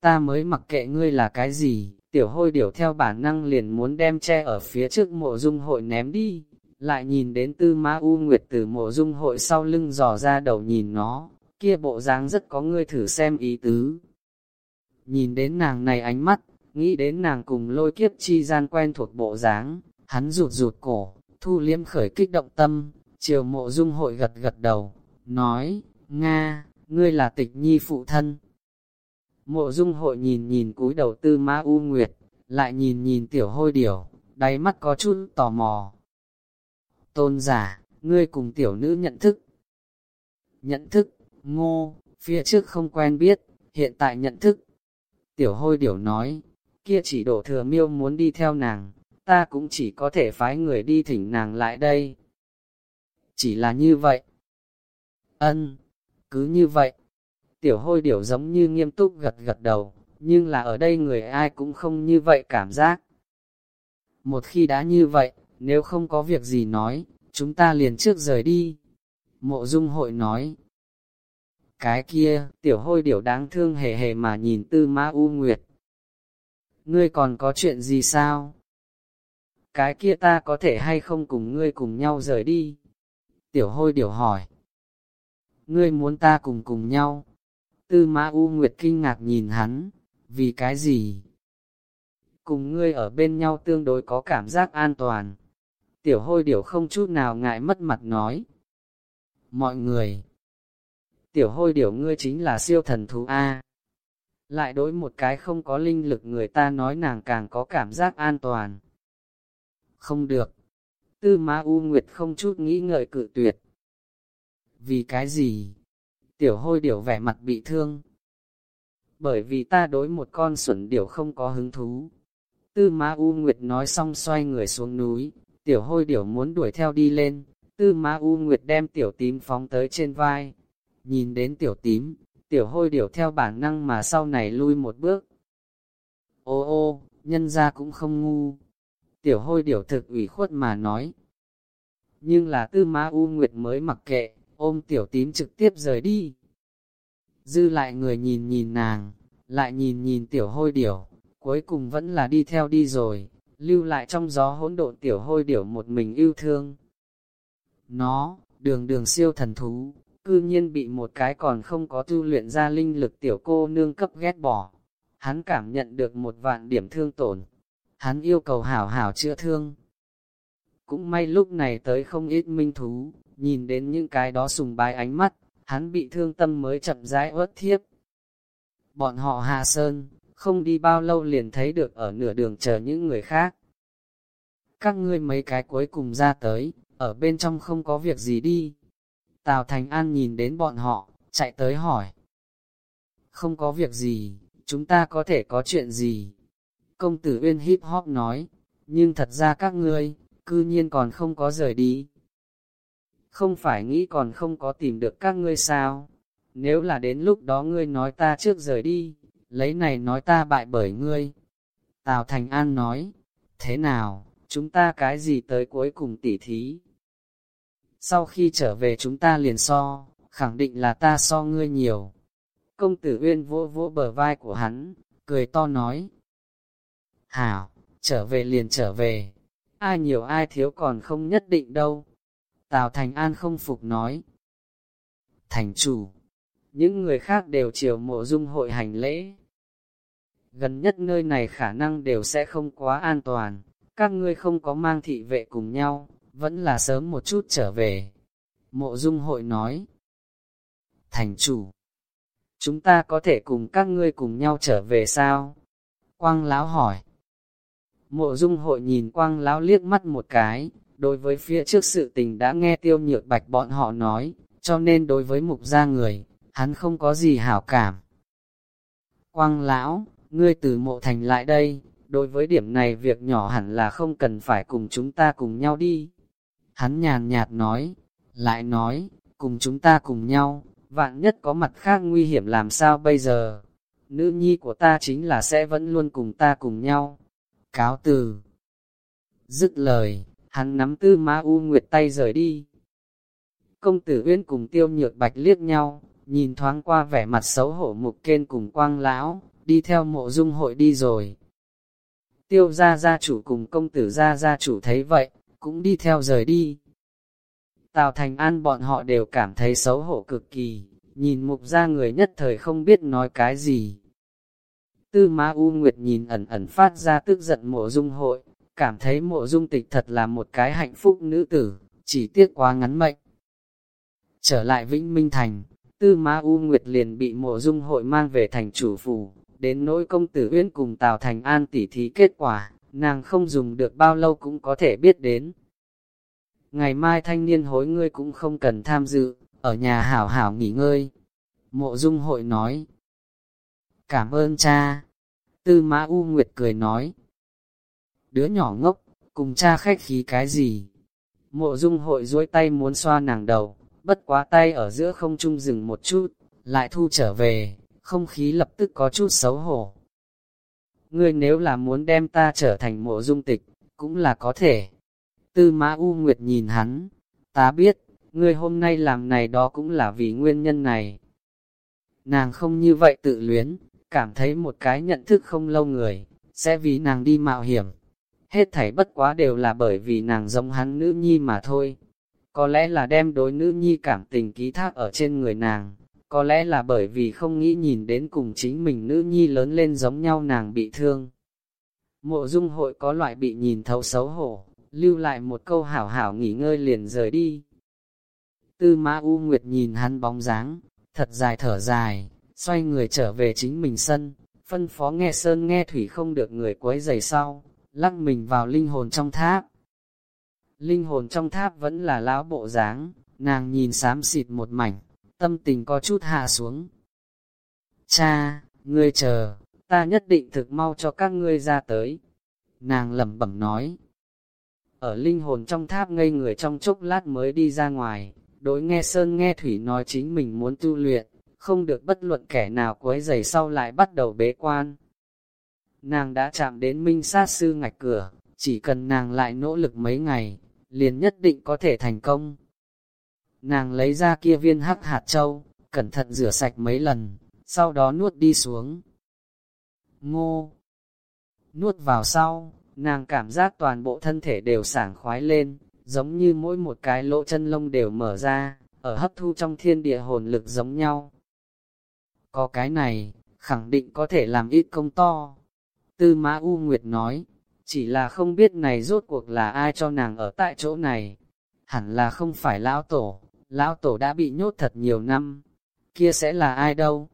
Ta mới mặc kệ ngươi là cái gì, tiểu hôi điểu theo bản năng liền muốn đem che ở phía trước mộ dung hội ném đi, lại nhìn đến tư Ma U Nguyệt từ mộ dung hội sau lưng dò ra đầu nhìn nó, kia bộ dáng rất có ngươi thử xem ý tứ. Nhìn đến nàng này ánh mắt, nghĩ đến nàng cùng lôi kiếp chi gian quen thuộc bộ dáng, hắn rụt rụt cổ, thu liếm khởi kích động tâm, chiều mộ dung hội gật gật đầu, nói, Nga, ngươi là tịch nhi phụ thân. Mộ dung hội nhìn nhìn cúi đầu tư ma u nguyệt, lại nhìn nhìn tiểu hôi điểu, đáy mắt có chút tò mò. Tôn giả, ngươi cùng tiểu nữ nhận thức. Nhận thức, ngô, phía trước không quen biết, hiện tại nhận thức. Tiểu hôi điểu nói, kia chỉ đổ thừa miêu muốn đi theo nàng, ta cũng chỉ có thể phái người đi thỉnh nàng lại đây. Chỉ là như vậy. Ân, cứ như vậy. Tiểu hôi điểu giống như nghiêm túc gật gật đầu, nhưng là ở đây người ai cũng không như vậy cảm giác. Một khi đã như vậy, nếu không có việc gì nói, chúng ta liền trước rời đi. Mộ dung hội nói. Cái kia, tiểu hôi điểu đáng thương hề hề mà nhìn tư ma u nguyệt. Ngươi còn có chuyện gì sao? Cái kia ta có thể hay không cùng ngươi cùng nhau rời đi? Tiểu hôi điểu hỏi. Ngươi muốn ta cùng cùng nhau? Tư ma U Nguyệt kinh ngạc nhìn hắn, vì cái gì? Cùng ngươi ở bên nhau tương đối có cảm giác an toàn. Tiểu hôi điểu không chút nào ngại mất mặt nói. Mọi người, tiểu hôi điểu ngươi chính là siêu thần thú A. Lại đối một cái không có linh lực người ta nói nàng càng có cảm giác an toàn. Không được. Tư Ma U Nguyệt không chút nghĩ ngợi cự tuyệt. Vì cái gì? Tiểu hôi điểu vẻ mặt bị thương. Bởi vì ta đối một con xuẩn điểu không có hứng thú. Tư Ma U Nguyệt nói xong xoay người xuống núi, tiểu hôi điểu muốn đuổi theo đi lên. Tư Ma U Nguyệt đem tiểu tím phóng tới trên vai. Nhìn đến tiểu tím, tiểu hôi điểu theo bản năng mà sau này lui một bước. Ô ô, nhân ra cũng không ngu. Tiểu hôi điểu thực ủy khuất mà nói. Nhưng là tư Ma U Nguyệt mới mặc kệ, ôm tiểu tím trực tiếp rời đi. Dư lại người nhìn nhìn nàng, lại nhìn nhìn tiểu hôi điểu, cuối cùng vẫn là đi theo đi rồi, lưu lại trong gió hỗn độn tiểu hôi điểu một mình yêu thương. Nó, đường đường siêu thần thú, cư nhiên bị một cái còn không có tu luyện ra linh lực tiểu cô nương cấp ghét bỏ. Hắn cảm nhận được một vạn điểm thương tổn. Hắn yêu cầu hảo hảo chữa thương. Cũng may lúc này tới không ít minh thú, nhìn đến những cái đó sùng bái ánh mắt, hắn bị thương tâm mới chậm rãi uất thiếp. Bọn họ hạ sơn, không đi bao lâu liền thấy được ở nửa đường chờ những người khác. Các ngươi mấy cái cuối cùng ra tới, ở bên trong không có việc gì đi. Tào Thành An nhìn đến bọn họ, chạy tới hỏi. Không có việc gì, chúng ta có thể có chuyện gì? Công tử Uyên hip hop nói, nhưng thật ra các ngươi, cư nhiên còn không có rời đi không phải nghĩ còn không có tìm được các ngươi sao? Nếu là đến lúc đó ngươi nói ta trước rời đi, lấy này nói ta bại bởi ngươi. Tào Thành An nói, thế nào, chúng ta cái gì tới cuối cùng tỉ thí? Sau khi trở về chúng ta liền so, khẳng định là ta so ngươi nhiều. Công tử Uyên vỗ vỗ bờ vai của hắn, cười to nói. Hảo, trở về liền trở về, ai nhiều ai thiếu còn không nhất định đâu. Tào Thành An không phục nói. Thành chủ, những người khác đều chiều mộ dung hội hành lễ. Gần nhất nơi này khả năng đều sẽ không quá an toàn, các ngươi không có mang thị vệ cùng nhau, vẫn là sớm một chút trở về. Mộ dung hội nói. Thành chủ, chúng ta có thể cùng các ngươi cùng nhau trở về sao? Quang lão hỏi. Mộ dung hội nhìn quang lão liếc mắt một cái, đối với phía trước sự tình đã nghe tiêu nhược bạch bọn họ nói, cho nên đối với mục gia người, hắn không có gì hảo cảm. Quang lão, ngươi từ mộ thành lại đây, đối với điểm này việc nhỏ hẳn là không cần phải cùng chúng ta cùng nhau đi. Hắn nhàn nhạt nói, lại nói, cùng chúng ta cùng nhau, vạn nhất có mặt khác nguy hiểm làm sao bây giờ. Nữ nhi của ta chính là sẽ vẫn luôn cùng ta cùng nhau. Cáo từ. Dứt lời, hắn nắm tư ma u nguyệt tay rời đi. Công tử Uyên cùng tiêu nhược bạch liếc nhau, nhìn thoáng qua vẻ mặt xấu hổ mục kên cùng quang lão, đi theo mộ dung hội đi rồi. Tiêu gia gia chủ cùng công tử gia gia chủ thấy vậy, cũng đi theo rời đi. Tào Thành An bọn họ đều cảm thấy xấu hổ cực kỳ, nhìn mục ra người nhất thời không biết nói cái gì. Tư Ma U Nguyệt nhìn ẩn ẩn phát ra tức giận mộ dung hội, cảm thấy mộ dung tịch thật là một cái hạnh phúc nữ tử, chỉ tiếc quá ngắn mệnh. Trở lại Vĩnh Minh Thành, Tư Ma U Nguyệt liền bị mộ dung hội mang về thành chủ phủ, đến nỗi công tử Uyên cùng Tào Thành An tỉ thí kết quả, nàng không dùng được bao lâu cũng có thể biết đến. Ngày mai thanh niên hối ngươi cũng không cần tham dự, ở nhà hảo hảo nghỉ ngơi. Mộ dung hội nói. Cảm ơn cha. Tư mã U Nguyệt cười nói. Đứa nhỏ ngốc, cùng cha khách khí cái gì? Mộ dung hội duỗi tay muốn xoa nàng đầu, bất quá tay ở giữa không trung dừng một chút, lại thu trở về, không khí lập tức có chút xấu hổ. Ngươi nếu là muốn đem ta trở thành mộ dung tịch, cũng là có thể. Tư mã U Nguyệt nhìn hắn, ta biết, ngươi hôm nay làm này đó cũng là vì nguyên nhân này. Nàng không như vậy tự luyến, cảm thấy một cái nhận thức không lâu người, sẽ vì nàng đi mạo hiểm. Hết thảy bất quá đều là bởi vì nàng giống hắn nữ nhi mà thôi. Có lẽ là đem đối nữ nhi cảm tình ký thác ở trên người nàng, có lẽ là bởi vì không nghĩ nhìn đến cùng chính mình nữ nhi lớn lên giống nhau nàng bị thương. Mộ dung hội có loại bị nhìn thấu xấu hổ, lưu lại một câu hảo hảo nghỉ ngơi liền rời đi. Tư ma U Nguyệt nhìn hắn bóng dáng, thật dài thở dài, xoay người trở về chính mình sân, phân phó nghe sơn nghe thủy không được người quấy giày sau, lắc mình vào linh hồn trong tháp. Linh hồn trong tháp vẫn là lão bộ dáng, nàng nhìn xám xịt một mảnh, tâm tình có chút hạ xuống. Cha, ngươi chờ, ta nhất định thực mau cho các ngươi ra tới. Nàng lẩm bẩm nói. Ở linh hồn trong tháp ngây người trong chốc lát mới đi ra ngoài, đối nghe Sơn nghe Thủy nói chính mình muốn tu luyện, không được bất luận kẻ nào quấy giày sau lại bắt đầu bế quan. Nàng đã chạm đến minh sát sư ngạch cửa, chỉ cần nàng lại nỗ lực mấy ngày, liền nhất định có thể thành công. Nàng lấy ra kia viên hắc hạt châu, cẩn thận rửa sạch mấy lần, sau đó nuốt đi xuống. Ngô! Nuốt vào sau, nàng cảm giác toàn bộ thân thể đều sảng khoái lên, giống như mỗi một cái lỗ chân lông đều mở ra, ở hấp thu trong thiên địa hồn lực giống nhau. Có cái này, khẳng định có thể làm ít công to. Tư Mã U Nguyệt nói, chỉ là không biết này rốt cuộc là ai cho nàng ở tại chỗ này. Hẳn là không phải lão tổ, lão tổ đã bị nhốt thật nhiều năm, kia sẽ là ai đâu.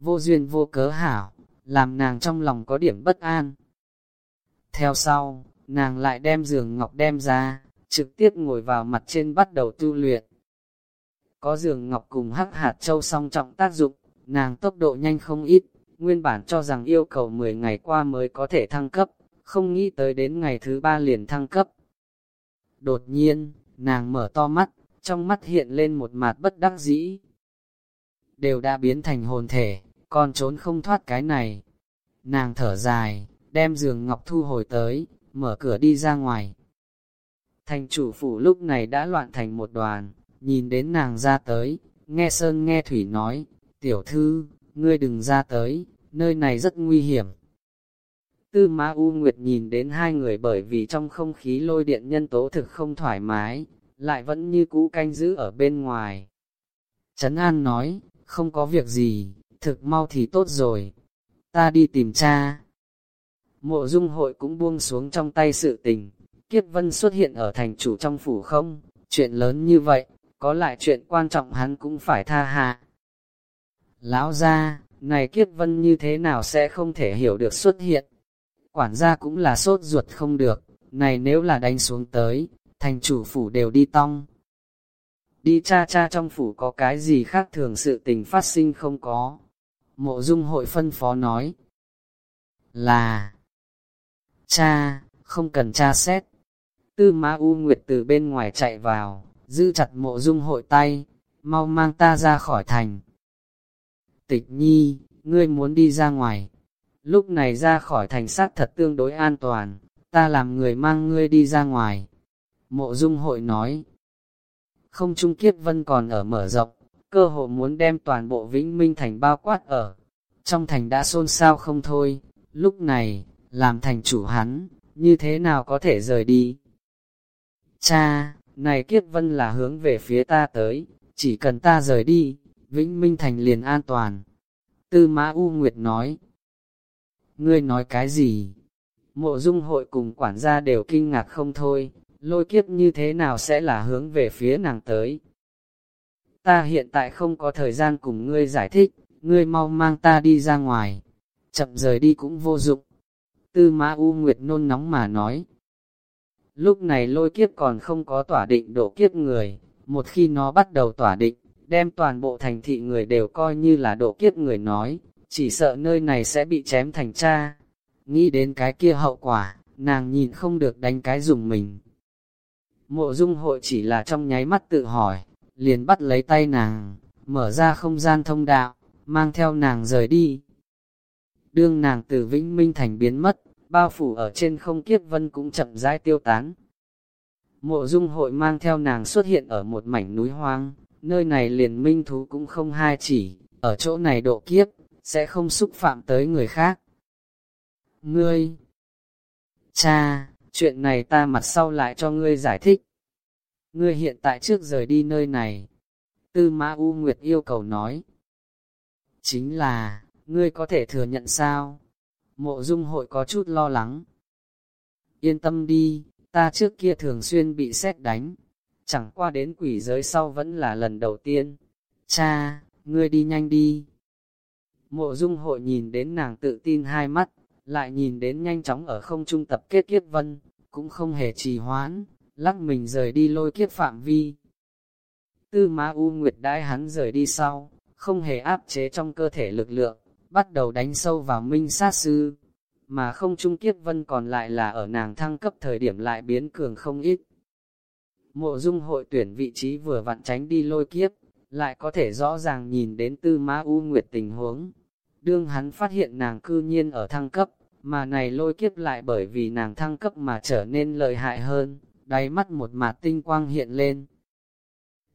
Vô duyên vô cớ hảo, làm nàng trong lòng có điểm bất an. Theo sau, nàng lại đem giường ngọc đem ra, trực tiếp ngồi vào mặt trên bắt đầu tu luyện. Có giường ngọc cùng hắc hạt châu song trọng tác dụng, nàng tốc độ nhanh không ít, nguyên bản cho rằng yêu cầu 10 ngày qua mới có thể thăng cấp, không nghĩ tới đến ngày thứ ba liền thăng cấp. Đột nhiên, nàng mở to mắt, trong mắt hiện lên một mặt bất đắc dĩ. Đều đã biến thành hồn thể, còn trốn không thoát cái này. Nàng thở dài, đem giường ngọc thu hồi tới, mở cửa đi ra ngoài. Thành chủ phủ lúc này đã loạn thành một đoàn, nhìn đến nàng ra tới, nghe Sơn nghe Thủy nói, tiểu thư, ngươi đừng ra tới, nơi này rất nguy hiểm. Tư Ma U Nguyệt nhìn đến hai người bởi vì trong không khí lôi điện nhân tố thực không thoải mái, lại vẫn như cũ canh giữ ở bên ngoài. Trấn An nói, không có việc gì, thực mau thì tốt rồi, ta đi tìm cha. Mộ dung hội cũng buông xuống trong tay sự tình, kiếp vân xuất hiện ở thành chủ trong phủ không, chuyện lớn như vậy, có lại chuyện quan trọng hắn cũng phải tha hạ. Lão ra, này kiếp vân như thế nào sẽ không thể hiểu được xuất hiện. Quản gia cũng là sốt ruột không được, này nếu là đánh xuống tới, thành chủ phủ đều đi tong. Đi cha cha trong phủ có cái gì khác thường sự tình phát sinh không có. Mộ dung hội phân phó nói. Là... Cha, không cần cha xét. Tư Ma U Nguyệt từ bên ngoài chạy vào, giữ chặt mộ dung hội tay, mau mang ta ra khỏi thành. Tịch nhi, ngươi muốn đi ra ngoài. Lúc này ra khỏi thành sát thật tương đối an toàn, ta làm người mang ngươi đi ra ngoài. Mộ dung hội nói, không trung Kiếp vân còn ở mở rộng, cơ hội muốn đem toàn bộ Vĩnh Minh Thành bao quát ở. Trong thành đã xôn xao không thôi, lúc này, làm thành chủ hắn, như thế nào có thể rời đi? Cha, này Kiếp vân là hướng về phía ta tới, chỉ cần ta rời đi, Vĩnh Minh Thành liền an toàn. Tư Mã U Nguyệt nói, Ngươi nói cái gì? Mộ dung hội cùng quản gia đều kinh ngạc không thôi, lôi kiếp như thế nào sẽ là hướng về phía nàng tới. Ta hiện tại không có thời gian cùng ngươi giải thích, ngươi mau mang ta đi ra ngoài, chậm rời đi cũng vô dụng. Tư Ma U Nguyệt nôn nóng mà nói. Lúc này lôi kiếp còn không có tỏa định độ kiếp người, một khi nó bắt đầu tỏa định, đem toàn bộ thành thị người đều coi như là độ kiếp người nói, chỉ sợ nơi này sẽ bị chém thành cha. Nghĩ đến cái kia hậu quả, nàng nhìn không được đánh cái dùng mình. Mộ dung hội chỉ là trong nháy mắt tự hỏi, liền bắt lấy tay nàng, mở ra không gian thông đạo, mang theo nàng rời đi. Đương nàng từ Vĩnh Minh Thành biến mất, bao phủ ở trên không kiếp vân cũng chậm rãi tiêu tán. Mộ dung hội mang theo nàng xuất hiện ở một mảnh núi hoang, nơi này liền minh thú cũng không hai chỉ, ở chỗ này độ kiếp, sẽ không xúc phạm tới người khác. Ngươi! Cha, chuyện này ta mặt sau lại cho ngươi giải thích. Ngươi hiện tại trước rời đi nơi này. Tư Mã U Nguyệt yêu cầu nói. Chính là, ngươi có thể thừa nhận sao? Mộ dung hội có chút lo lắng. Yên tâm đi, ta trước kia thường xuyên bị xét đánh. Chẳng qua đến quỷ giới sau vẫn là lần đầu tiên. Cha, ngươi đi nhanh đi. Mộ dung hội nhìn đến nàng tự tin hai mắt, lại nhìn đến nhanh chóng ở không trung tập kết kiếp vân, cũng không hề trì hoãn, lắc mình rời đi lôi kiếp phạm vi. Tư Ma U Nguyệt đãi hắn rời đi sau, không hề áp chế trong cơ thể lực lượng, bắt đầu đánh sâu vào minh sát sư, mà không trung kiếp vân còn lại là ở nàng thăng cấp thời điểm lại biến cường không ít. Mộ dung hội tuyển vị trí vừa vặn tránh đi lôi kiếp, lại có thể rõ ràng nhìn đến tư ma u nguyệt tình huống. Đương hắn phát hiện nàng cư nhiên ở thăng cấp, mà này lôi kiếp lại bởi vì nàng thăng cấp mà trở nên lợi hại hơn, đáy mắt một mạt tinh quang hiện lên.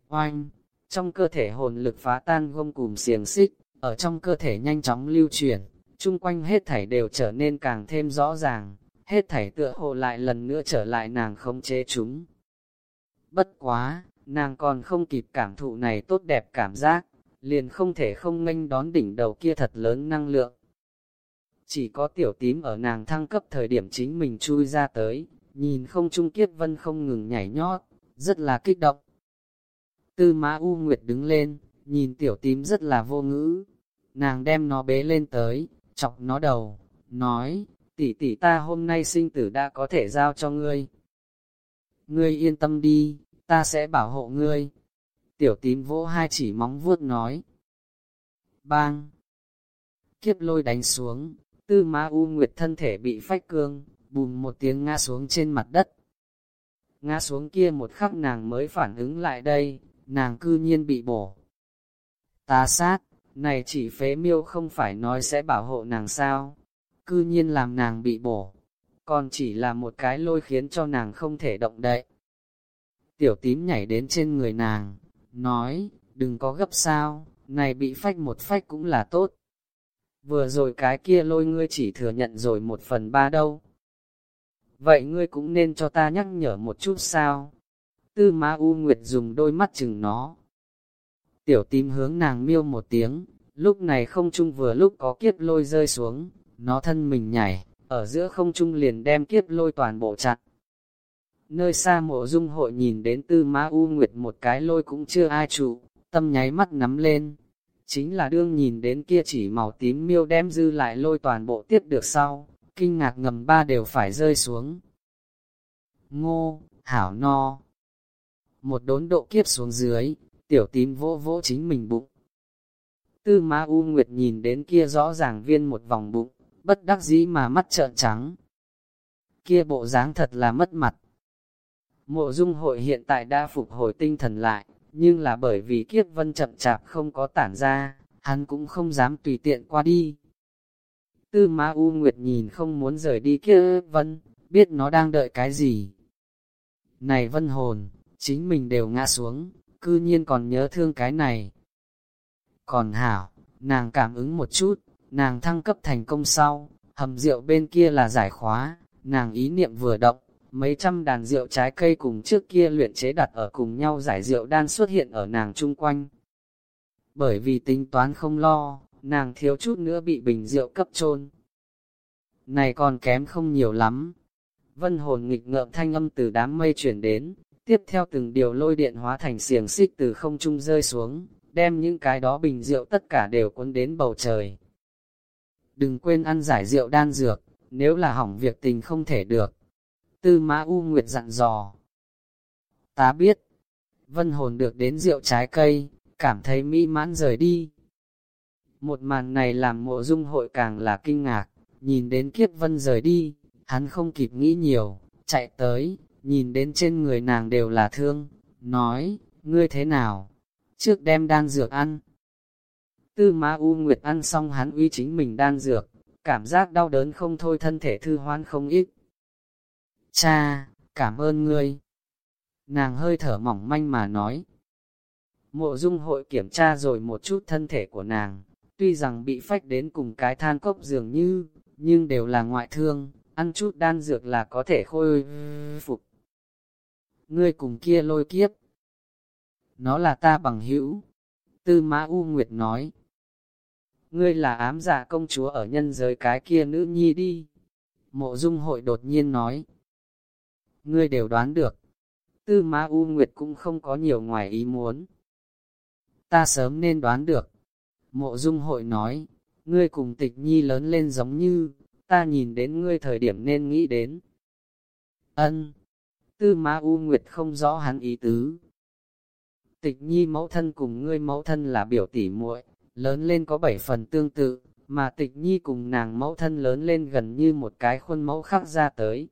Oanh! Trong cơ thể hồn lực phá tan gông cùm xiềng xích, ở trong cơ thể nhanh chóng lưu chuyển, chung quanh hết thảy đều trở nên càng thêm rõ ràng, hết thảy tựa hồ lại lần nữa trở lại nàng không chế chúng. Bất quá, nàng còn không kịp cảm thụ này tốt đẹp cảm giác, liền không thể không nghênh đón đỉnh đầu kia thật lớn năng lượng. Chỉ có tiểu tím ở nàng thăng cấp thời điểm chính mình chui ra tới, nhìn không trung kiết vân không ngừng nhảy nhót, rất là kích động. Tư mã U Nguyệt đứng lên, nhìn tiểu tím rất là vô ngữ. Nàng đem nó bế lên tới, chọc nó đầu, nói, tỷ tỷ ta hôm nay sinh tử đã có thể giao cho ngươi. Ngươi yên tâm đi, ta sẽ bảo hộ ngươi. Tiểu tím vỗ hai chỉ móng vuốt nói. Bang! Kiếp lôi đánh xuống, tư ma u nguyệt thân thể bị phách cương, bùm một tiếng ngã xuống trên mặt đất. Ngã xuống kia một khắc nàng mới phản ứng lại đây, nàng cư nhiên bị bổ. Ta sát, này chỉ phế miêu không phải nói sẽ bảo hộ nàng sao, cư nhiên làm nàng bị bổ, còn chỉ là một cái lôi khiến cho nàng không thể động đậy. Tiểu tím nhảy đến trên người nàng, nói, đừng có gấp sao, này bị phách một phách cũng là tốt. Vừa rồi cái kia lôi ngươi chỉ thừa nhận rồi một phần ba đâu. Vậy ngươi cũng nên cho ta nhắc nhở một chút sao? Tư Ma U Nguyệt dùng đôi mắt chừng nó. Tiểu tím hướng nàng miêu một tiếng, lúc này không trung vừa lúc có kiếp lôi rơi xuống, nó thân mình nhảy, ở giữa không trung liền đem kiếp lôi toàn bộ chặt. Nơi xa mộ dung hội nhìn đến tư Ma U Nguyệt một cái lôi cũng chưa ai trụ, tâm nháy mắt nắm lên. Chính là đương nhìn đến kia chỉ màu tím miêu đem dư lại lôi toàn bộ tiếp được sau, kinh ngạc ngầm ba đều phải rơi xuống. Ngô, hảo no. Một đốn độ kiếp xuống dưới, tiểu tím vỗ vỗ chính mình bụng. Tư Ma U Nguyệt nhìn đến kia rõ ràng viên một vòng bụng, bất đắc dĩ mà mắt trợn trắng. Kia bộ dáng thật là mất mặt. Mộ dung hội hiện tại đã phục hồi tinh thần lại, nhưng là bởi vì kiếp vân chậm chạp không có tản ra, hắn cũng không dám tùy tiện qua đi. Tư Ma U Nguyệt nhìn không muốn rời đi kia vân, biết nó đang đợi cái gì. Này vân hồn, chính mình đều ngã xuống, cư nhiên còn nhớ thương cái này. Còn hảo, nàng cảm ứng một chút, nàng thăng cấp thành công sau, hầm rượu bên kia là giải khóa, nàng ý niệm vừa động, mấy trăm đàn rượu trái cây cùng trước kia luyện chế đặt ở cùng nhau giải rượu đan xuất hiện ở nàng chung quanh. Bởi vì tính toán không lo, nàng thiếu chút nữa bị bình rượu cấp trôn. Này còn kém không nhiều lắm. Vân hồn nghịch ngợm thanh âm từ đám mây chuyển đến, tiếp theo từng điều lôi điện hóa thành xiềng xích từ không trung rơi xuống, đem những cái đó bình rượu tất cả đều cuốn đến bầu trời. Đừng quên ăn giải rượu đan dược, nếu là hỏng việc tình không thể được. Tư Mã U Nguyệt dặn dò. Ta biết, vân hồn được đến rượu trái cây, cảm thấy mỹ mãn rời đi. Một màn này làm mộ dung hội càng là kinh ngạc, nhìn đến kiếp vân rời đi, hắn không kịp nghĩ nhiều, chạy tới, nhìn đến trên người nàng đều là thương, nói, ngươi thế nào? Trước đem đan dược ăn. Tư Ma U Nguyệt ăn xong hắn uy chính mình đan dược, cảm giác đau đớn không thôi thân thể thư hoan không ít. Cha, cảm ơn ngươi. Nàng hơi thở mỏng manh mà nói. Mộ dung hội kiểm tra rồi một chút thân thể của nàng, tuy rằng bị phách đến cùng cái than cốc dường như, nhưng đều là ngoại thương, ăn chút đan dược là có thể khôi phục. Ngươi cùng kia lôi kiếp. Nó là ta bằng hữu. Tư Mã U Nguyệt nói. Ngươi là ám giả công chúa ở nhân giới cái kia nữ nhi đi. Mộ dung hội đột nhiên nói. Ngươi đều đoán được. Tư Ma U Nguyệt cũng không có nhiều ngoài ý muốn. Ta sớm nên đoán được. Mộ dung hội nói, ngươi cùng tịch nhi lớn lên giống như, ta nhìn đến ngươi thời điểm nên nghĩ đến. Ân, tư ma u nguyệt không rõ hắn ý tứ. Tịch nhi mẫu thân cùng ngươi mẫu thân là biểu tỷ muội, lớn lên có bảy phần tương tự, mà tịch nhi cùng nàng mẫu thân lớn lên gần như một cái khuôn mẫu khác ra tới.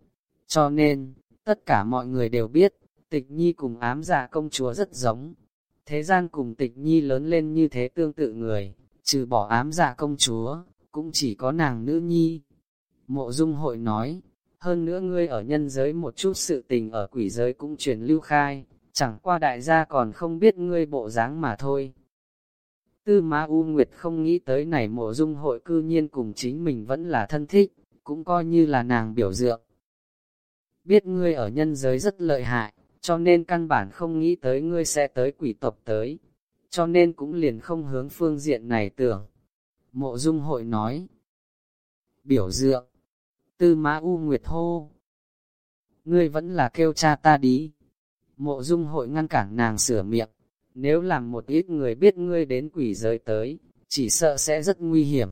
Cho nên, tất cả mọi người đều biết, tịch nhi cùng ám giả công chúa rất giống. Thế gian cùng tịch nhi lớn lên như thế tương tự người, trừ bỏ ám giả công chúa, cũng chỉ có nàng nữ nhi. Mộ dung hội nói, hơn nữa ngươi ở nhân giới một chút sự tình ở quỷ giới cũng truyền lưu khai, chẳng qua đại gia còn không biết ngươi bộ dáng mà thôi. Tư Ma U Nguyệt không nghĩ tới này mộ dung hội cư nhiên cùng chính mình vẫn là thân thích, cũng coi như là nàng biểu dượng. Biết ngươi ở nhân giới rất lợi hại, cho nên căn bản không nghĩ tới ngươi sẽ tới quỷ tộc tới, cho nên cũng liền không hướng phương diện này tưởng. Mộ dung hội nói, biểu dượng, tư mã u nguyệt hô, ngươi vẫn là kêu cha ta đi. Mộ dung hội ngăn cản nàng sửa miệng, nếu làm một ít người biết ngươi đến quỷ giới tới, chỉ sợ sẽ rất nguy hiểm.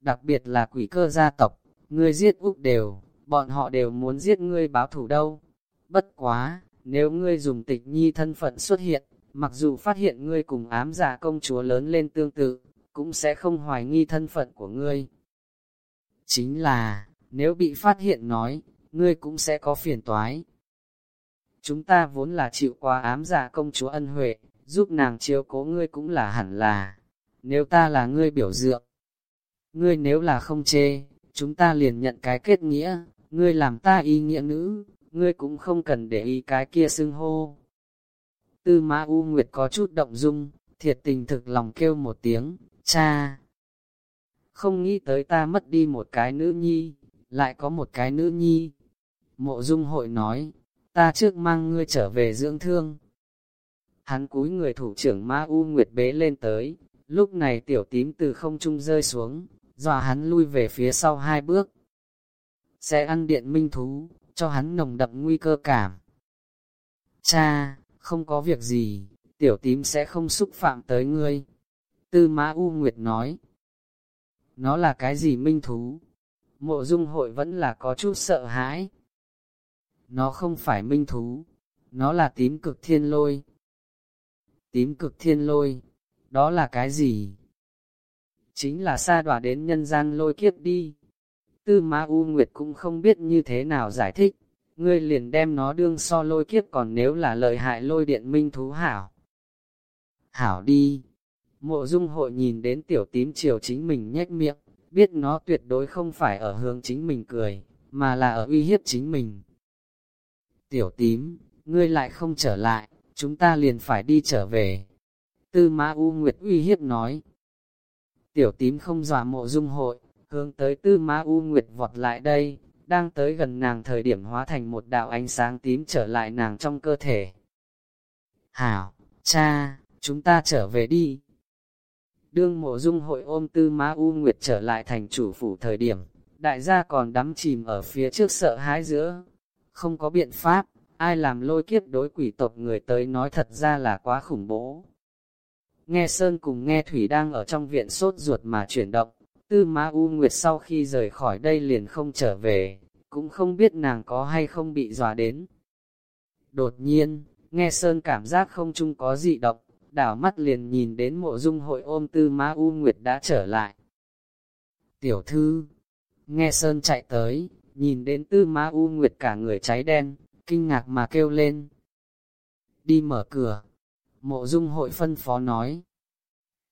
Đặc biệt là quỷ cơ gia tộc, ngươi giết Úc đều, bọn họ đều muốn giết ngươi báo thủ đâu. Bất quá, nếu ngươi dùng tịch nhi thân phận xuất hiện, mặc dù phát hiện ngươi cùng ám giả công chúa lớn lên tương tự, cũng sẽ không hoài nghi thân phận của ngươi. Chính là, nếu bị phát hiện nói, ngươi cũng sẽ có phiền toái. Chúng ta vốn là chịu qua ám giả công chúa ân huệ, giúp nàng chiếu cố ngươi cũng là hẳn là. Nếu ta là ngươi biểu dượng, ngươi nếu là không chê, chúng ta liền nhận cái kết nghĩa, ngươi làm ta y nghĩa nữ, ngươi cũng không cần để ý cái kia xưng hô. Tư Ma U Nguyệt có chút động dung, thiệt tình thực lòng kêu một tiếng, cha. Không nghĩ tới ta mất đi một cái nữ nhi, lại có một cái nữ nhi. Mộ dung hội nói, ta trước mang ngươi trở về dưỡng thương. Hắn cúi người thủ trưởng Ma U Nguyệt bế lên tới, lúc này tiểu tím từ không trung rơi xuống, dọa hắn lui về phía sau hai bước. Sẽ ăn điện minh thú, cho hắn nồng đậm nguy cơ cảm. Cha, không có việc gì, tiểu tím sẽ không xúc phạm tới ngươi. Tư Mã U Nguyệt nói, nó là cái gì minh thú? Mộ dung hội vẫn là có chút sợ hãi. Nó không phải minh thú, nó là tím cực thiên lôi. Tím cực thiên lôi, đó là cái gì? Chính là sa đọa đến nhân gian lôi kiếp đi. Tư Ma U Nguyệt cũng không biết như thế nào giải thích, ngươi liền đem nó đương so lôi kiếp còn nếu là lợi hại lôi điện minh thú hảo. Hảo đi, Mộ dung hội nhìn đến tiểu tím chiều chính mình nhếch miệng, biết nó tuyệt đối không phải ở hướng chính mình cười, mà là ở uy hiếp chính mình. Tiểu tím, ngươi lại không trở lại, chúng ta liền phải đi trở về. Tư Ma U Nguyệt uy hiếp nói. Tiểu tím không dọa mộ dung hội, hướng tới tư Ma U Nguyệt vọt lại đây, đang tới gần nàng thời điểm hóa thành một đạo ánh sáng tím trở lại nàng trong cơ thể. Hảo, cha, chúng ta trở về đi. Đương mộ dung hội ôm tư Ma U Nguyệt trở lại thành chủ phủ thời điểm, đại gia còn đắm chìm ở phía trước sợ hãi giữa. Không có biện pháp, ai làm lôi kiếp đối quỷ tộc người tới nói thật ra là quá khủng bố. Nghe Sơn cùng nghe Thủy đang ở trong viện sốt ruột mà chuyển động, tư Ma U Nguyệt sau khi rời khỏi đây liền không trở về, cũng không biết nàng có hay không bị dọa đến. Đột nhiên, nghe Sơn cảm giác không chung có dị động, đảo mắt liền nhìn đến mộ dung hội ôm tư ma U Nguyệt đã trở lại. Tiểu thư, nghe Sơn chạy tới, nhìn đến tư ma U Nguyệt cả người cháy đen, kinh ngạc mà kêu lên. Đi mở cửa, mộ dung hội phân phó nói.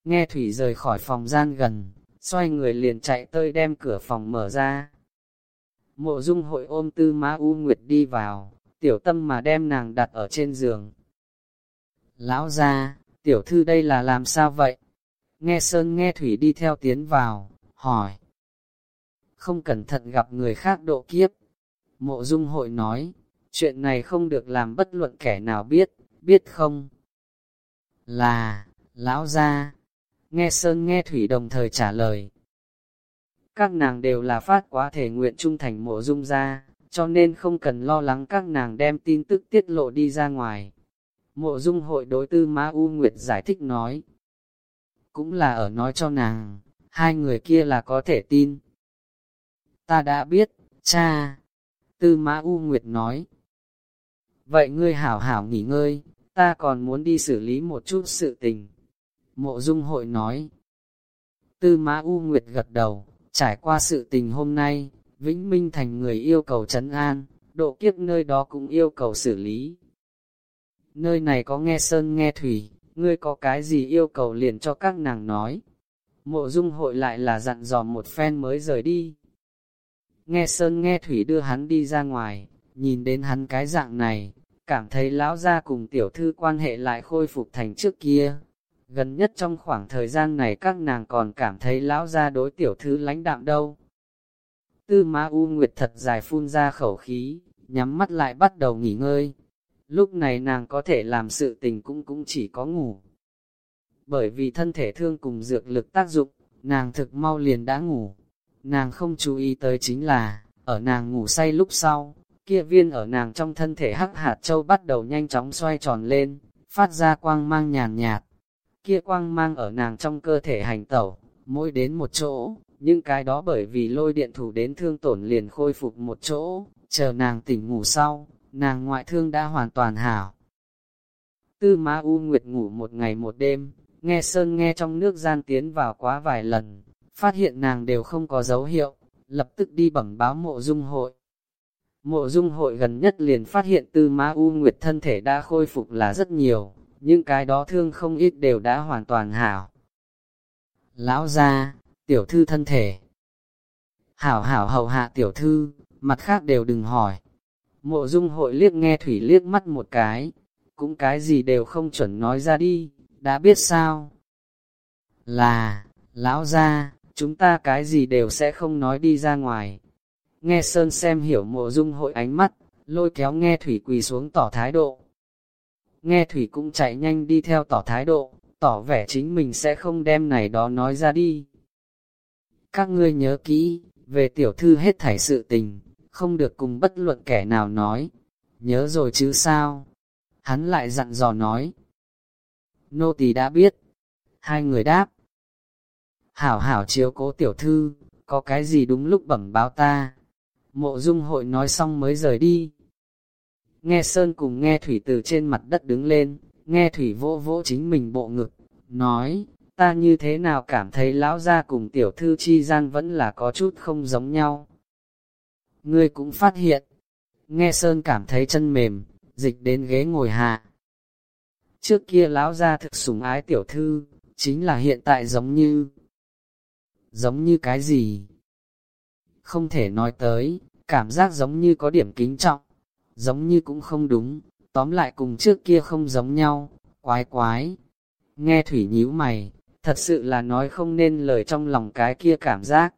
Nghe Thủy rời khỏi phòng gian gần, xoay người liền chạy tới đem cửa phòng mở ra. Mộ dung hội ôm tư ma U Nguyệt đi vào, tiểu tâm mà đem nàng đặt ở trên giường. Lão ra, Tiểu thư đây là làm sao vậy? Nghe Sơn nghe Thủy đi theo tiến vào, hỏi. Không cẩn thận gặp người khác độ kiếp. Mộ dung hội nói, chuyện này không được làm bất luận kẻ nào biết, biết không? Là, lão gia. Nghe Sơn nghe Thủy đồng thời trả lời. Các nàng đều là phát quá thể nguyện trung thành mộ dung ra, cho nên không cần lo lắng các nàng đem tin tức tiết lộ đi ra ngoài. Mộ dung hội đối tư Ma U Nguyệt giải thích nói. Cũng là ở nói cho nàng, hai người kia là có thể tin. Ta đã biết, cha. Tư Ma U Nguyệt nói. Vậy ngươi hảo hảo nghỉ ngơi, ta còn muốn đi xử lý một chút sự tình. Mộ dung hội nói. Tư Mã U Nguyệt gật đầu, trải qua sự tình hôm nay, Vĩnh Minh thành người yêu cầu trấn an, độ kiếp nơi đó cũng yêu cầu xử lý nơi này có nghe sơn nghe thủy, ngươi có cái gì yêu cầu liền cho các nàng nói. Mộ dung hội lại là dặn dò một phen mới rời đi. Nghe sơn nghe thủy đưa hắn đi ra ngoài, nhìn đến hắn cái dạng này, cảm thấy lão gia cùng tiểu thư quan hệ lại khôi phục thành trước kia. Gần nhất trong khoảng thời gian này các nàng còn cảm thấy lão gia đối tiểu thư lãnh đạm đâu. Tư Ma U Nguyệt thật dài phun ra khẩu khí, nhắm mắt lại bắt đầu nghỉ ngơi, lúc này nàng có thể làm sự tình cũng cũng chỉ có ngủ. Bởi vì thân thể thương cùng dược lực tác dụng, nàng thực mau liền đã ngủ. Nàng không chú ý tới chính là, ở nàng ngủ say lúc sau, kia viên ở nàng trong thân thể hắc hạt châu bắt đầu nhanh chóng xoay tròn lên, phát ra quang mang nhàn nhạt. Kia quang mang ở nàng trong cơ thể hành tẩu, mỗi đến một chỗ, nhưng cái đó bởi vì lôi điện thủ đến thương tổn liền khôi phục một chỗ, chờ nàng tỉnh ngủ sau, nàng ngoại thương đã hoàn toàn hảo. Tư Ma U Nguyệt ngủ một ngày một đêm, nghe Sơn nghe trong nước gian tiến vào quá vài lần, phát hiện nàng đều không có dấu hiệu, lập tức đi bẩm báo mộ dung hội. Mộ dung hội gần nhất liền phát hiện tư Ma U Nguyệt thân thể đã khôi phục là rất nhiều, những cái đó thương không ít đều đã hoàn toàn hảo. Lão gia, tiểu thư thân thể. Hảo hảo hầu hạ tiểu thư, mặt khác đều đừng hỏi. Mộ dung hội liếc nghe Thủy liếc mắt một cái, cũng cái gì đều không chuẩn nói ra đi, đã biết sao? Là, lão gia, chúng ta cái gì đều sẽ không nói đi ra ngoài. Nghe Sơn xem hiểu mộ dung hội ánh mắt, lôi kéo nghe Thủy quỳ xuống tỏ thái độ. Nghe Thủy cũng chạy nhanh đi theo tỏ thái độ, tỏ vẻ chính mình sẽ không đem này đó nói ra đi. Các ngươi nhớ kỹ, về tiểu thư hết thảy sự tình, không được cùng bất luận kẻ nào nói. Nhớ rồi chứ sao? Hắn lại dặn dò nói. Nô tỳ đã biết. Hai người đáp, hảo hảo chiếu cố tiểu thư, có cái gì đúng lúc bẩm báo ta. Mộ dung hội nói xong mới rời đi. Nghe Sơn cùng nghe Thủy từ trên mặt đất đứng lên, nghe Thủy vỗ vỗ chính mình bộ ngực, nói, ta như thế nào cảm thấy lão gia cùng tiểu thư chi gian vẫn là có chút không giống nhau. Ngươi cũng phát hiện, nghe Sơn cảm thấy chân mềm, dịch đến ghế ngồi hạ. Trước kia lão gia thực sủng ái tiểu thư, chính là hiện tại giống như... Giống như cái gì? Không thể nói tới, cảm giác giống như có điểm kính trọng, giống như cũng không đúng, tóm lại cùng trước kia không giống nhau, quái quái. Nghe Thủy nhíu mày, thật sự là nói không nên lời trong lòng cái kia cảm giác.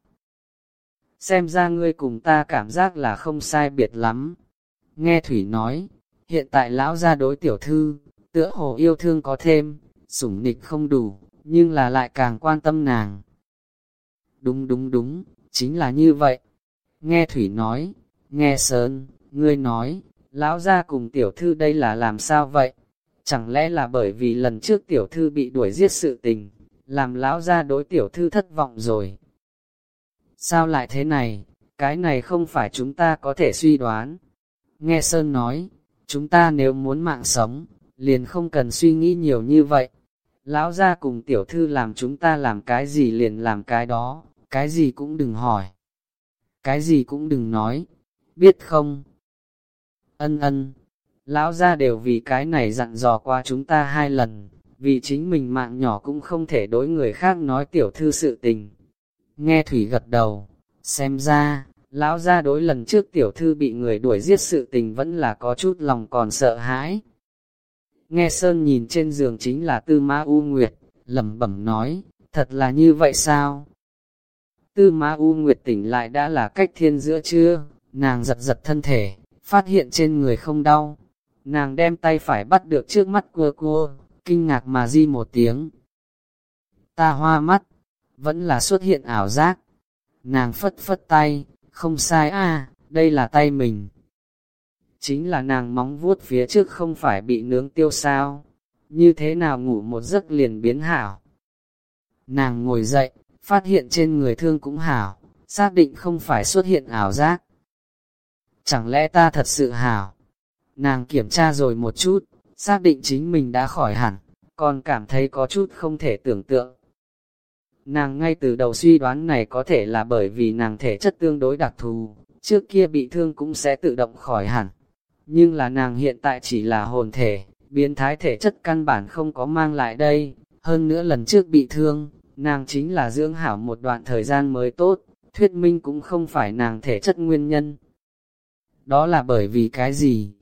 Xem ra ngươi cùng ta cảm giác là không sai biệt lắm. Nghe Thủy nói, hiện tại lão gia đối tiểu thư, tựa hồ yêu thương có thêm, sủng nịch không đủ, nhưng là lại càng quan tâm nàng. Đúng đúng đúng, chính là như vậy. Nghe Thủy nói, nghe Sơn, ngươi nói, lão gia cùng tiểu thư đây là làm sao vậy? Chẳng lẽ là bởi vì lần trước tiểu thư bị đuổi giết sự tình, làm lão gia đối tiểu thư thất vọng rồi? Sao lại thế này? Cái này không phải chúng ta có thể suy đoán. Nghe Sơn nói, chúng ta nếu muốn mạng sống, liền không cần suy nghĩ nhiều như vậy. Lão gia cùng tiểu thư làm chúng ta làm cái gì liền làm cái đó, cái gì cũng đừng hỏi. Cái gì cũng đừng nói, biết không? Ân ân, lão gia đều vì cái này dặn dò qua chúng ta hai lần, vì chính mình mạng nhỏ cũng không thể đối người khác nói tiểu thư sự tình. Nghe Thủy gật đầu, xem ra, lão gia đối lần trước tiểu thư bị người đuổi giết sự tình vẫn là có chút lòng còn sợ hãi. Nghe Sơn nhìn trên giường chính là Tư Ma U Nguyệt, lẩm bẩm nói, thật là như vậy sao? Tư Ma U Nguyệt tỉnh lại đã là cách thiên giữa chưa, nàng giật giật thân thể, phát hiện trên người không đau. Nàng đem tay phải bắt được trước mắt cua cua, kinh ngạc mà di một tiếng. Ta hoa mắt, vẫn là xuất hiện ảo giác. Nàng phất phất tay, không sai à, đây là tay mình. Chính là nàng móng vuốt phía trước không phải bị nướng tiêu sao, như thế nào ngủ một giấc liền biến hảo. Nàng ngồi dậy, phát hiện trên người thương cũng hảo, xác định không phải xuất hiện ảo giác. Chẳng lẽ ta thật sự hảo? Nàng kiểm tra rồi một chút, xác định chính mình đã khỏi hẳn, còn cảm thấy có chút không thể tưởng tượng. Nàng ngay từ đầu suy đoán này có thể là bởi vì nàng thể chất tương đối đặc thù, trước kia bị thương cũng sẽ tự động khỏi hẳn. Nhưng là nàng hiện tại chỉ là hồn thể, biến thái thể chất căn bản không có mang lại đây. Hơn nữa lần trước bị thương, nàng chính là dưỡng hảo một đoạn thời gian mới tốt, thuyết minh cũng không phải nàng thể chất nguyên nhân. Đó là bởi vì cái gì?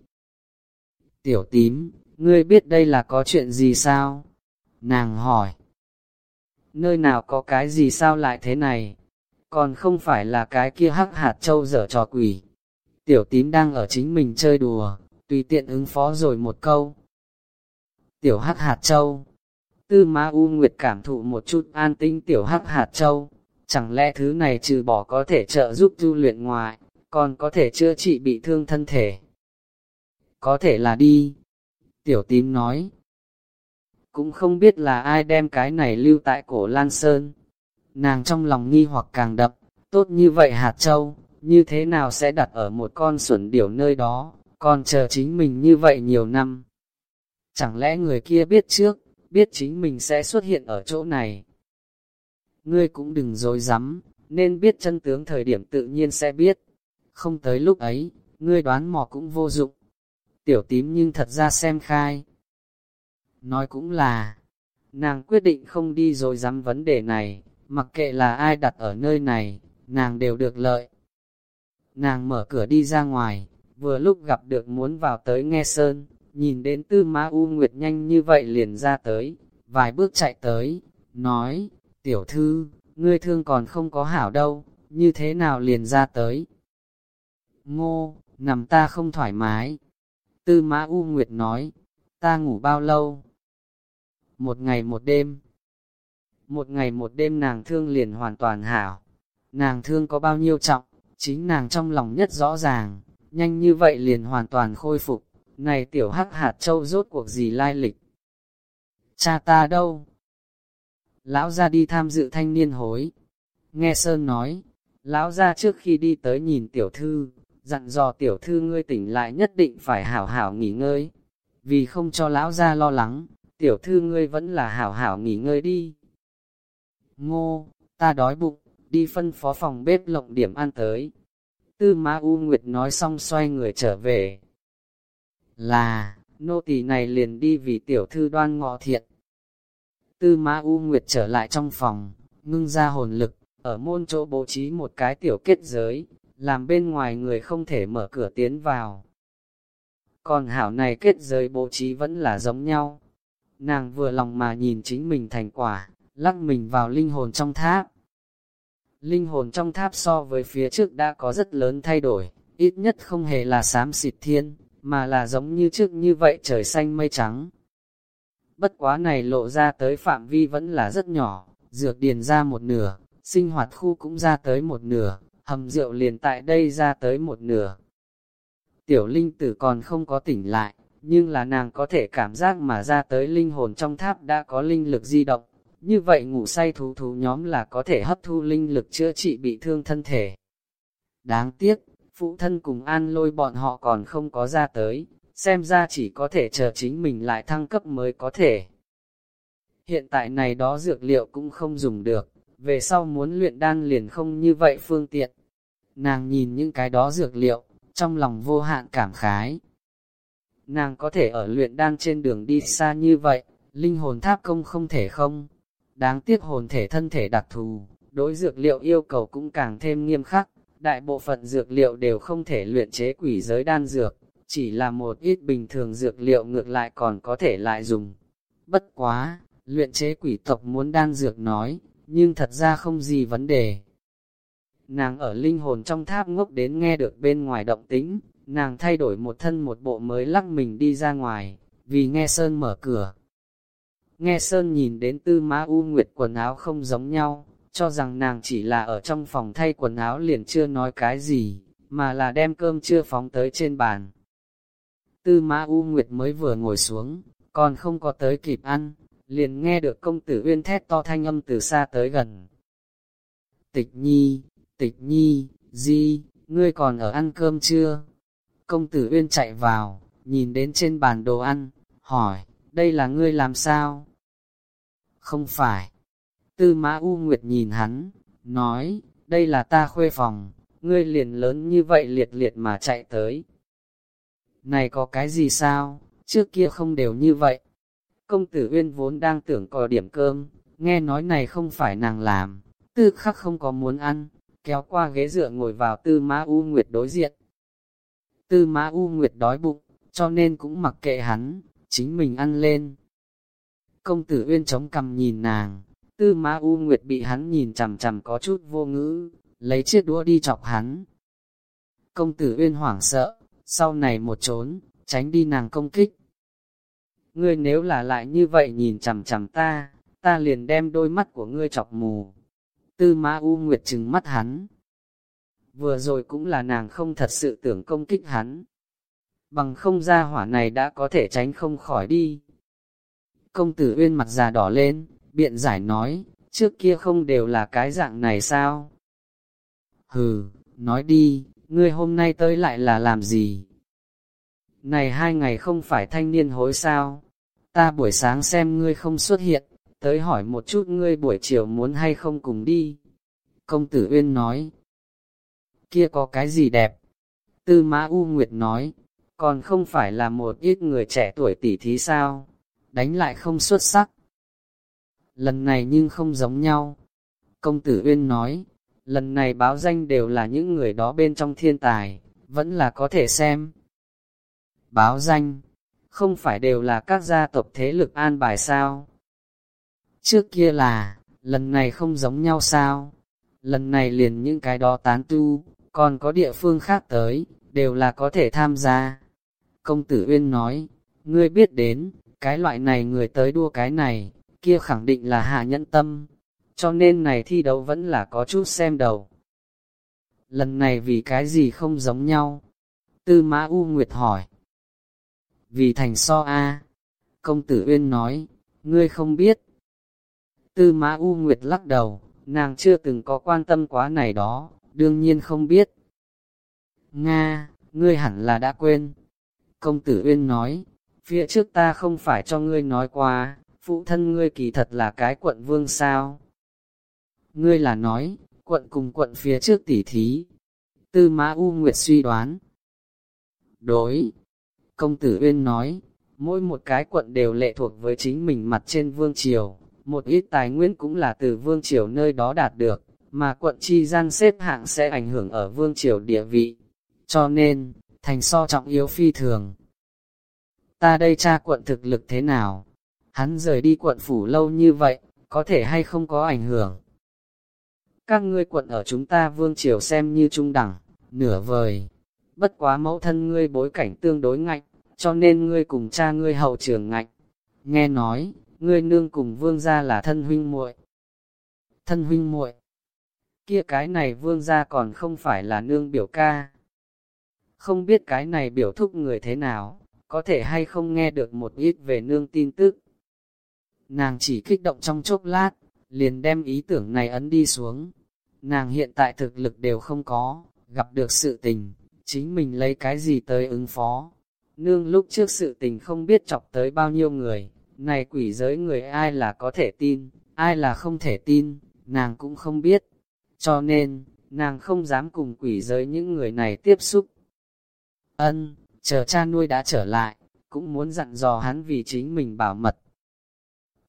Tiểu tím, ngươi biết đây là có chuyện gì sao? Nàng hỏi nơi nào có cái gì sao lại thế này, còn không phải là cái kia hắc hạt châu dở trò quỷ. Tiểu tím đang ở chính mình chơi đùa, tùy tiện ứng phó rồi một câu. Tiểu hắc hạt châu, tư ma u nguyệt cảm thụ một chút an tinh tiểu hắc hạt châu, chẳng lẽ thứ này trừ bỏ có thể trợ giúp tu luyện ngoài, còn có thể chữa trị bị thương thân thể. Có thể là đi. Tiểu tím nói, cũng không biết là ai đem cái này lưu tại cổ Lan Sơn. Nàng trong lòng nghi hoặc càng đập tốt như vậy hạt châu, như thế nào sẽ đặt ở một con xuẩn điểu nơi đó, còn chờ chính mình như vậy nhiều năm. Chẳng lẽ người kia biết trước, biết chính mình sẽ xuất hiện ở chỗ này. Ngươi cũng đừng dối rắm nên biết chân tướng thời điểm tự nhiên sẽ biết. Không tới lúc ấy, ngươi đoán mò cũng vô dụng. Tiểu tím nhưng thật ra xem khai, Nói cũng là, nàng quyết định không đi rồi dám vấn đề này, mặc kệ là ai đặt ở nơi này, nàng đều được lợi. Nàng mở cửa đi ra ngoài, vừa lúc gặp được muốn vào tới nghe sơn, nhìn đến tư ma u nguyệt nhanh như vậy liền ra tới, vài bước chạy tới, nói, tiểu thư, ngươi thương còn không có hảo đâu, như thế nào liền ra tới. Ngô, nằm ta không thoải mái. Tư mã U Nguyệt nói, ta ngủ bao lâu? một ngày một đêm. Một ngày một đêm nàng thương liền hoàn toàn hảo. Nàng thương có bao nhiêu trọng, chính nàng trong lòng nhất rõ ràng, nhanh như vậy liền hoàn toàn khôi phục. Này tiểu hắc hạt châu rốt cuộc gì lai lịch? Cha ta đâu? lão ra đi tham dự thanh niên hối. Nghe Sơn nói, lão ra trước khi đi tới nhìn tiểu thư, dặn dò tiểu thư ngươi tỉnh lại nhất định phải hảo hảo nghỉ ngơi. Vì không cho lão ra lo lắng, tiểu thư ngươi vẫn là hảo hảo nghỉ ngơi đi. Ngô, ta đói bụng, đi phân phó phòng bếp lộng điểm ăn tới. Tư Ma U Nguyệt nói xong xoay người trở về. Là, nô tỳ này liền đi vì tiểu thư đoan ngọ thiện. Tư Ma U Nguyệt trở lại trong phòng, ngưng ra hồn lực, ở môn chỗ bố trí một cái tiểu kết giới, làm bên ngoài người không thể mở cửa tiến vào. Còn hảo này kết giới bố trí vẫn là giống nhau. Nàng vừa lòng mà nhìn chính mình thành quả, lắc mình vào linh hồn trong tháp. Linh hồn trong tháp so với phía trước đã có rất lớn thay đổi, ít nhất không hề là xám xịt thiên, mà là giống như trước như vậy trời xanh mây trắng. Bất quá này lộ ra tới phạm vi vẫn là rất nhỏ, dược điền ra một nửa, sinh hoạt khu cũng ra tới một nửa, hầm rượu liền tại đây ra tới một nửa. Tiểu linh tử còn không có tỉnh lại, nhưng là nàng có thể cảm giác mà ra tới linh hồn trong tháp đã có linh lực di động, như vậy ngủ say thú thú nhóm là có thể hấp thu linh lực chữa trị bị thương thân thể. Đáng tiếc, phụ thân cùng an lôi bọn họ còn không có ra tới, xem ra chỉ có thể chờ chính mình lại thăng cấp mới có thể. Hiện tại này đó dược liệu cũng không dùng được, về sau muốn luyện đan liền không như vậy phương tiện. Nàng nhìn những cái đó dược liệu, trong lòng vô hạn cảm khái. Nàng có thể ở luyện đan trên đường đi xa như vậy, linh hồn tháp công không thể không. Đáng tiếc hồn thể thân thể đặc thù, đối dược liệu yêu cầu cũng càng thêm nghiêm khắc, đại bộ phận dược liệu đều không thể luyện chế quỷ giới đan dược, chỉ là một ít bình thường dược liệu ngược lại còn có thể lại dùng. Bất quá, luyện chế quỷ tộc muốn đan dược nói, nhưng thật ra không gì vấn đề. Nàng ở linh hồn trong tháp ngốc đến nghe được bên ngoài động tính, nàng thay đổi một thân một bộ mới lắc mình đi ra ngoài, vì nghe Sơn mở cửa. Nghe Sơn nhìn đến tư má U Nguyệt quần áo không giống nhau, cho rằng nàng chỉ là ở trong phòng thay quần áo liền chưa nói cái gì, mà là đem cơm chưa phóng tới trên bàn. Tư Mã U Nguyệt mới vừa ngồi xuống, còn không có tới kịp ăn, liền nghe được công tử uyên thét to thanh âm từ xa tới gần. Tịch nhi, tịch nhi, di, ngươi còn ở ăn cơm chưa? Công tử uyên chạy vào, nhìn đến trên bàn đồ ăn, hỏi, đây là ngươi làm sao? Không phải. Tư mã U Nguyệt nhìn hắn, nói, đây là ta khuê phòng, ngươi liền lớn như vậy liệt liệt mà chạy tới. Này có cái gì sao, trước kia không đều như vậy. Công tử Uyên vốn đang tưởng có điểm cơm, nghe nói này không phải nàng làm, tư khắc không có muốn ăn, kéo qua ghế dựa ngồi vào tư mã U Nguyệt đối diện. Tư mã U Nguyệt đói bụng, cho nên cũng mặc kệ hắn, chính mình ăn lên. Công tử Uyên chống cằm nhìn nàng, tư mã U Nguyệt bị hắn nhìn chằm chằm có chút vô ngữ, lấy chiếc đũa đi chọc hắn. Công tử Uyên hoảng sợ, sau này một trốn, tránh đi nàng công kích. Ngươi nếu là lại như vậy nhìn chằm chằm ta, ta liền đem đôi mắt của ngươi chọc mù. Tư Ma U Nguyệt trừng mắt hắn. Vừa rồi cũng là nàng không thật sự tưởng công kích hắn. Bằng không ra hỏa này đã có thể tránh không khỏi đi. Công tử Uyên mặt già đỏ lên, biện giải nói, trước kia không đều là cái dạng này sao? Hừ, nói đi, ngươi hôm nay tới lại là làm gì? Này hai ngày không phải thanh niên hối sao? Ta buổi sáng xem ngươi không xuất hiện, tới hỏi một chút ngươi buổi chiều muốn hay không cùng đi. Công tử Uyên nói, kia có cái gì đẹp? Tư Mã U Nguyệt nói, còn không phải là một ít người trẻ tuổi tỷ thí sao? Đánh lại không xuất sắc. Lần này nhưng không giống nhau. Công tử Uyên nói, lần này báo danh đều là những người đó bên trong thiên tài, vẫn là có thể xem. Báo danh, không phải đều là các gia tộc thế lực an bài sao? Trước kia là, lần này không giống nhau sao? Lần này liền những cái đó tán tu, còn có địa phương khác tới, đều là có thể tham gia. Công tử Uyên nói, ngươi biết đến, cái loại này người tới đua cái này, kia khẳng định là hạ nhẫn tâm, cho nên này thi đấu vẫn là có chút xem đầu. Lần này vì cái gì không giống nhau? Tư Mã U Nguyệt hỏi. Vì thành so A. Công tử Uyên nói, ngươi không biết. Tư Mã U Nguyệt lắc đầu, nàng chưa từng có quan tâm quá này đó, đương nhiên không biết. Nga, ngươi hẳn là đã quên. Công tử Uyên nói, phía trước ta không phải cho ngươi nói qua, phụ thân ngươi kỳ thật là cái quận vương sao. Ngươi là nói, quận cùng quận phía trước tỉ thí. Tư Mã U Nguyệt suy đoán. Đối, công tử Uyên nói, mỗi một cái quận đều lệ thuộc với chính mình mặt trên vương triều, một ít tài nguyên cũng là từ vương triều nơi đó đạt được, mà quận chi gian xếp hạng sẽ ảnh hưởng ở vương triều địa vị. Cho nên, thành so trọng yếu phi thường. Ta đây cha quận thực lực thế nào? Hắn rời đi quận phủ lâu như vậy, có thể hay không có ảnh hưởng? Các ngươi quận ở chúng ta vương triều xem như trung đẳng, nửa vời. Bất quá mẫu thân ngươi bối cảnh tương đối ngạnh, cho nên ngươi cùng cha ngươi hậu trường ngạnh. Nghe nói, ngươi nương cùng vương gia là thân huynh muội. Thân huynh muội. Kia cái này vương gia còn không phải là nương biểu ca. Không biết cái này biểu thúc người thế nào, có thể hay không nghe được một ít về nương tin tức. Nàng chỉ kích động trong chốc lát, liền đem ý tưởng này ấn đi xuống. Nàng hiện tại thực lực đều không có, gặp được sự tình, chính mình lấy cái gì tới ứng phó. Nương lúc trước sự tình không biết chọc tới bao nhiêu người, này quỷ giới người ai là có thể tin, ai là không thể tin, nàng cũng không biết. Cho nên, nàng không dám cùng quỷ giới những người này tiếp xúc. Ân, chờ cha nuôi đã trở lại, cũng muốn dặn dò hắn vì chính mình bảo mật.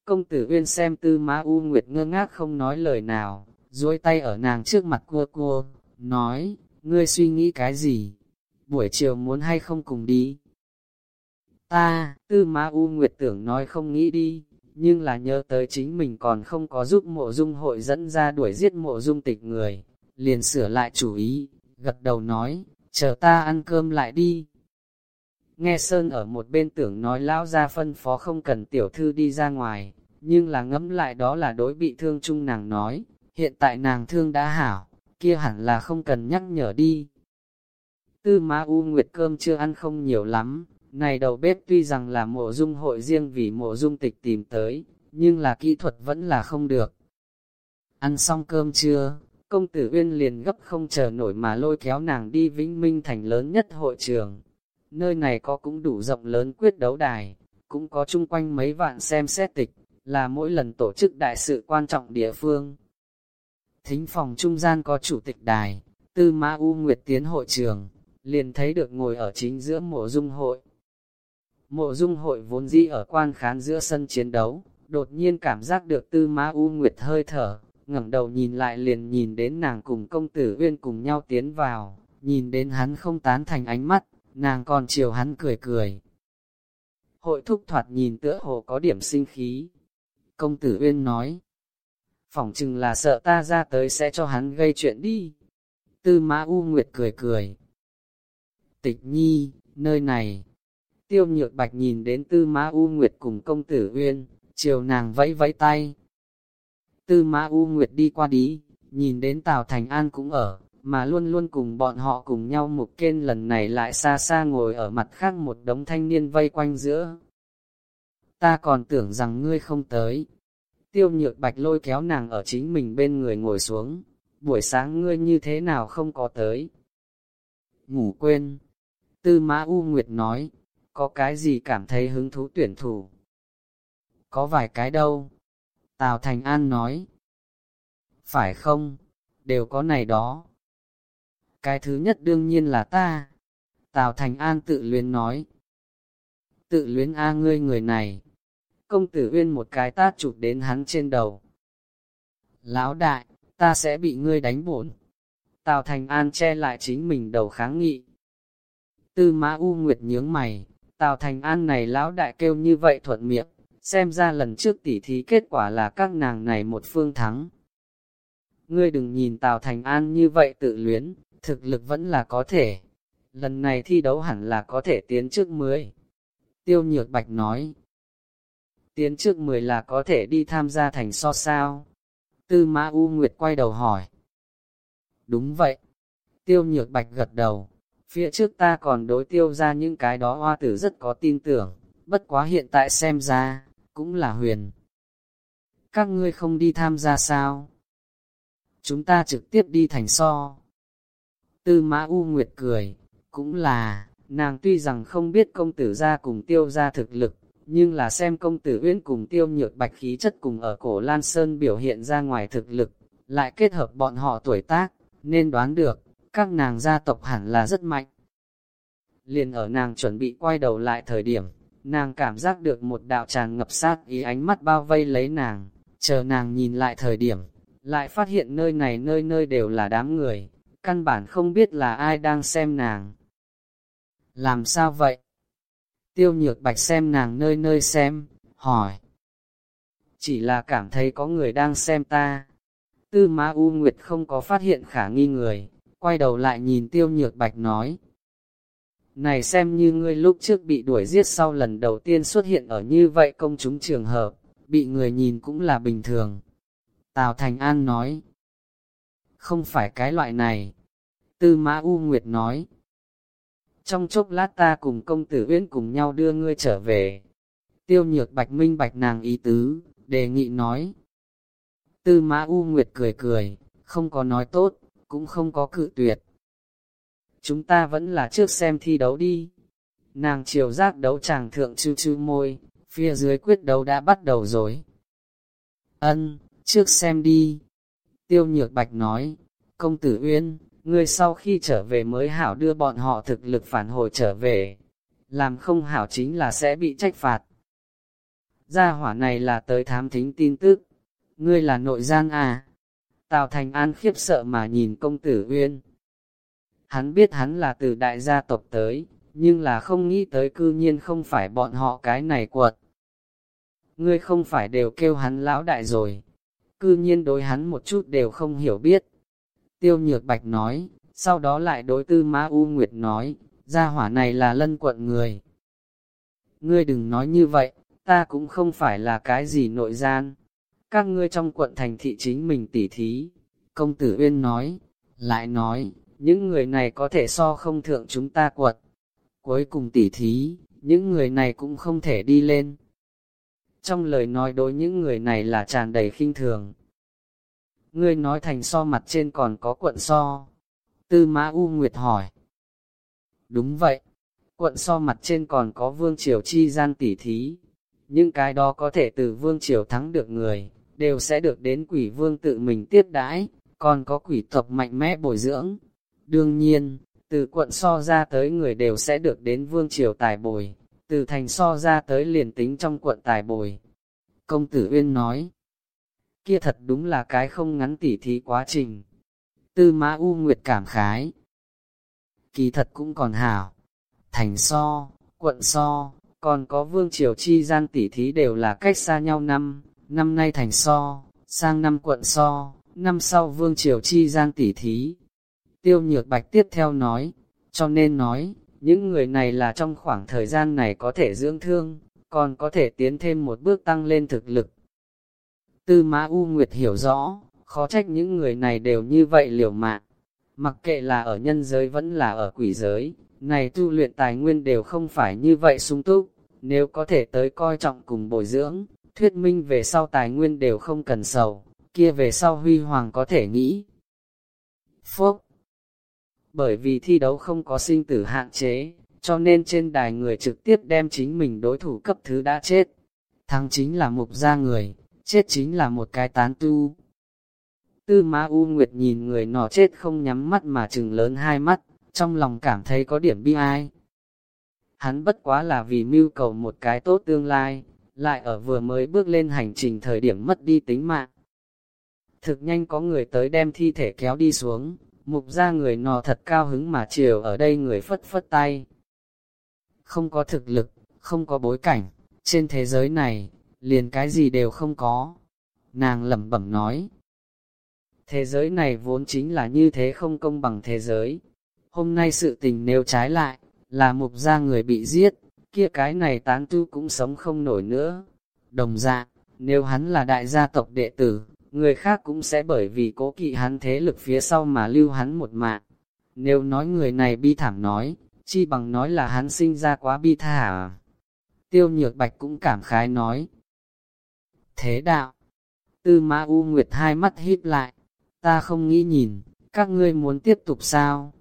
Công tử Uyên xem tư má U Nguyệt ngơ ngác không nói lời nào, duỗi tay ở nàng trước mặt cua cua, nói, ngươi suy nghĩ cái gì? Buổi chiều muốn hay không cùng đi? Ta, tư má U Nguyệt tưởng nói không nghĩ đi, nhưng là nhớ tới chính mình còn không có giúp mộ dung hội dẫn ra đuổi giết mộ dung tịch người, liền sửa lại chủ ý, gật đầu nói, chờ ta ăn cơm lại đi. Nghe Sơn ở một bên tưởng nói lão ra phân phó không cần tiểu thư đi ra ngoài, nhưng là ngẫm lại đó là đối bị thương chung nàng nói, hiện tại nàng thương đã hảo, kia hẳn là không cần nhắc nhở đi. Tư má U Nguyệt cơm chưa ăn không nhiều lắm, này đầu bếp tuy rằng là mộ dung hội riêng vì mộ dung tịch tìm tới, nhưng là kỹ thuật vẫn là không được. Ăn xong cơm trưa, công tử Uyên liền gấp không chờ nổi mà lôi kéo nàng đi Vĩnh Minh thành lớn nhất hội trường. Nơi này có cũng đủ rộng lớn quyết đấu đài, cũng có chung quanh mấy vạn xem xét tịch, là mỗi lần tổ chức đại sự quan trọng địa phương. Thính phòng trung gian có chủ tịch đài, tư ma U Nguyệt tiến hội trường, liền thấy được ngồi ở chính giữa mộ dung hội. Mộ dung hội vốn dĩ ở quan khán giữa sân chiến đấu, đột nhiên cảm giác được tư Ma U Nguyệt hơi thở, ngẩng đầu nhìn lại liền nhìn đến nàng cùng công tử Uyên cùng nhau tiến vào, nhìn đến hắn không tán thành ánh mắt, nàng còn chiều hắn cười cười. Hội thúc thoạt nhìn tựa hồ có điểm sinh khí. Công tử Uyên nói, phỏng chừng là sợ ta ra tới sẽ cho hắn gây chuyện đi. Tư mã U Nguyệt cười cười. Tịch nhi, nơi này. Tiêu nhược bạch nhìn đến tư mã U Nguyệt cùng công tử Uyên, chiều nàng vẫy vẫy tay, Tư Mã U Nguyệt đi qua đi, nhìn đến Tào Thành An cũng ở, mà luôn luôn cùng bọn họ cùng nhau mục kên lần này lại xa xa ngồi ở mặt khác một đống thanh niên vây quanh giữa. Ta còn tưởng rằng ngươi không tới. Tiêu nhược bạch lôi kéo nàng ở chính mình bên người ngồi xuống, buổi sáng ngươi như thế nào không có tới. Ngủ quên. Tư Mã U Nguyệt nói, có cái gì cảm thấy hứng thú tuyển thủ? Có vài cái đâu, Tào Thành An nói, phải không, đều có này đó. Cái thứ nhất đương nhiên là ta. Tào Thành An tự luyến nói. Tự luyến A ngươi người này. Công tử uyên một cái tát chụp đến hắn trên đầu. Lão đại, ta sẽ bị ngươi đánh bổn. Tào Thành An che lại chính mình đầu kháng nghị. Tư Mã U Nguyệt nhướng mày, Tào Thành An này lão đại kêu như vậy thuận miệng, xem ra lần trước tỉ thí kết quả là các nàng này một phương thắng. Ngươi đừng nhìn Tào Thành An như vậy tự luyến, thực lực vẫn là có thể. Lần này thi đấu hẳn là có thể tiến trước 10. Tiêu Nhược Bạch nói. Tiến trước 10 là có thể đi tham gia thành so sao? Tư Mã U Nguyệt quay đầu hỏi. Đúng vậy. Tiêu Nhược Bạch gật đầu. Phía trước ta còn đối tiêu ra những cái đó hoa tử rất có tin tưởng, bất quá hiện tại xem ra, cũng là huyền. các ngươi không đi tham gia sao? Chúng ta trực tiếp đi thành so. Tư Mã U Nguyệt cười, cũng là, nàng tuy rằng không biết công tử ra cùng tiêu ra thực lực, nhưng là xem công tử uyên cùng tiêu nhược bạch khí chất cùng ở cổ Lan Sơn biểu hiện ra ngoài thực lực, lại kết hợp bọn họ tuổi tác, nên đoán được, các nàng gia tộc hẳn là rất mạnh. Liền ở nàng chuẩn bị quay đầu lại thời điểm, nàng cảm giác được một đạo tràn ngập sát ý ánh mắt bao vây lấy nàng, chờ nàng nhìn lại thời điểm, lại phát hiện nơi này nơi nơi đều là đám người, căn bản không biết là ai đang xem nàng. Làm sao vậy? Tiêu nhược bạch xem nàng nơi nơi xem, hỏi. Chỉ là cảm thấy có người đang xem ta. Tư Ma U Nguyệt không có phát hiện khả nghi người, quay đầu lại nhìn tiêu nhược bạch nói. Này xem như ngươi lúc trước bị đuổi giết sau lần đầu tiên xuất hiện ở như vậy công chúng trường hợp, bị người nhìn cũng là bình thường. Tào Thành An nói, không phải cái loại này. Tư Mã U Nguyệt nói, trong chốc lát ta cùng công tử Uyên cùng nhau đưa ngươi trở về. Tiêu nhược bạch minh bạch nàng ý tứ, đề nghị nói. Tư Mã U Nguyệt cười cười, không có nói tốt, cũng không có cự tuyệt. Chúng ta vẫn là trước xem thi đấu đi. Nàng chiều giác đấu chàng thượng chư chư môi, phía dưới quyết đấu đã bắt đầu rồi. Ân, trước xem đi. Tiêu Nhược Bạch nói, công tử Uyên, ngươi sau khi trở về mới hảo đưa bọn họ thực lực phản hồi trở về. Làm không hảo chính là sẽ bị trách phạt. Gia hỏa này là tới thám thính tin tức. Ngươi là nội gian à? Tào Thành An khiếp sợ mà nhìn công tử Uyên. Hắn biết hắn là từ đại gia tộc tới, nhưng là không nghĩ tới cư nhiên không phải bọn họ cái này quật. Ngươi không phải đều kêu hắn lão đại rồi, cư nhiên đối hắn một chút đều không hiểu biết. Tiêu Nhược Bạch nói, sau đó lại đối tư Ma U Nguyệt nói, gia hỏa này là lân quận người. Ngươi đừng nói như vậy, ta cũng không phải là cái gì nội gian. Các ngươi trong quận thành thị chính mình tỉ thí. Công tử Uyên nói, lại nói, những người này có thể so không thượng chúng ta quật. Cuối cùng tỉ thí, những người này cũng không thể đi lên. Trong lời nói đối những người này là tràn đầy khinh thường. Ngươi nói thành so mặt trên còn có quận so. Tư Mã U Nguyệt hỏi. Đúng vậy, quận so mặt trên còn có vương triều chi gian tỉ thí. Những cái đó có thể từ vương triều thắng được người, đều sẽ được đến quỷ vương tự mình tiếp đãi, còn có quỷ tộc mạnh mẽ bồi dưỡng. Đương nhiên, từ quận so ra tới người đều sẽ được đến vương triều tài bồi, từ thành so ra tới liền tính trong quận tài bồi. Công tử Uyên nói, kia thật đúng là cái không ngắn tỉ thí quá trình. Tư Mã U Nguyệt cảm khái. Kỳ thật cũng còn hảo. Thành so, quận so, còn có vương triều chi gian tỉ thí đều là cách xa nhau năm, năm nay thành so, sang năm quận so, năm sau vương triều chi gian tỉ thí. Tiêu nhược bạch tiếp theo nói, cho nên nói, những người này là trong khoảng thời gian này có thể dưỡng thương, còn có thể tiến thêm một bước tăng lên thực lực. Tư Mã U Nguyệt hiểu rõ, khó trách những người này đều như vậy liều mạng. Mặc kệ là ở nhân giới vẫn là ở quỷ giới, này tu luyện tài nguyên đều không phải như vậy sung túc. Nếu có thể tới coi trọng cùng bồi dưỡng, thuyết minh về sau tài nguyên đều không cần sầu, kia về sau huy hoàng có thể nghĩ. Phúc Bởi vì thi đấu không có sinh tử hạn chế, cho nên trên đài người trực tiếp đem chính mình đối thủ cấp thứ đã chết. Thắng chính là mục gia người, chết chính là một cái tán tu. Tư Ma U Nguyệt nhìn người nọ chết không nhắm mắt mà trừng lớn hai mắt, trong lòng cảm thấy có điểm bi ai. Hắn bất quá là vì mưu cầu một cái tốt tương lai, lại ở vừa mới bước lên hành trình thời điểm mất đi tính mạng. Thực nhanh có người tới đem thi thể kéo đi xuống, mục ra người nọ thật cao hứng mà chiều ở đây người phất phất tay. Không có thực lực, không có bối cảnh, trên thế giới này, liền cái gì đều không có. Nàng lẩm bẩm nói, thế giới này vốn chính là như thế không công bằng thế giới. Hôm nay sự tình nếu trái lại, là mục gia người bị giết, kia cái này tán tu cũng sống không nổi nữa. Đồng dạng, nếu hắn là đại gia tộc đệ tử, người khác cũng sẽ bởi vì cố kỵ hắn thế lực phía sau mà lưu hắn một mạng. Nếu nói người này bi thảm nói, chi bằng nói là hắn sinh ra quá bi thả. À? Tiêu nhược bạch cũng cảm khái nói. Thế đạo, Tư ma U Nguyệt hai mắt híp lại, ta không nghĩ nhìn, các ngươi muốn tiếp tục sao?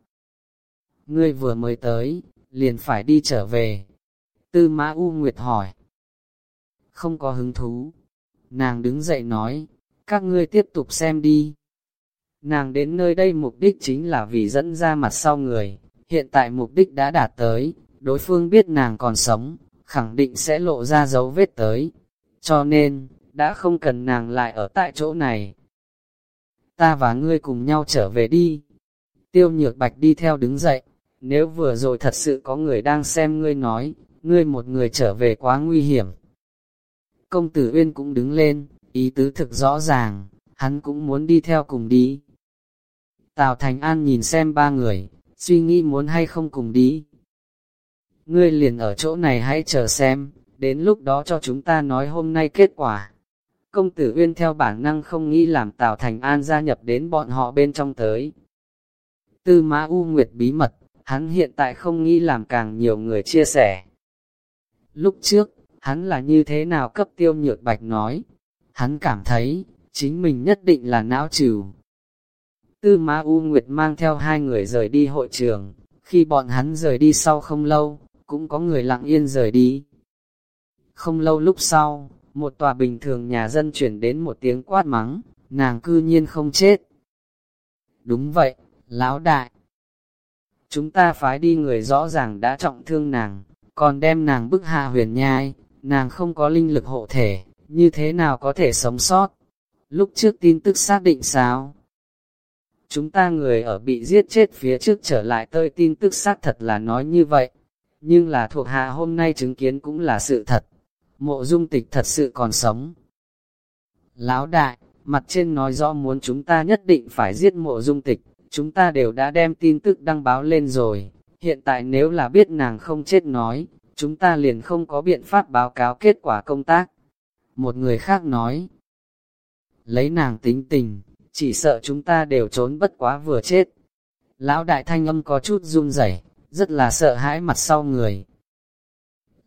Ngươi vừa mới tới, liền phải đi trở về. Tư Mã U Nguyệt hỏi. Không có hứng thú. Nàng đứng dậy nói, các ngươi tiếp tục xem đi. Nàng đến nơi đây mục đích chính là vì dẫn ra mặt sau người, hiện tại mục đích đã đạt tới, đối phương biết nàng còn sống, khẳng định sẽ lộ ra dấu vết tới. Cho nên, đã không cần nàng lại ở tại chỗ này. Ta và ngươi cùng nhau trở về đi. Tiêu nhược bạch đi theo đứng dậy, nếu vừa rồi thật sự có người đang xem ngươi nói, ngươi một người trở về quá nguy hiểm. Công tử Uyên cũng đứng lên, ý tứ thực rõ ràng, hắn cũng muốn đi theo cùng đi. Tào Thành An nhìn xem ba người, suy nghĩ muốn hay không cùng đi. Ngươi liền ở chỗ này hãy chờ xem, đến lúc đó cho chúng ta nói hôm nay kết quả. Công tử Uyên theo bản năng không nghĩ làm Tào Thành An gia nhập đến bọn họ bên trong tới. Tư Mã U Nguyệt bí mật, hắn hiện tại không nghĩ làm càng nhiều người chia sẻ. Lúc trước, hắn là như thế nào cấp tiêu nhược bạch nói, hắn cảm thấy, chính mình nhất định là não trừ. Tư Ma U Nguyệt mang theo hai người rời đi hội trường, khi bọn hắn rời đi sau không lâu, cũng có người lặng yên rời đi. Không lâu lúc sau, một tòa bình thường nhà dân chuyển đến một tiếng quát mắng, nàng cư nhiên không chết. Đúng vậy, lão đại. Chúng ta phái đi người rõ ràng đã trọng thương nàng, còn đem nàng bức hạ huyền nhai, nàng không có linh lực hộ thể, như thế nào có thể sống sót? Lúc trước tin tức xác định sao? Chúng ta người ở bị giết chết phía trước trở lại tơi tin tức xác thật là nói như vậy, nhưng là thuộc hạ hôm nay chứng kiến cũng là sự thật. Mộ dung tịch thật sự còn sống. Lão đại, mặt trên nói rõ muốn chúng ta nhất định phải giết mộ dung tịch, chúng ta đều đã đem tin tức đăng báo lên rồi. Hiện tại nếu là biết nàng không chết nói, chúng ta liền không có biện pháp báo cáo kết quả công tác. Một người khác nói, lấy nàng tính tình, chỉ sợ chúng ta đều trốn bất quá vừa chết. Lão đại thanh âm có chút run rẩy, rất là sợ hãi mặt sau người.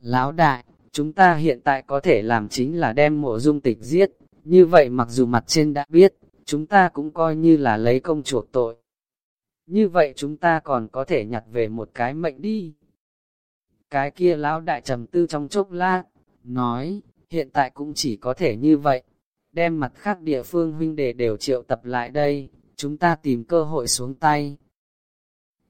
Lão đại, chúng ta hiện tại có thể làm chính là đem mộ dung tịch giết, như vậy mặc dù mặt trên đã biết, chúng ta cũng coi như là lấy công chuộc tội. Như vậy chúng ta còn có thể nhặt về một cái mệnh đi. Cái kia lão đại trầm tư trong chốc lát, nói, hiện tại cũng chỉ có thể như vậy. Đem mặt khác địa phương huynh đệ đều triệu tập lại đây, chúng ta tìm cơ hội xuống tay.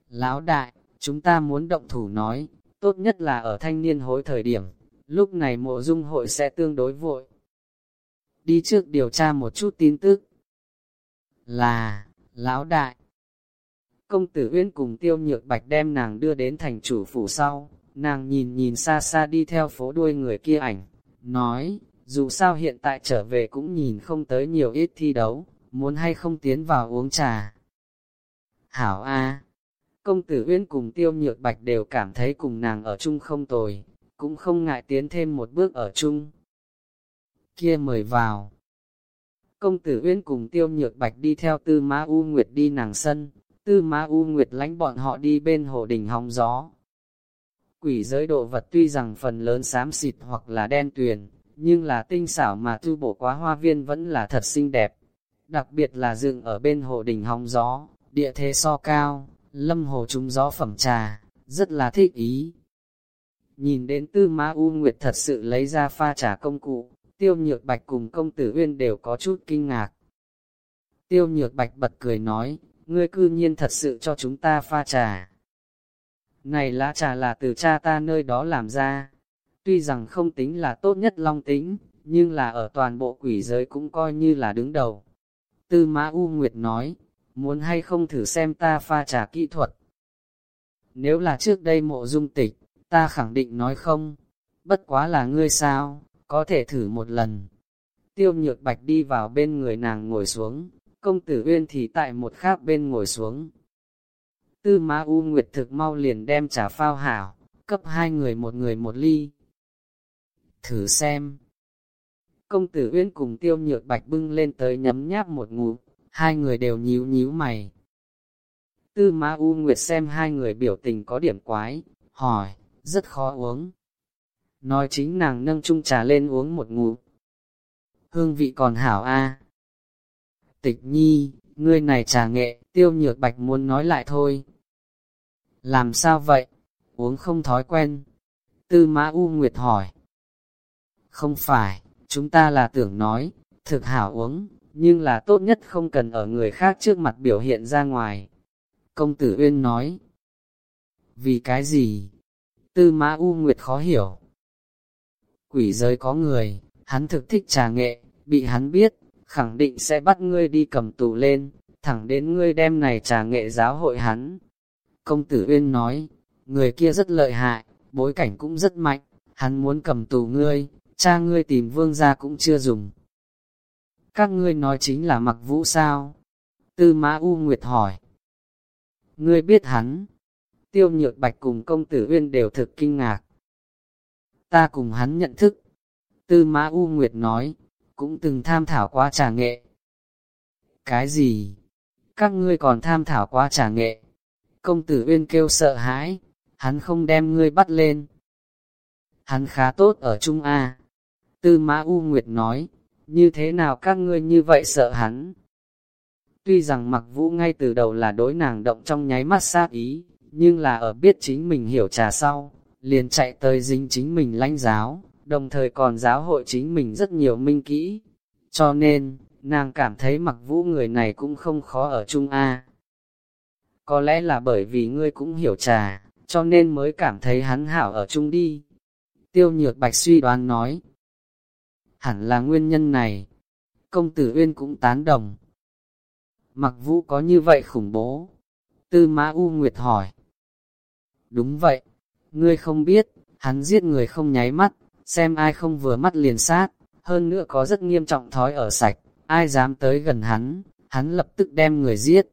Lão đại, chúng ta muốn động thủ nói, tốt nhất là ở thanh niên hối thời điểm, lúc này mộ dung hội sẽ tương đối vội. Đi trước điều tra một chút tin tức. Là, lão đại. Công tử Uyên cùng tiêu nhược bạch đem nàng đưa đến thành chủ phủ sau, nàng nhìn nhìn xa xa đi theo phố đuôi người kia ảnh, nói, dù sao hiện tại trở về cũng nhìn không tới nhiều ít thi đấu, muốn hay không tiến vào uống trà. Hảo A, công tử Uyên cùng tiêu nhược bạch đều cảm thấy cùng nàng ở chung không tồi, cũng không ngại tiến thêm một bước ở chung. Kia mời vào. Công tử Uyên cùng tiêu nhược bạch đi theo tư Ma U Nguyệt đi nàng sân, tư Ma U Nguyệt lánh bọn họ đi bên hồ đình hóng gió. Quỷ giới độ vật tuy rằng phần lớn xám xịt hoặc là đen tuyền, nhưng là tinh xảo mà tu bổ quá hoa viên vẫn là thật xinh đẹp. Đặc biệt là dựng ở bên hồ đình hóng gió, địa thế so cao, lâm hồ trúng gió phẩm trà, rất là thích ý. Nhìn đến tư ma U Nguyệt thật sự lấy ra pha trà công cụ, tiêu nhược bạch cùng công tử Uyên đều có chút kinh ngạc. Tiêu nhược bạch bật cười nói, ngươi cư nhiên thật sự cho chúng ta pha trà. Này lá trà là từ cha ta nơi đó làm ra, tuy rằng không tính là tốt nhất long tính, nhưng là ở toàn bộ quỷ giới cũng coi như là đứng đầu. Tư Mã U Nguyệt nói, muốn hay không thử xem ta pha trà kỹ thuật. Nếu là trước đây mộ dung tịch, ta khẳng định nói không, bất quá là ngươi sao, có thể thử một lần. Tiêu nhược bạch đi vào bên người nàng ngồi xuống, công tử uyên thì tại một khác bên ngồi xuống. Tư Ma U Nguyệt thực mau liền đem trà phao hảo, cấp hai người một người một ly. Thử xem. Công tử Uyên cùng tiêu nhược bạch bưng lên tới nhấm nháp một ngụm, hai người đều nhíu nhíu mày. Tư Ma U Nguyệt xem hai người biểu tình có điểm quái, hỏi, rất khó uống. Nói chính nàng nâng chung trà lên uống một ngụm. hương vị còn hảo a. Tịch nhi, ngươi này trà nghệ, tiêu nhược bạch muốn nói lại thôi. Làm sao vậy? Uống không thói quen. Tư mã U Nguyệt hỏi. Không phải, chúng ta là tưởng nói, thực hảo uống, nhưng là tốt nhất không cần ở người khác trước mặt biểu hiện ra ngoài. Công tử Uyên nói. Vì cái gì? Tư mã U Nguyệt khó hiểu. Quỷ giới có người, hắn thực thích trà nghệ, bị hắn biết, khẳng định sẽ bắt ngươi đi cầm tù lên, thẳng đến ngươi đem này trà nghệ giáo hội hắn. Công tử Uyên nói, người kia rất lợi hại, bối cảnh cũng rất mạnh, hắn muốn cầm tù ngươi, cha ngươi tìm vương ra cũng chưa dùng. Các ngươi nói chính là mặc vũ sao? Tư Mã U Nguyệt hỏi. Ngươi biết hắn? Tiêu nhược bạch cùng công tử Uyên đều thực kinh ngạc. Ta cùng hắn nhận thức. Tư Mã U Nguyệt nói, cũng từng tham thảo qua trà nghệ. Cái gì? Các ngươi còn tham thảo qua trà nghệ? Công tử Uyên kêu sợ hãi, hắn không đem ngươi bắt lên. Hắn khá tốt ở Trung A. Tư Mã U Nguyệt nói, như thế nào các ngươi như vậy sợ hắn? Tuy rằng mặc vũ ngay từ đầu là đối nàng động trong nháy mắt sát ý, nhưng là ở biết chính mình hiểu trà sau, liền chạy tới dính chính mình lãnh giáo, đồng thời còn giáo hội chính mình rất nhiều minh kỹ. Cho nên, nàng cảm thấy mặc vũ người này cũng không khó ở Trung A. Có lẽ là bởi vì ngươi cũng hiểu trà, cho nên mới cảm thấy hắn hảo ở Trung đi. Tiêu nhược bạch suy đoán nói. Hẳn là nguyên nhân này. Công tử Uyên cũng tán đồng. Mặc vũ có như vậy khủng bố. Tư Mã U Nguyệt hỏi. Đúng vậy, ngươi không biết, hắn giết người không nháy mắt, xem ai không vừa mắt liền sát, hơn nữa có rất nghiêm trọng thói ở sạch, ai dám tới gần hắn, hắn lập tức đem người giết.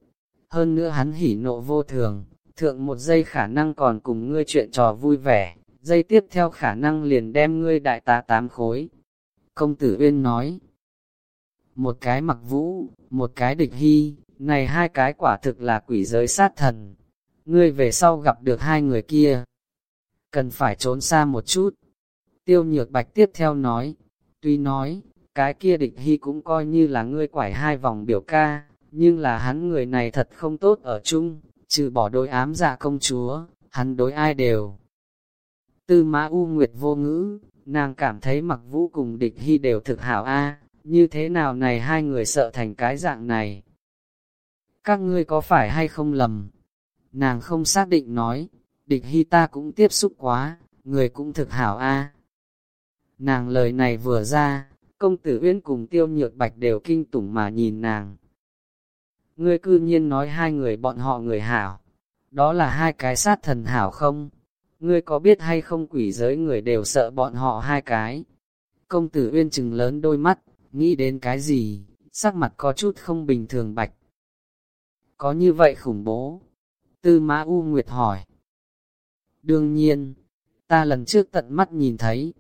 Hơn nữa hắn hỉ nộ vô thường, thượng một giây khả năng còn cùng ngươi chuyện trò vui vẻ, giây tiếp theo khả năng liền đem ngươi đại tá tám khối. Công tử Uyên nói, một cái mặc vũ, một cái địch hy, này hai cái quả thực là quỷ giới sát thần. Ngươi về sau gặp được hai người kia, cần phải trốn xa một chút. Tiêu nhược bạch tiếp theo nói, tuy nói, cái kia địch hy cũng coi như là ngươi quải hai vòng biểu ca, nhưng là hắn người này thật không tốt ở chung, trừ bỏ đối ám dạ công chúa, hắn đối ai đều. Tư mã U Nguyệt vô ngữ, nàng cảm thấy mặc vũ cùng địch hy đều thực hảo a như thế nào này hai người sợ thành cái dạng này. Các ngươi có phải hay không lầm? Nàng không xác định nói, địch hy ta cũng tiếp xúc quá, người cũng thực hảo a Nàng lời này vừa ra, công tử Uyên cùng tiêu nhược bạch đều kinh tủng mà nhìn nàng. Ngươi cư nhiên nói hai người bọn họ người hảo, đó là hai cái sát thần hảo không? Ngươi có biết hay không quỷ giới người đều sợ bọn họ hai cái? Công tử Uyên chừng lớn đôi mắt, nghĩ đến cái gì, sắc mặt có chút không bình thường bạch. Có như vậy khủng bố? Tư Mã U Nguyệt hỏi. Đương nhiên, ta lần trước tận mắt nhìn thấy,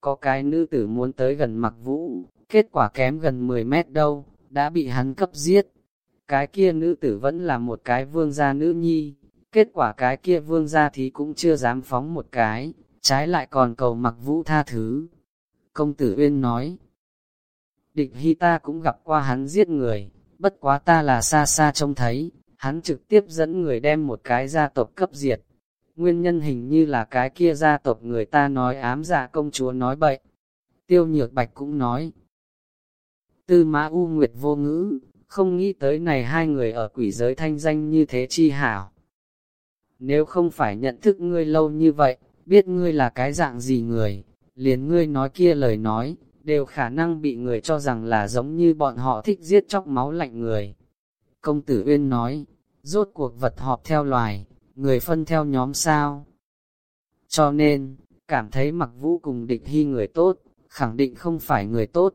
có cái nữ tử muốn tới gần mặc vũ, kết quả kém gần 10 mét đâu, đã bị hắn cấp giết. Cái kia nữ tử vẫn là một cái vương gia nữ nhi, kết quả cái kia vương gia thì cũng chưa dám phóng một cái, trái lại còn cầu mặc vũ tha thứ. Công tử Uyên nói, địch hy ta cũng gặp qua hắn giết người, bất quá ta là xa xa trông thấy, hắn trực tiếp dẫn người đem một cái gia tộc cấp diệt. Nguyên nhân hình như là cái kia gia tộc người ta nói ám dạ công chúa nói bậy. Tiêu nhược bạch cũng nói. Tư mã U Nguyệt vô ngữ, không nghĩ tới này hai người ở quỷ giới thanh danh như thế chi hảo. Nếu không phải nhận thức ngươi lâu như vậy, biết ngươi là cái dạng gì người, liền ngươi nói kia lời nói, đều khả năng bị người cho rằng là giống như bọn họ thích giết chóc máu lạnh người. Công tử Uyên nói, rốt cuộc vật họp theo loài, người phân theo nhóm sao. Cho nên, cảm thấy mặc vũ cùng địch hy người tốt, khẳng định không phải người tốt.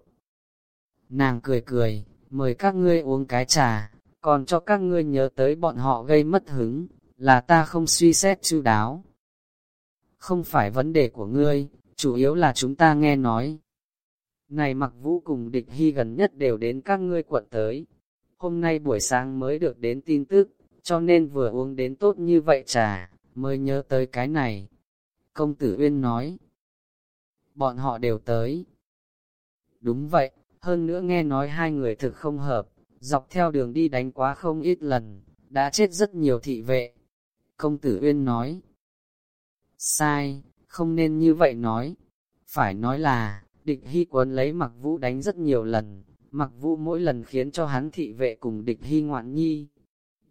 Nàng cười cười, mời các ngươi uống cái trà, còn cho các ngươi nhớ tới bọn họ gây mất hứng, là ta không suy xét chu đáo. Không phải vấn đề của ngươi, chủ yếu là chúng ta nghe nói. Này mặc vũ cùng địch hy gần nhất đều đến các ngươi quận tới. Hôm nay buổi sáng mới được đến tin tức, cho nên vừa uống đến tốt như vậy trà, mới nhớ tới cái này. Công tử Uyên nói, bọn họ đều tới. Đúng vậy, hơn nữa nghe nói hai người thực không hợp, dọc theo đường đi đánh quá không ít lần, đã chết rất nhiều thị vệ. Công tử Uyên nói, sai, không nên như vậy nói, phải nói là, địch hy quấn lấy mặc vũ đánh rất nhiều lần, mặc vũ mỗi lần khiến cho hắn thị vệ cùng địch hy ngoạn nhi.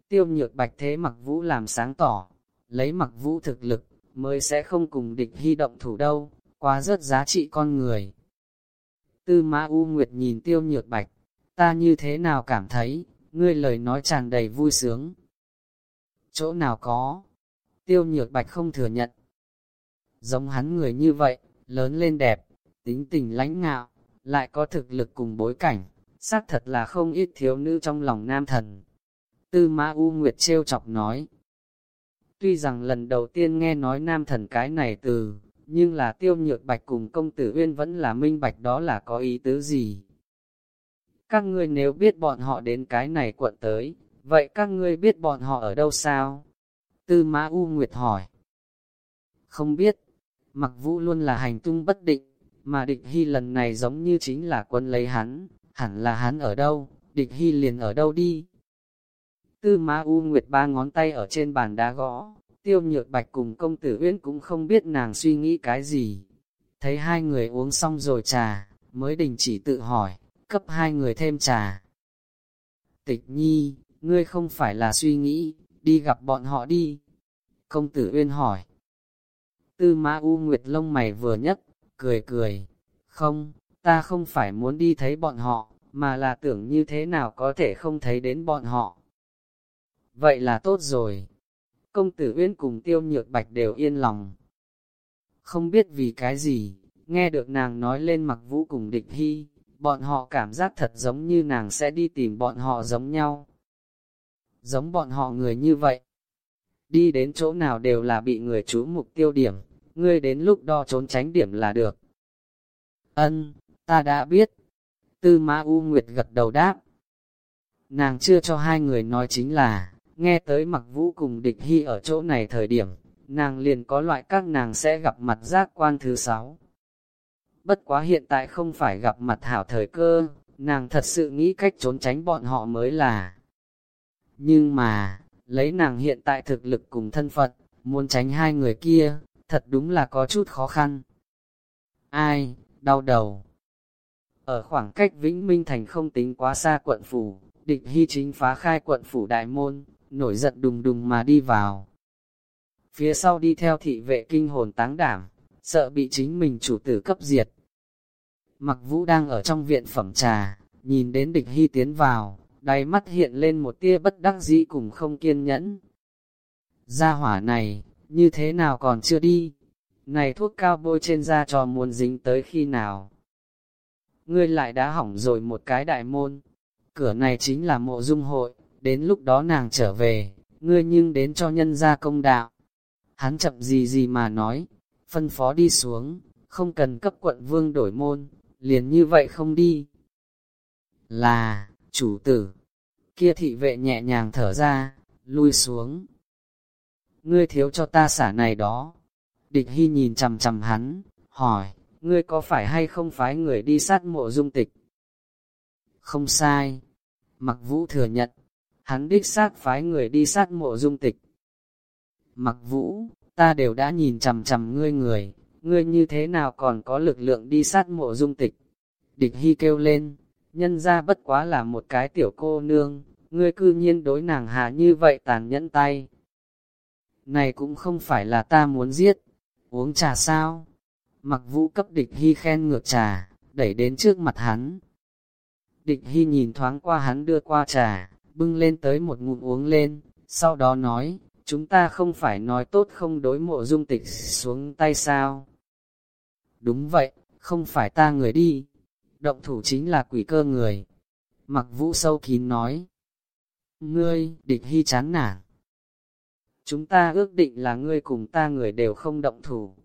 Tiêu nhược bạch thế mặc vũ làm sáng tỏ, lấy mặc vũ thực lực, mới sẽ không cùng địch hy động thủ đâu, quá rất giá trị con người. Tư Mã U Nguyệt nhìn tiêu nhược bạch, ta như thế nào cảm thấy, ngươi lời nói tràn đầy vui sướng. Chỗ nào có, tiêu nhược bạch không thừa nhận. Giống hắn người như vậy, lớn lên đẹp, tính tình lãnh ngạo, lại có thực lực cùng bối cảnh, xác thật là không ít thiếu nữ trong lòng nam thần. Tư Mã U Nguyệt trêu chọc nói, tuy rằng lần đầu tiên nghe nói nam thần cái này từ, nhưng là tiêu nhược bạch cùng công tử Uyên vẫn là minh bạch đó là có ý tứ gì. Các ngươi nếu biết bọn họ đến cái này quận tới, vậy các ngươi biết bọn họ ở đâu sao? Tư Mã U Nguyệt hỏi. Không biết, mặc vũ luôn là hành tung bất định, mà địch hy lần này giống như chính là quân lấy hắn, hẳn là hắn ở đâu, địch hy liền ở đâu đi. Tư Ma U Nguyệt ba ngón tay ở trên bàn đá gõ, tiêu nhược bạch cùng công tử Uyên cũng không biết nàng suy nghĩ cái gì. Thấy hai người uống xong rồi trà, mới đình chỉ tự hỏi, cấp hai người thêm trà. Tịch nhi, ngươi không phải là suy nghĩ, đi gặp bọn họ đi. Công tử Uyên hỏi. Tư Ma U Nguyệt lông mày vừa nhấc, cười cười. Không, ta không phải muốn đi thấy bọn họ, mà là tưởng như thế nào có thể không thấy đến bọn họ. Vậy là tốt rồi. Công tử Uyên cùng tiêu nhược bạch đều yên lòng. Không biết vì cái gì, nghe được nàng nói lên mặc vũ cùng địch hy, bọn họ cảm giác thật giống như nàng sẽ đi tìm bọn họ giống nhau. Giống bọn họ người như vậy. Đi đến chỗ nào đều là bị người chú mục tiêu điểm, ngươi đến lúc đo trốn tránh điểm là được. Ân, ta đã biết. Tư ma U Nguyệt gật đầu đáp. Nàng chưa cho hai người nói chính là, nghe tới mặc vũ cùng địch hy ở chỗ này thời điểm, nàng liền có loại các nàng sẽ gặp mặt giác quan thứ sáu. Bất quá hiện tại không phải gặp mặt hảo thời cơ, nàng thật sự nghĩ cách trốn tránh bọn họ mới là. Nhưng mà, lấy nàng hiện tại thực lực cùng thân phận, muốn tránh hai người kia, thật đúng là có chút khó khăn. Ai, đau đầu. Ở khoảng cách Vĩnh Minh Thành không tính quá xa quận phủ, địch hy chính phá khai quận phủ đại môn, nổi giận đùng đùng mà đi vào. Phía sau đi theo thị vệ kinh hồn táng đảm, sợ bị chính mình chủ tử cấp diệt. Mặc vũ đang ở trong viện phẩm trà, nhìn đến địch hy tiến vào, đáy mắt hiện lên một tia bất đắc dĩ cùng không kiên nhẫn. Gia hỏa này, như thế nào còn chưa đi? Này thuốc cao bôi trên da cho muốn dính tới khi nào? Ngươi lại đã hỏng rồi một cái đại môn. Cửa này chính là mộ dung hội, đến lúc đó nàng trở về, ngươi nhưng đến cho nhân gia công đạo. Hắn chậm gì gì mà nói, phân phó đi xuống, không cần cấp quận vương đổi môn, liền như vậy không đi. Là, chủ tử, kia thị vệ nhẹ nhàng thở ra, lui xuống. Ngươi thiếu cho ta xả này đó. Địch hy nhìn chầm chầm hắn, hỏi, ngươi có phải hay không phái người đi sát mộ dung tịch? Không sai. Mặc vũ thừa nhận, hắn đích xác phái người đi sát mộ dung tịch. Mặc vũ, ta đều đã nhìn chầm chầm ngươi người, ngươi như thế nào còn có lực lượng đi sát mộ dung tịch. Địch hy kêu lên, nhân ra bất quá là một cái tiểu cô nương, ngươi cư nhiên đối nàng hà như vậy tàn nhẫn tay. Này cũng không phải là ta muốn giết, uống trà sao? Mặc vũ cấp địch hy khen ngược trà, đẩy đến trước mặt hắn. Địch hy nhìn thoáng qua hắn đưa qua trà, bưng lên tới một ngụm uống lên, sau đó nói, chúng ta không phải nói tốt không đối mộ dung tịch xuống tay sao. Đúng vậy, không phải ta người đi, động thủ chính là quỷ cơ người. Mặc vũ sâu kín nói, ngươi, địch hy chán nản. Chúng ta ước định là ngươi cùng ta người đều không động thủ,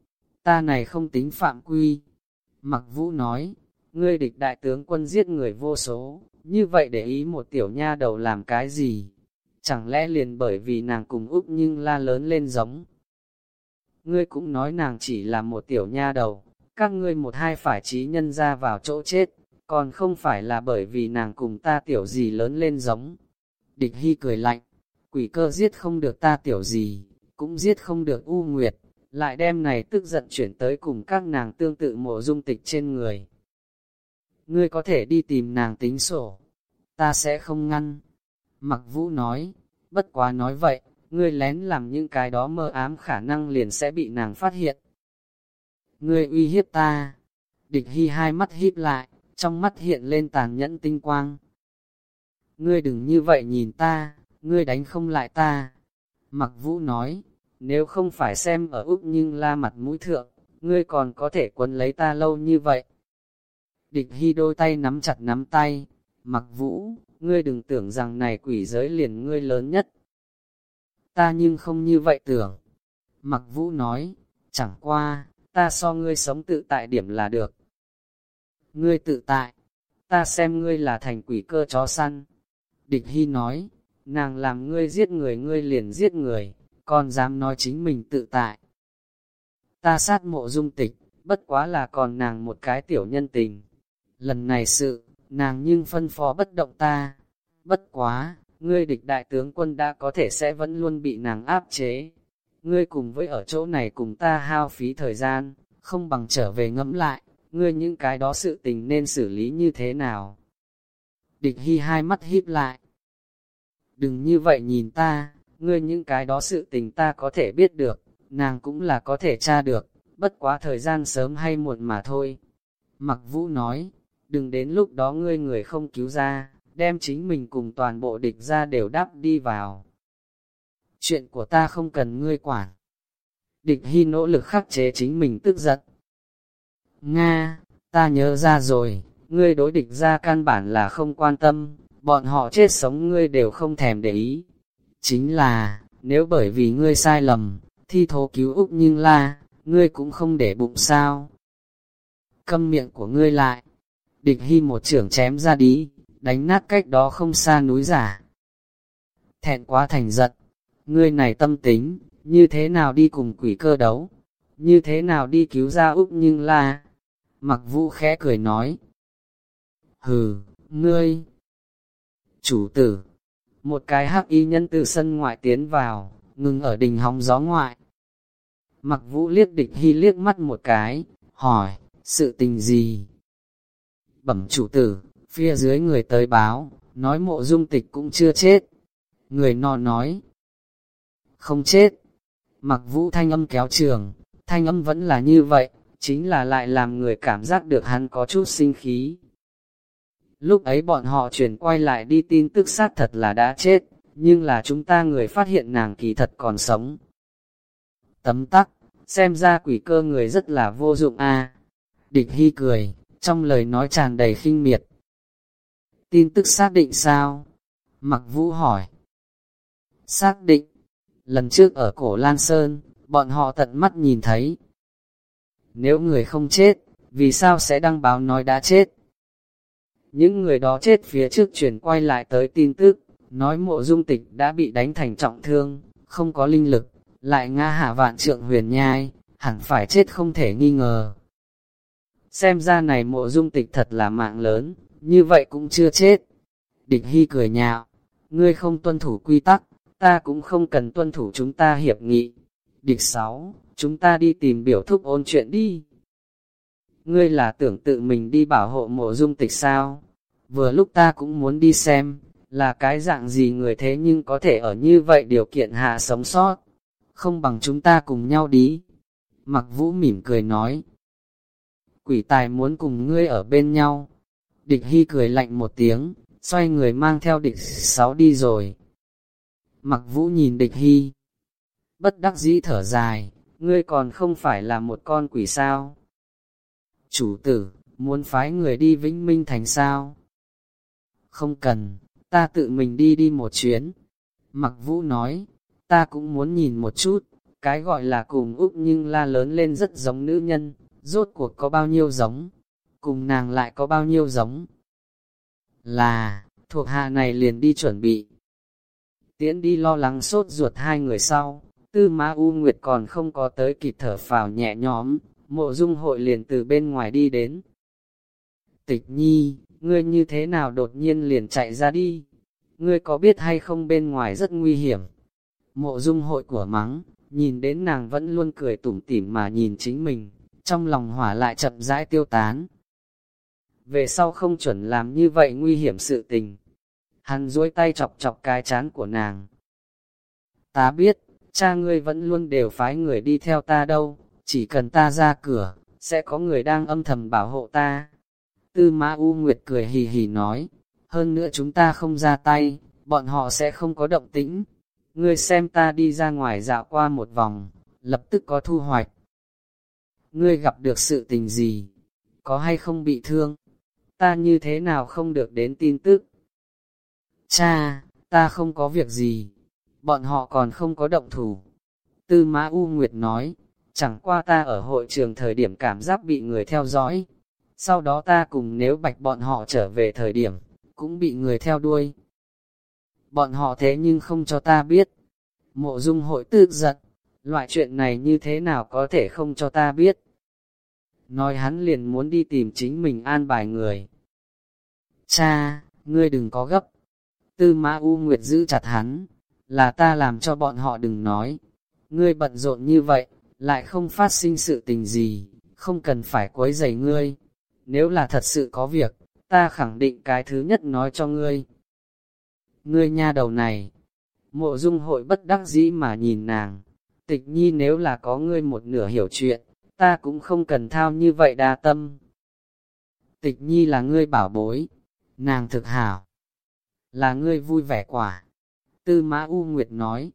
ta này không tính phạm quy. Mặc vũ nói, ngươi địch đại tướng quân giết người vô số, như vậy để ý một tiểu nha đầu làm cái gì? Chẳng lẽ liền bởi vì nàng cùng Úc nhưng la lớn lên giống? Ngươi cũng nói nàng chỉ là một tiểu nha đầu, các ngươi một hai phải trí nhân ra vào chỗ chết, còn không phải là bởi vì nàng cùng ta tiểu gì lớn lên giống. Địch Hy cười lạnh, quỷ cơ giết không được ta tiểu gì, cũng giết không được U Nguyệt, lại đem này tức giận chuyển tới cùng các nàng tương tự mộ dung tịch trên người. Ngươi có thể đi tìm nàng tính sổ, ta sẽ không ngăn. Mặc vũ nói, bất quá nói vậy, ngươi lén làm những cái đó mơ ám khả năng liền sẽ bị nàng phát hiện. Ngươi uy hiếp ta, địch hy hai mắt híp lại, trong mắt hiện lên tàn nhẫn tinh quang. Ngươi đừng như vậy nhìn ta, ngươi đánh không lại ta. Mặc vũ nói, nếu không phải xem ở Úc nhưng la mặt mũi thượng, ngươi còn có thể quấn lấy ta lâu như vậy. Địch hy đôi tay nắm chặt nắm tay, mặc vũ, ngươi đừng tưởng rằng này quỷ giới liền ngươi lớn nhất. Ta nhưng không như vậy tưởng. Mặc vũ nói, chẳng qua, ta so ngươi sống tự tại điểm là được. Ngươi tự tại, ta xem ngươi là thành quỷ cơ chó săn. Địch Hy nói, nàng làm ngươi giết người ngươi liền giết người, còn dám nói chính mình tự tại. Ta sát mộ dung tịch, bất quá là còn nàng một cái tiểu nhân tình. Lần này sự, nàng nhưng phân phó bất động ta. Bất quá, ngươi địch đại tướng quân đã có thể sẽ vẫn luôn bị nàng áp chế. Ngươi cùng với ở chỗ này cùng ta hao phí thời gian, không bằng trở về ngẫm lại, ngươi những cái đó sự tình nên xử lý như thế nào. Địch hy hai mắt híp lại. Đừng như vậy nhìn ta, ngươi những cái đó sự tình ta có thể biết được, nàng cũng là có thể tra được, bất quá thời gian sớm hay muộn mà thôi. Mặc vũ nói, đừng đến lúc đó ngươi người không cứu ra, đem chính mình cùng toàn bộ địch ra đều đắp đi vào. Chuyện của ta không cần ngươi quản. Địch hy nỗ lực khắc chế chính mình tức giận. Nga, ta nhớ ra rồi, ngươi đối địch ra căn bản là không quan tâm, bọn họ chết sống ngươi đều không thèm để ý. Chính là, nếu bởi vì ngươi sai lầm, thi thố cứu Úc nhưng la, ngươi cũng không để bụng sao. Câm miệng của ngươi lại, địch hy một trưởng chém ra đi, đánh nát cách đó không xa núi giả. Thẹn quá thành giận, ngươi này tâm tính, như thế nào đi cùng quỷ cơ đấu, như thế nào đi cứu ra Úc nhưng la. Mặc vũ khẽ cười nói, hừ, ngươi, chủ tử, một cái hắc y nhân từ sân ngoại tiến vào, ngừng ở đình hóng gió ngoại. Mặc vũ liếc địch hy liếc mắt một cái, hỏi, sự tình gì? Bẩm chủ tử, phía dưới người tới báo, nói mộ dung tịch cũng chưa chết. Người nọ nói, không chết. Mặc vũ thanh âm kéo trường, thanh âm vẫn là như vậy, chính là lại làm người cảm giác được hắn có chút sinh khí. Lúc ấy bọn họ chuyển quay lại đi tin tức sát thật là đã chết, nhưng là chúng ta người phát hiện nàng kỳ thật còn sống. Tấm tắc, xem ra quỷ cơ người rất là vô dụng a. Địch hy cười, trong lời nói tràn đầy khinh miệt. Tin tức xác định sao? Mặc vũ hỏi. Xác định. Lần trước ở cổ Lan Sơn, bọn họ tận mắt nhìn thấy. Nếu người không chết, vì sao sẽ đăng báo nói đã chết? Những người đó chết phía trước chuyển quay lại tới tin tức, nói mộ dung tịch đã bị đánh thành trọng thương, không có linh lực, lại nga hạ vạn trượng huyền nhai, hẳn phải chết không thể nghi ngờ. Xem ra này mộ dung tịch thật là mạng lớn, như vậy cũng chưa chết. Địch Hy cười nhạo, ngươi không tuân thủ quy tắc, ta cũng không cần tuân thủ chúng ta hiệp nghị. Địch 6, chúng ta đi tìm biểu thúc ôn chuyện đi. Ngươi là tưởng tự mình đi bảo hộ mộ dung tịch sao? Vừa lúc ta cũng muốn đi xem, là cái dạng gì người thế nhưng có thể ở như vậy điều kiện hạ sống sót. Không bằng chúng ta cùng nhau đi. Mặc vũ mỉm cười nói. Quỷ tài muốn cùng ngươi ở bên nhau. Địch Hy cười lạnh một tiếng, xoay người mang theo địch sáu đi rồi. Mặc vũ nhìn địch Hy. Bất đắc dĩ thở dài, ngươi còn không phải là một con quỷ sao. Chủ tử, muốn phái người đi Vĩnh Minh Thành sao? Không cần, ta tự mình đi đi một chuyến. Mặc vũ nói, ta cũng muốn nhìn một chút, cái gọi là cùng Úc nhưng la lớn lên rất giống nữ nhân, rốt cuộc có bao nhiêu giống, cùng nàng lại có bao nhiêu giống. Là, thuộc hạ này liền đi chuẩn bị. Tiễn đi lo lắng sốt ruột hai người sau, tư ma U Nguyệt còn không có tới kịp thở phào nhẹ nhõm, mộ dung hội liền từ bên ngoài đi đến. Tịch nhi, ngươi như thế nào đột nhiên liền chạy ra đi? Ngươi có biết hay không bên ngoài rất nguy hiểm? Mộ dung hội của mắng, nhìn đến nàng vẫn luôn cười tủm tỉm mà nhìn chính mình, trong lòng hỏa lại chậm rãi tiêu tán. Về sau không chuẩn làm như vậy nguy hiểm sự tình. Hắn duỗi tay chọc chọc cái chán của nàng. Ta biết, cha ngươi vẫn luôn đều phái người đi theo ta đâu, chỉ cần ta ra cửa, sẽ có người đang âm thầm bảo hộ ta. Tư Mã U Nguyệt cười hì hì nói, hơn nữa chúng ta không ra tay, bọn họ sẽ không có động tĩnh. Ngươi xem ta đi ra ngoài dạo qua một vòng, lập tức có thu hoạch. Ngươi gặp được sự tình gì? Có hay không bị thương? Ta như thế nào không được đến tin tức? Cha, ta không có việc gì. Bọn họ còn không có động thủ. Tư Mã U Nguyệt nói, chẳng qua ta ở hội trường thời điểm cảm giác bị người theo dõi. Sau đó ta cùng nếu bạch bọn họ trở về thời điểm, cũng bị người theo đuôi. Bọn họ thế nhưng không cho ta biết. Mộ dung hội tự giận, loại chuyện này như thế nào có thể không cho ta biết. Nói hắn liền muốn đi tìm chính mình an bài người. Cha, ngươi đừng có gấp. Tư mã U Nguyệt giữ chặt hắn, là ta làm cho bọn họ đừng nói. Ngươi bận rộn như vậy, lại không phát sinh sự tình gì, không cần phải quấy rầy ngươi. Nếu là thật sự có việc, ta khẳng định cái thứ nhất nói cho ngươi. Ngươi nha đầu này, mộ dung hội bất đắc dĩ mà nhìn nàng, tịch nhi nếu là có ngươi một nửa hiểu chuyện, ta cũng không cần thao như vậy đa tâm. Tịch nhi là ngươi bảo bối, nàng thực hảo, là ngươi vui vẻ quả. Tư Mã U Nguyệt nói,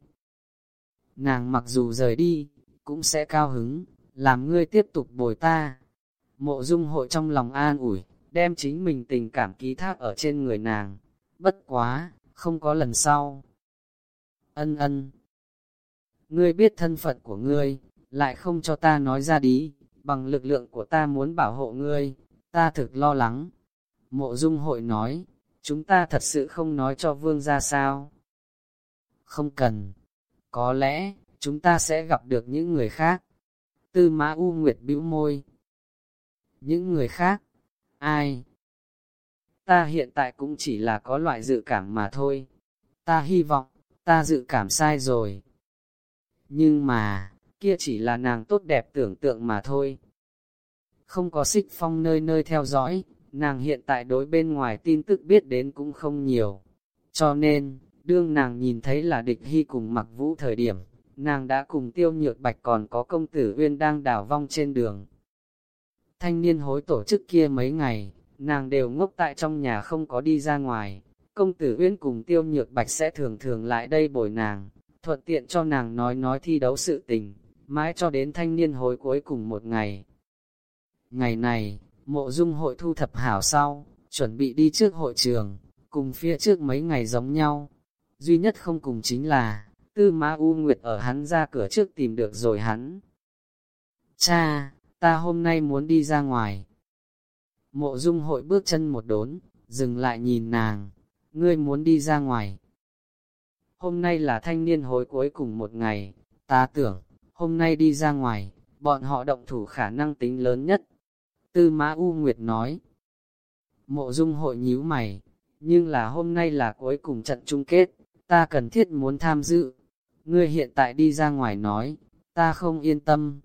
nàng mặc dù rời đi, cũng sẽ cao hứng, làm ngươi tiếp tục bồi ta. Mộ dung hội trong lòng an ủi, đem chính mình tình cảm ký thác ở trên người nàng. Bất quá, không có lần sau. Ân ân. Ngươi biết thân phận của ngươi, lại không cho ta nói ra đi, bằng lực lượng của ta muốn bảo hộ ngươi, ta thực lo lắng. Mộ dung hội nói, chúng ta thật sự không nói cho vương ra sao. Không cần, có lẽ, chúng ta sẽ gặp được những người khác. Tư mã U Nguyệt bĩu môi. Những người khác? Ai? Ta hiện tại cũng chỉ là có loại dự cảm mà thôi. Ta hy vọng, ta dự cảm sai rồi. Nhưng mà, kia chỉ là nàng tốt đẹp tưởng tượng mà thôi. Không có xích phong nơi nơi theo dõi, nàng hiện tại đối bên ngoài tin tức biết đến cũng không nhiều. Cho nên, đương nàng nhìn thấy là địch hy cùng mặc vũ thời điểm, nàng đã cùng tiêu nhược bạch còn có công tử Uyên đang đảo vong trên đường. Thanh niên hối tổ chức kia mấy ngày, nàng đều ngốc tại trong nhà không có đi ra ngoài. Công tử Uyên cùng tiêu nhược bạch sẽ thường thường lại đây bồi nàng, thuận tiện cho nàng nói nói thi đấu sự tình, mãi cho đến thanh niên hồi cuối cùng một ngày. Ngày này, mộ dung hội thu thập hảo sau, chuẩn bị đi trước hội trường, cùng phía trước mấy ngày giống nhau. Duy nhất không cùng chính là, tư Ma U Nguyệt ở hắn ra cửa trước tìm được rồi hắn. Cha, ta hôm nay muốn đi ra ngoài. Mộ dung hội bước chân một đốn, dừng lại nhìn nàng, ngươi muốn đi ra ngoài. Hôm nay là thanh niên hối cuối cùng một ngày, ta tưởng, hôm nay đi ra ngoài, bọn họ động thủ khả năng tính lớn nhất. Tư Mã U Nguyệt nói, mộ dung hội nhíu mày, nhưng là hôm nay là cuối cùng trận chung kết, ta cần thiết muốn tham dự. Ngươi hiện tại đi ra ngoài nói, ta không yên tâm.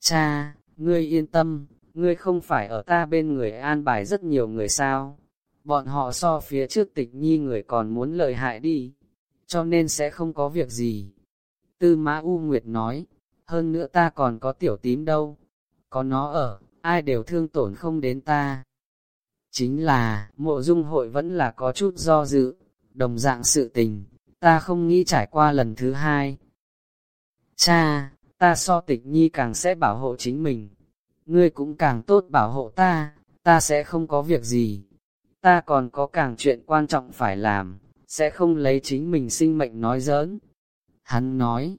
Cha, ngươi yên tâm, ngươi không phải ở ta bên người an bài rất nhiều người sao. Bọn họ so phía trước tịch nhi người còn muốn lợi hại đi, cho nên sẽ không có việc gì. Tư Mã U Nguyệt nói, hơn nữa ta còn có tiểu tím đâu, có nó ở, ai đều thương tổn không đến ta. Chính là, mộ dung hội vẫn là có chút do dự, đồng dạng sự tình, ta không nghĩ trải qua lần thứ hai. Cha, ta so tịch nhi càng sẽ bảo hộ chính mình, ngươi cũng càng tốt bảo hộ ta, ta sẽ không có việc gì. Ta còn có càng chuyện quan trọng phải làm, sẽ không lấy chính mình sinh mệnh nói giỡn. Hắn nói,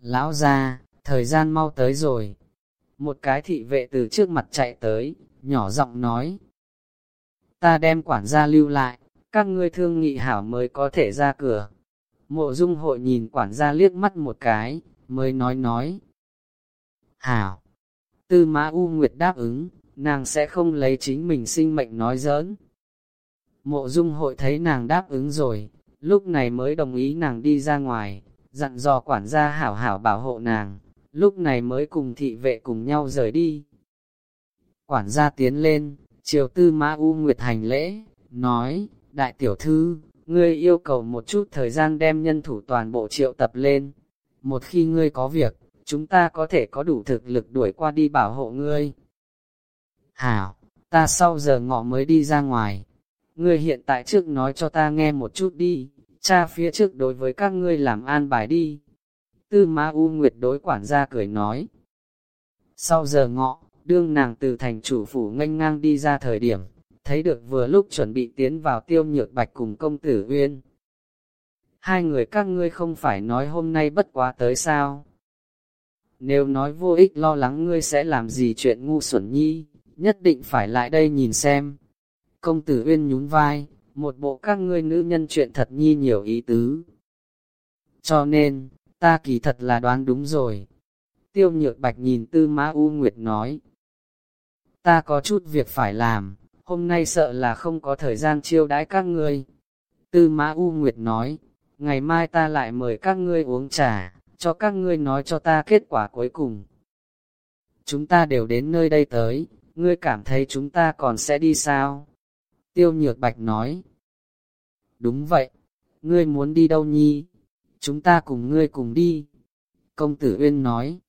Lão ra, thời gian mau tới rồi. Một cái thị vệ từ trước mặt chạy tới, nhỏ giọng nói. Ta đem quản gia lưu lại, các ngươi thương nghị hảo mới có thể ra cửa. Mộ dung hội nhìn quản gia liếc mắt một cái, mới nói nói. Hảo, tư mã U Nguyệt đáp ứng, nàng sẽ không lấy chính mình sinh mệnh nói giỡn. Mộ dung hội thấy nàng đáp ứng rồi, lúc này mới đồng ý nàng đi ra ngoài, dặn dò quản gia hảo hảo bảo hộ nàng, lúc này mới cùng thị vệ cùng nhau rời đi. Quản gia tiến lên, triều tư mã U Nguyệt hành lễ, nói, đại tiểu thư, ngươi yêu cầu một chút thời gian đem nhân thủ toàn bộ triệu tập lên. Một khi ngươi có việc, chúng ta có thể có đủ thực lực đuổi qua đi bảo hộ ngươi. Hảo, ta sau giờ ngọ mới đi ra ngoài. Ngươi hiện tại trước nói cho ta nghe một chút đi, cha phía trước đối với các ngươi làm an bài đi. Tư Ma U Nguyệt đối quản gia cười nói. Sau giờ ngọ, đương nàng từ thành chủ phủ nghênh ngang đi ra thời điểm, thấy được vừa lúc chuẩn bị tiến vào tiêu nhược bạch cùng công tử Uyên. Hai người các ngươi không phải nói hôm nay bất quá tới sao? Nếu nói vô ích lo lắng ngươi sẽ làm gì chuyện ngu xuẩn nhi, nhất định phải lại đây nhìn xem. Công tử Uyên nhún vai, một bộ các ngươi nữ nhân chuyện thật nhi nhiều ý tứ. Cho nên, ta kỳ thật là đoán đúng rồi. Tiêu nhược bạch nhìn tư mã U Nguyệt nói. Ta có chút việc phải làm, hôm nay sợ là không có thời gian chiêu đãi các ngươi. Tư mã U Nguyệt nói, ngày mai ta lại mời các ngươi uống trà, cho các ngươi nói cho ta kết quả cuối cùng. Chúng ta đều đến nơi đây tới, ngươi cảm thấy chúng ta còn sẽ đi sao? Tiêu Nhược Bạch nói. Đúng vậy, ngươi muốn đi đâu nhi? Chúng ta cùng ngươi cùng đi. Công tử Uyên nói.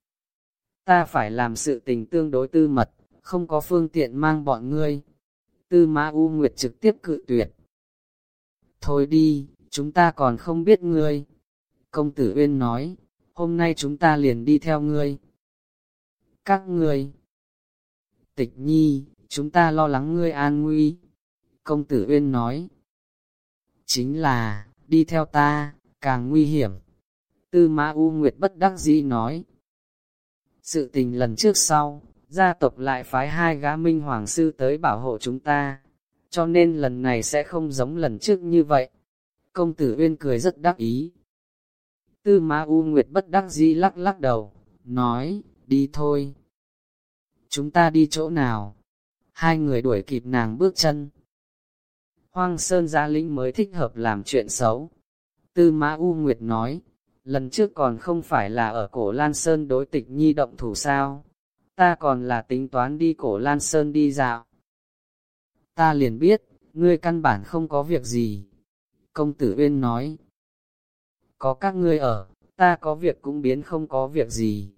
Ta phải làm sự tình tương đối tư mật, không có phương tiện mang bọn ngươi. Tư Mã U Nguyệt trực tiếp cự tuyệt. Thôi đi, chúng ta còn không biết ngươi. Công tử Uyên nói, hôm nay chúng ta liền đi theo ngươi. Các ngươi, tịch nhi, chúng ta lo lắng ngươi an nguy. Công tử Uyên nói, chính là, đi theo ta, càng nguy hiểm. Tư Mã U Nguyệt bất đắc dĩ nói. Sự tình lần trước sau, gia tộc lại phái hai gã minh hoàng sư tới bảo hộ chúng ta, cho nên lần này sẽ không giống lần trước như vậy. Công tử Uyên cười rất đắc ý. Tư Ma U Nguyệt bất đắc dĩ lắc lắc đầu, nói, đi thôi. Chúng ta đi chỗ nào? Hai người đuổi kịp nàng bước chân. Hoang Sơn Gia Lĩnh mới thích hợp làm chuyện xấu. Tư Mã U Nguyệt nói, lần trước còn không phải là ở cổ Lan Sơn đối tịch nhi động thủ sao, ta còn là tính toán đi cổ Lan Sơn đi dạo. Ta liền biết, ngươi căn bản không có việc gì. Công tử Uyên nói, có các ngươi ở, ta có việc cũng biến không có việc gì.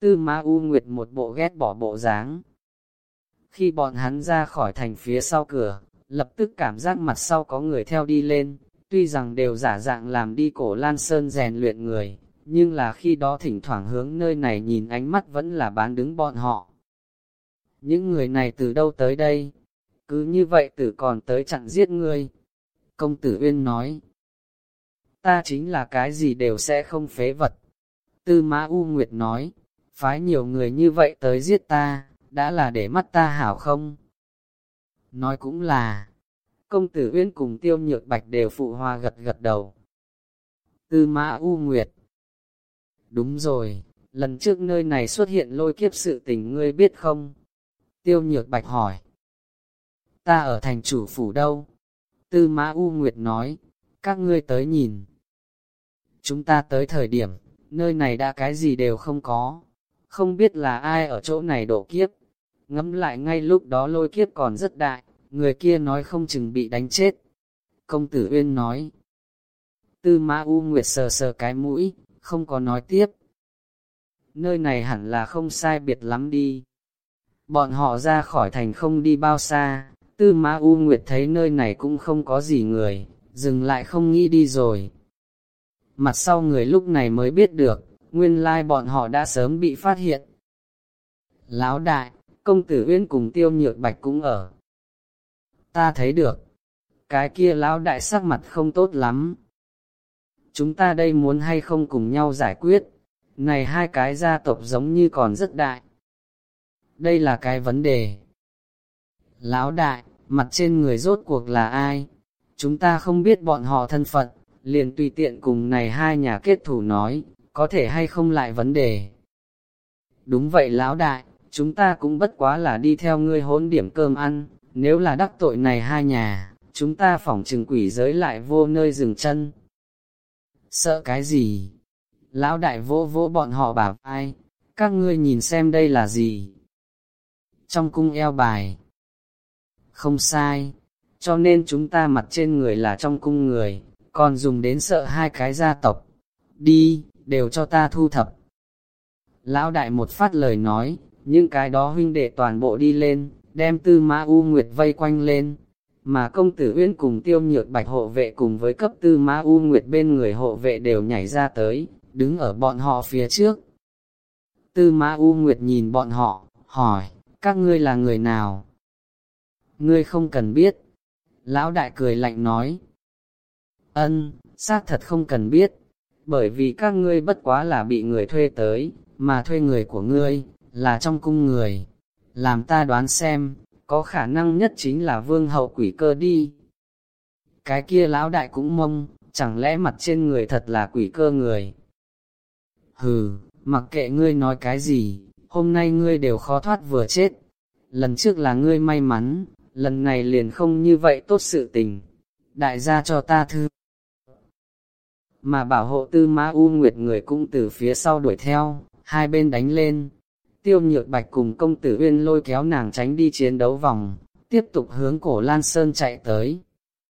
Tư Ma U Nguyệt một bộ ghét bỏ bộ dáng. Khi bọn hắn ra khỏi thành phía sau cửa, lập tức cảm giác mặt sau có người theo đi lên, tuy rằng đều giả dạng làm đi cổ Lan Sơn rèn luyện người, nhưng là khi đó thỉnh thoảng hướng nơi này nhìn ánh mắt vẫn là bán đứng bọn họ. Những người này từ đâu tới đây? Cứ như vậy tử còn tới chặn giết ngươi. Công tử Uyên nói, ta chính là cái gì đều sẽ không phế vật. Tư Mã U Nguyệt nói, phái nhiều người như vậy tới giết ta, đã là để mắt ta hảo không? Nói cũng là, công tử Uyên cùng tiêu nhược bạch đều phụ hoa gật gật đầu. Tư Mã U Nguyệt Đúng rồi, lần trước nơi này xuất hiện lôi kiếp sự tình ngươi biết không? Tiêu nhược bạch hỏi. Ta ở thành chủ phủ đâu? Tư Mã U Nguyệt nói, các ngươi tới nhìn. Chúng ta tới thời điểm, nơi này đã cái gì đều không có. Không biết là ai ở chỗ này đổ kiếp ngẫm lại ngay lúc đó lôi kiếp còn rất đại, người kia nói không chừng bị đánh chết. Công tử Uyên nói. Tư Mã U Nguyệt sờ sờ cái mũi, không có nói tiếp. Nơi này hẳn là không sai biệt lắm đi. Bọn họ ra khỏi thành không đi bao xa, Tư Mã U Nguyệt thấy nơi này cũng không có gì người, dừng lại không nghĩ đi rồi, mặt sau người lúc này mới biết được, nguyên lai bọn họ đã sớm bị phát hiện. Lão đại, công tử Uyên cùng tiêu nhược bạch cũng ở. Ta thấy được, cái kia lão đại sắc mặt không tốt lắm. Chúng ta đây muốn hay không cùng nhau giải quyết, này hai cái gia tộc giống như còn rất đại. Đây là cái vấn đề. Lão đại, mặt trên người rốt cuộc là ai? Chúng ta không biết bọn họ thân phận, liền tùy tiện cùng này hai nhà kết thủ nói, có thể hay không lại vấn đề. Đúng vậy lão đại, chúng ta cũng bất quá là đi theo ngươi hỗn điểm cơm ăn, nếu là đắc tội này hai nhà, chúng ta phỏng trừng quỷ giới lại vô nơi dừng chân. Sợ cái gì? Lão đại vỗ vỗ bọn họ bảo ai? Các ngươi nhìn xem đây là gì? Trong cung eo bài. Không sai, cho nên chúng ta mặt trên người là trong cung người, còn dùng đến sợ hai cái gia tộc. Đi, đều cho ta thu thập. Lão đại một phát lời nói, những cái đó huynh đệ toàn bộ đi lên, đem tư mã U Nguyệt vây quanh lên. Mà công tử Uyên cùng tiêu nhược bạch hộ vệ cùng với cấp tư mã U Nguyệt bên người hộ vệ đều nhảy ra tới, đứng ở bọn họ phía trước. Tư mã U Nguyệt nhìn bọn họ, hỏi, các ngươi là người nào? Ngươi không cần biết. Lão đại cười lạnh nói. Ân, xác thật không cần biết, bởi vì các ngươi bất quá là bị người thuê tới, mà thuê người của ngươi, là trong cung người. Làm ta đoán xem, có khả năng nhất chính là vương hậu quỷ cơ đi. Cái kia lão đại cũng mông, chẳng lẽ mặt trên người thật là quỷ cơ người. Hừ, mặc kệ ngươi nói cái gì, hôm nay ngươi đều khó thoát vừa chết. Lần trước là ngươi may mắn, lần này liền không như vậy tốt sự tình. Đại gia cho ta thư. Mà bảo hộ tư mã U Nguyệt người cũng từ phía sau đuổi theo, hai bên đánh lên. Tiêu nhược bạch cùng công tử uyên lôi kéo nàng tránh đi chiến đấu vòng, tiếp tục hướng cổ Lan Sơn chạy tới.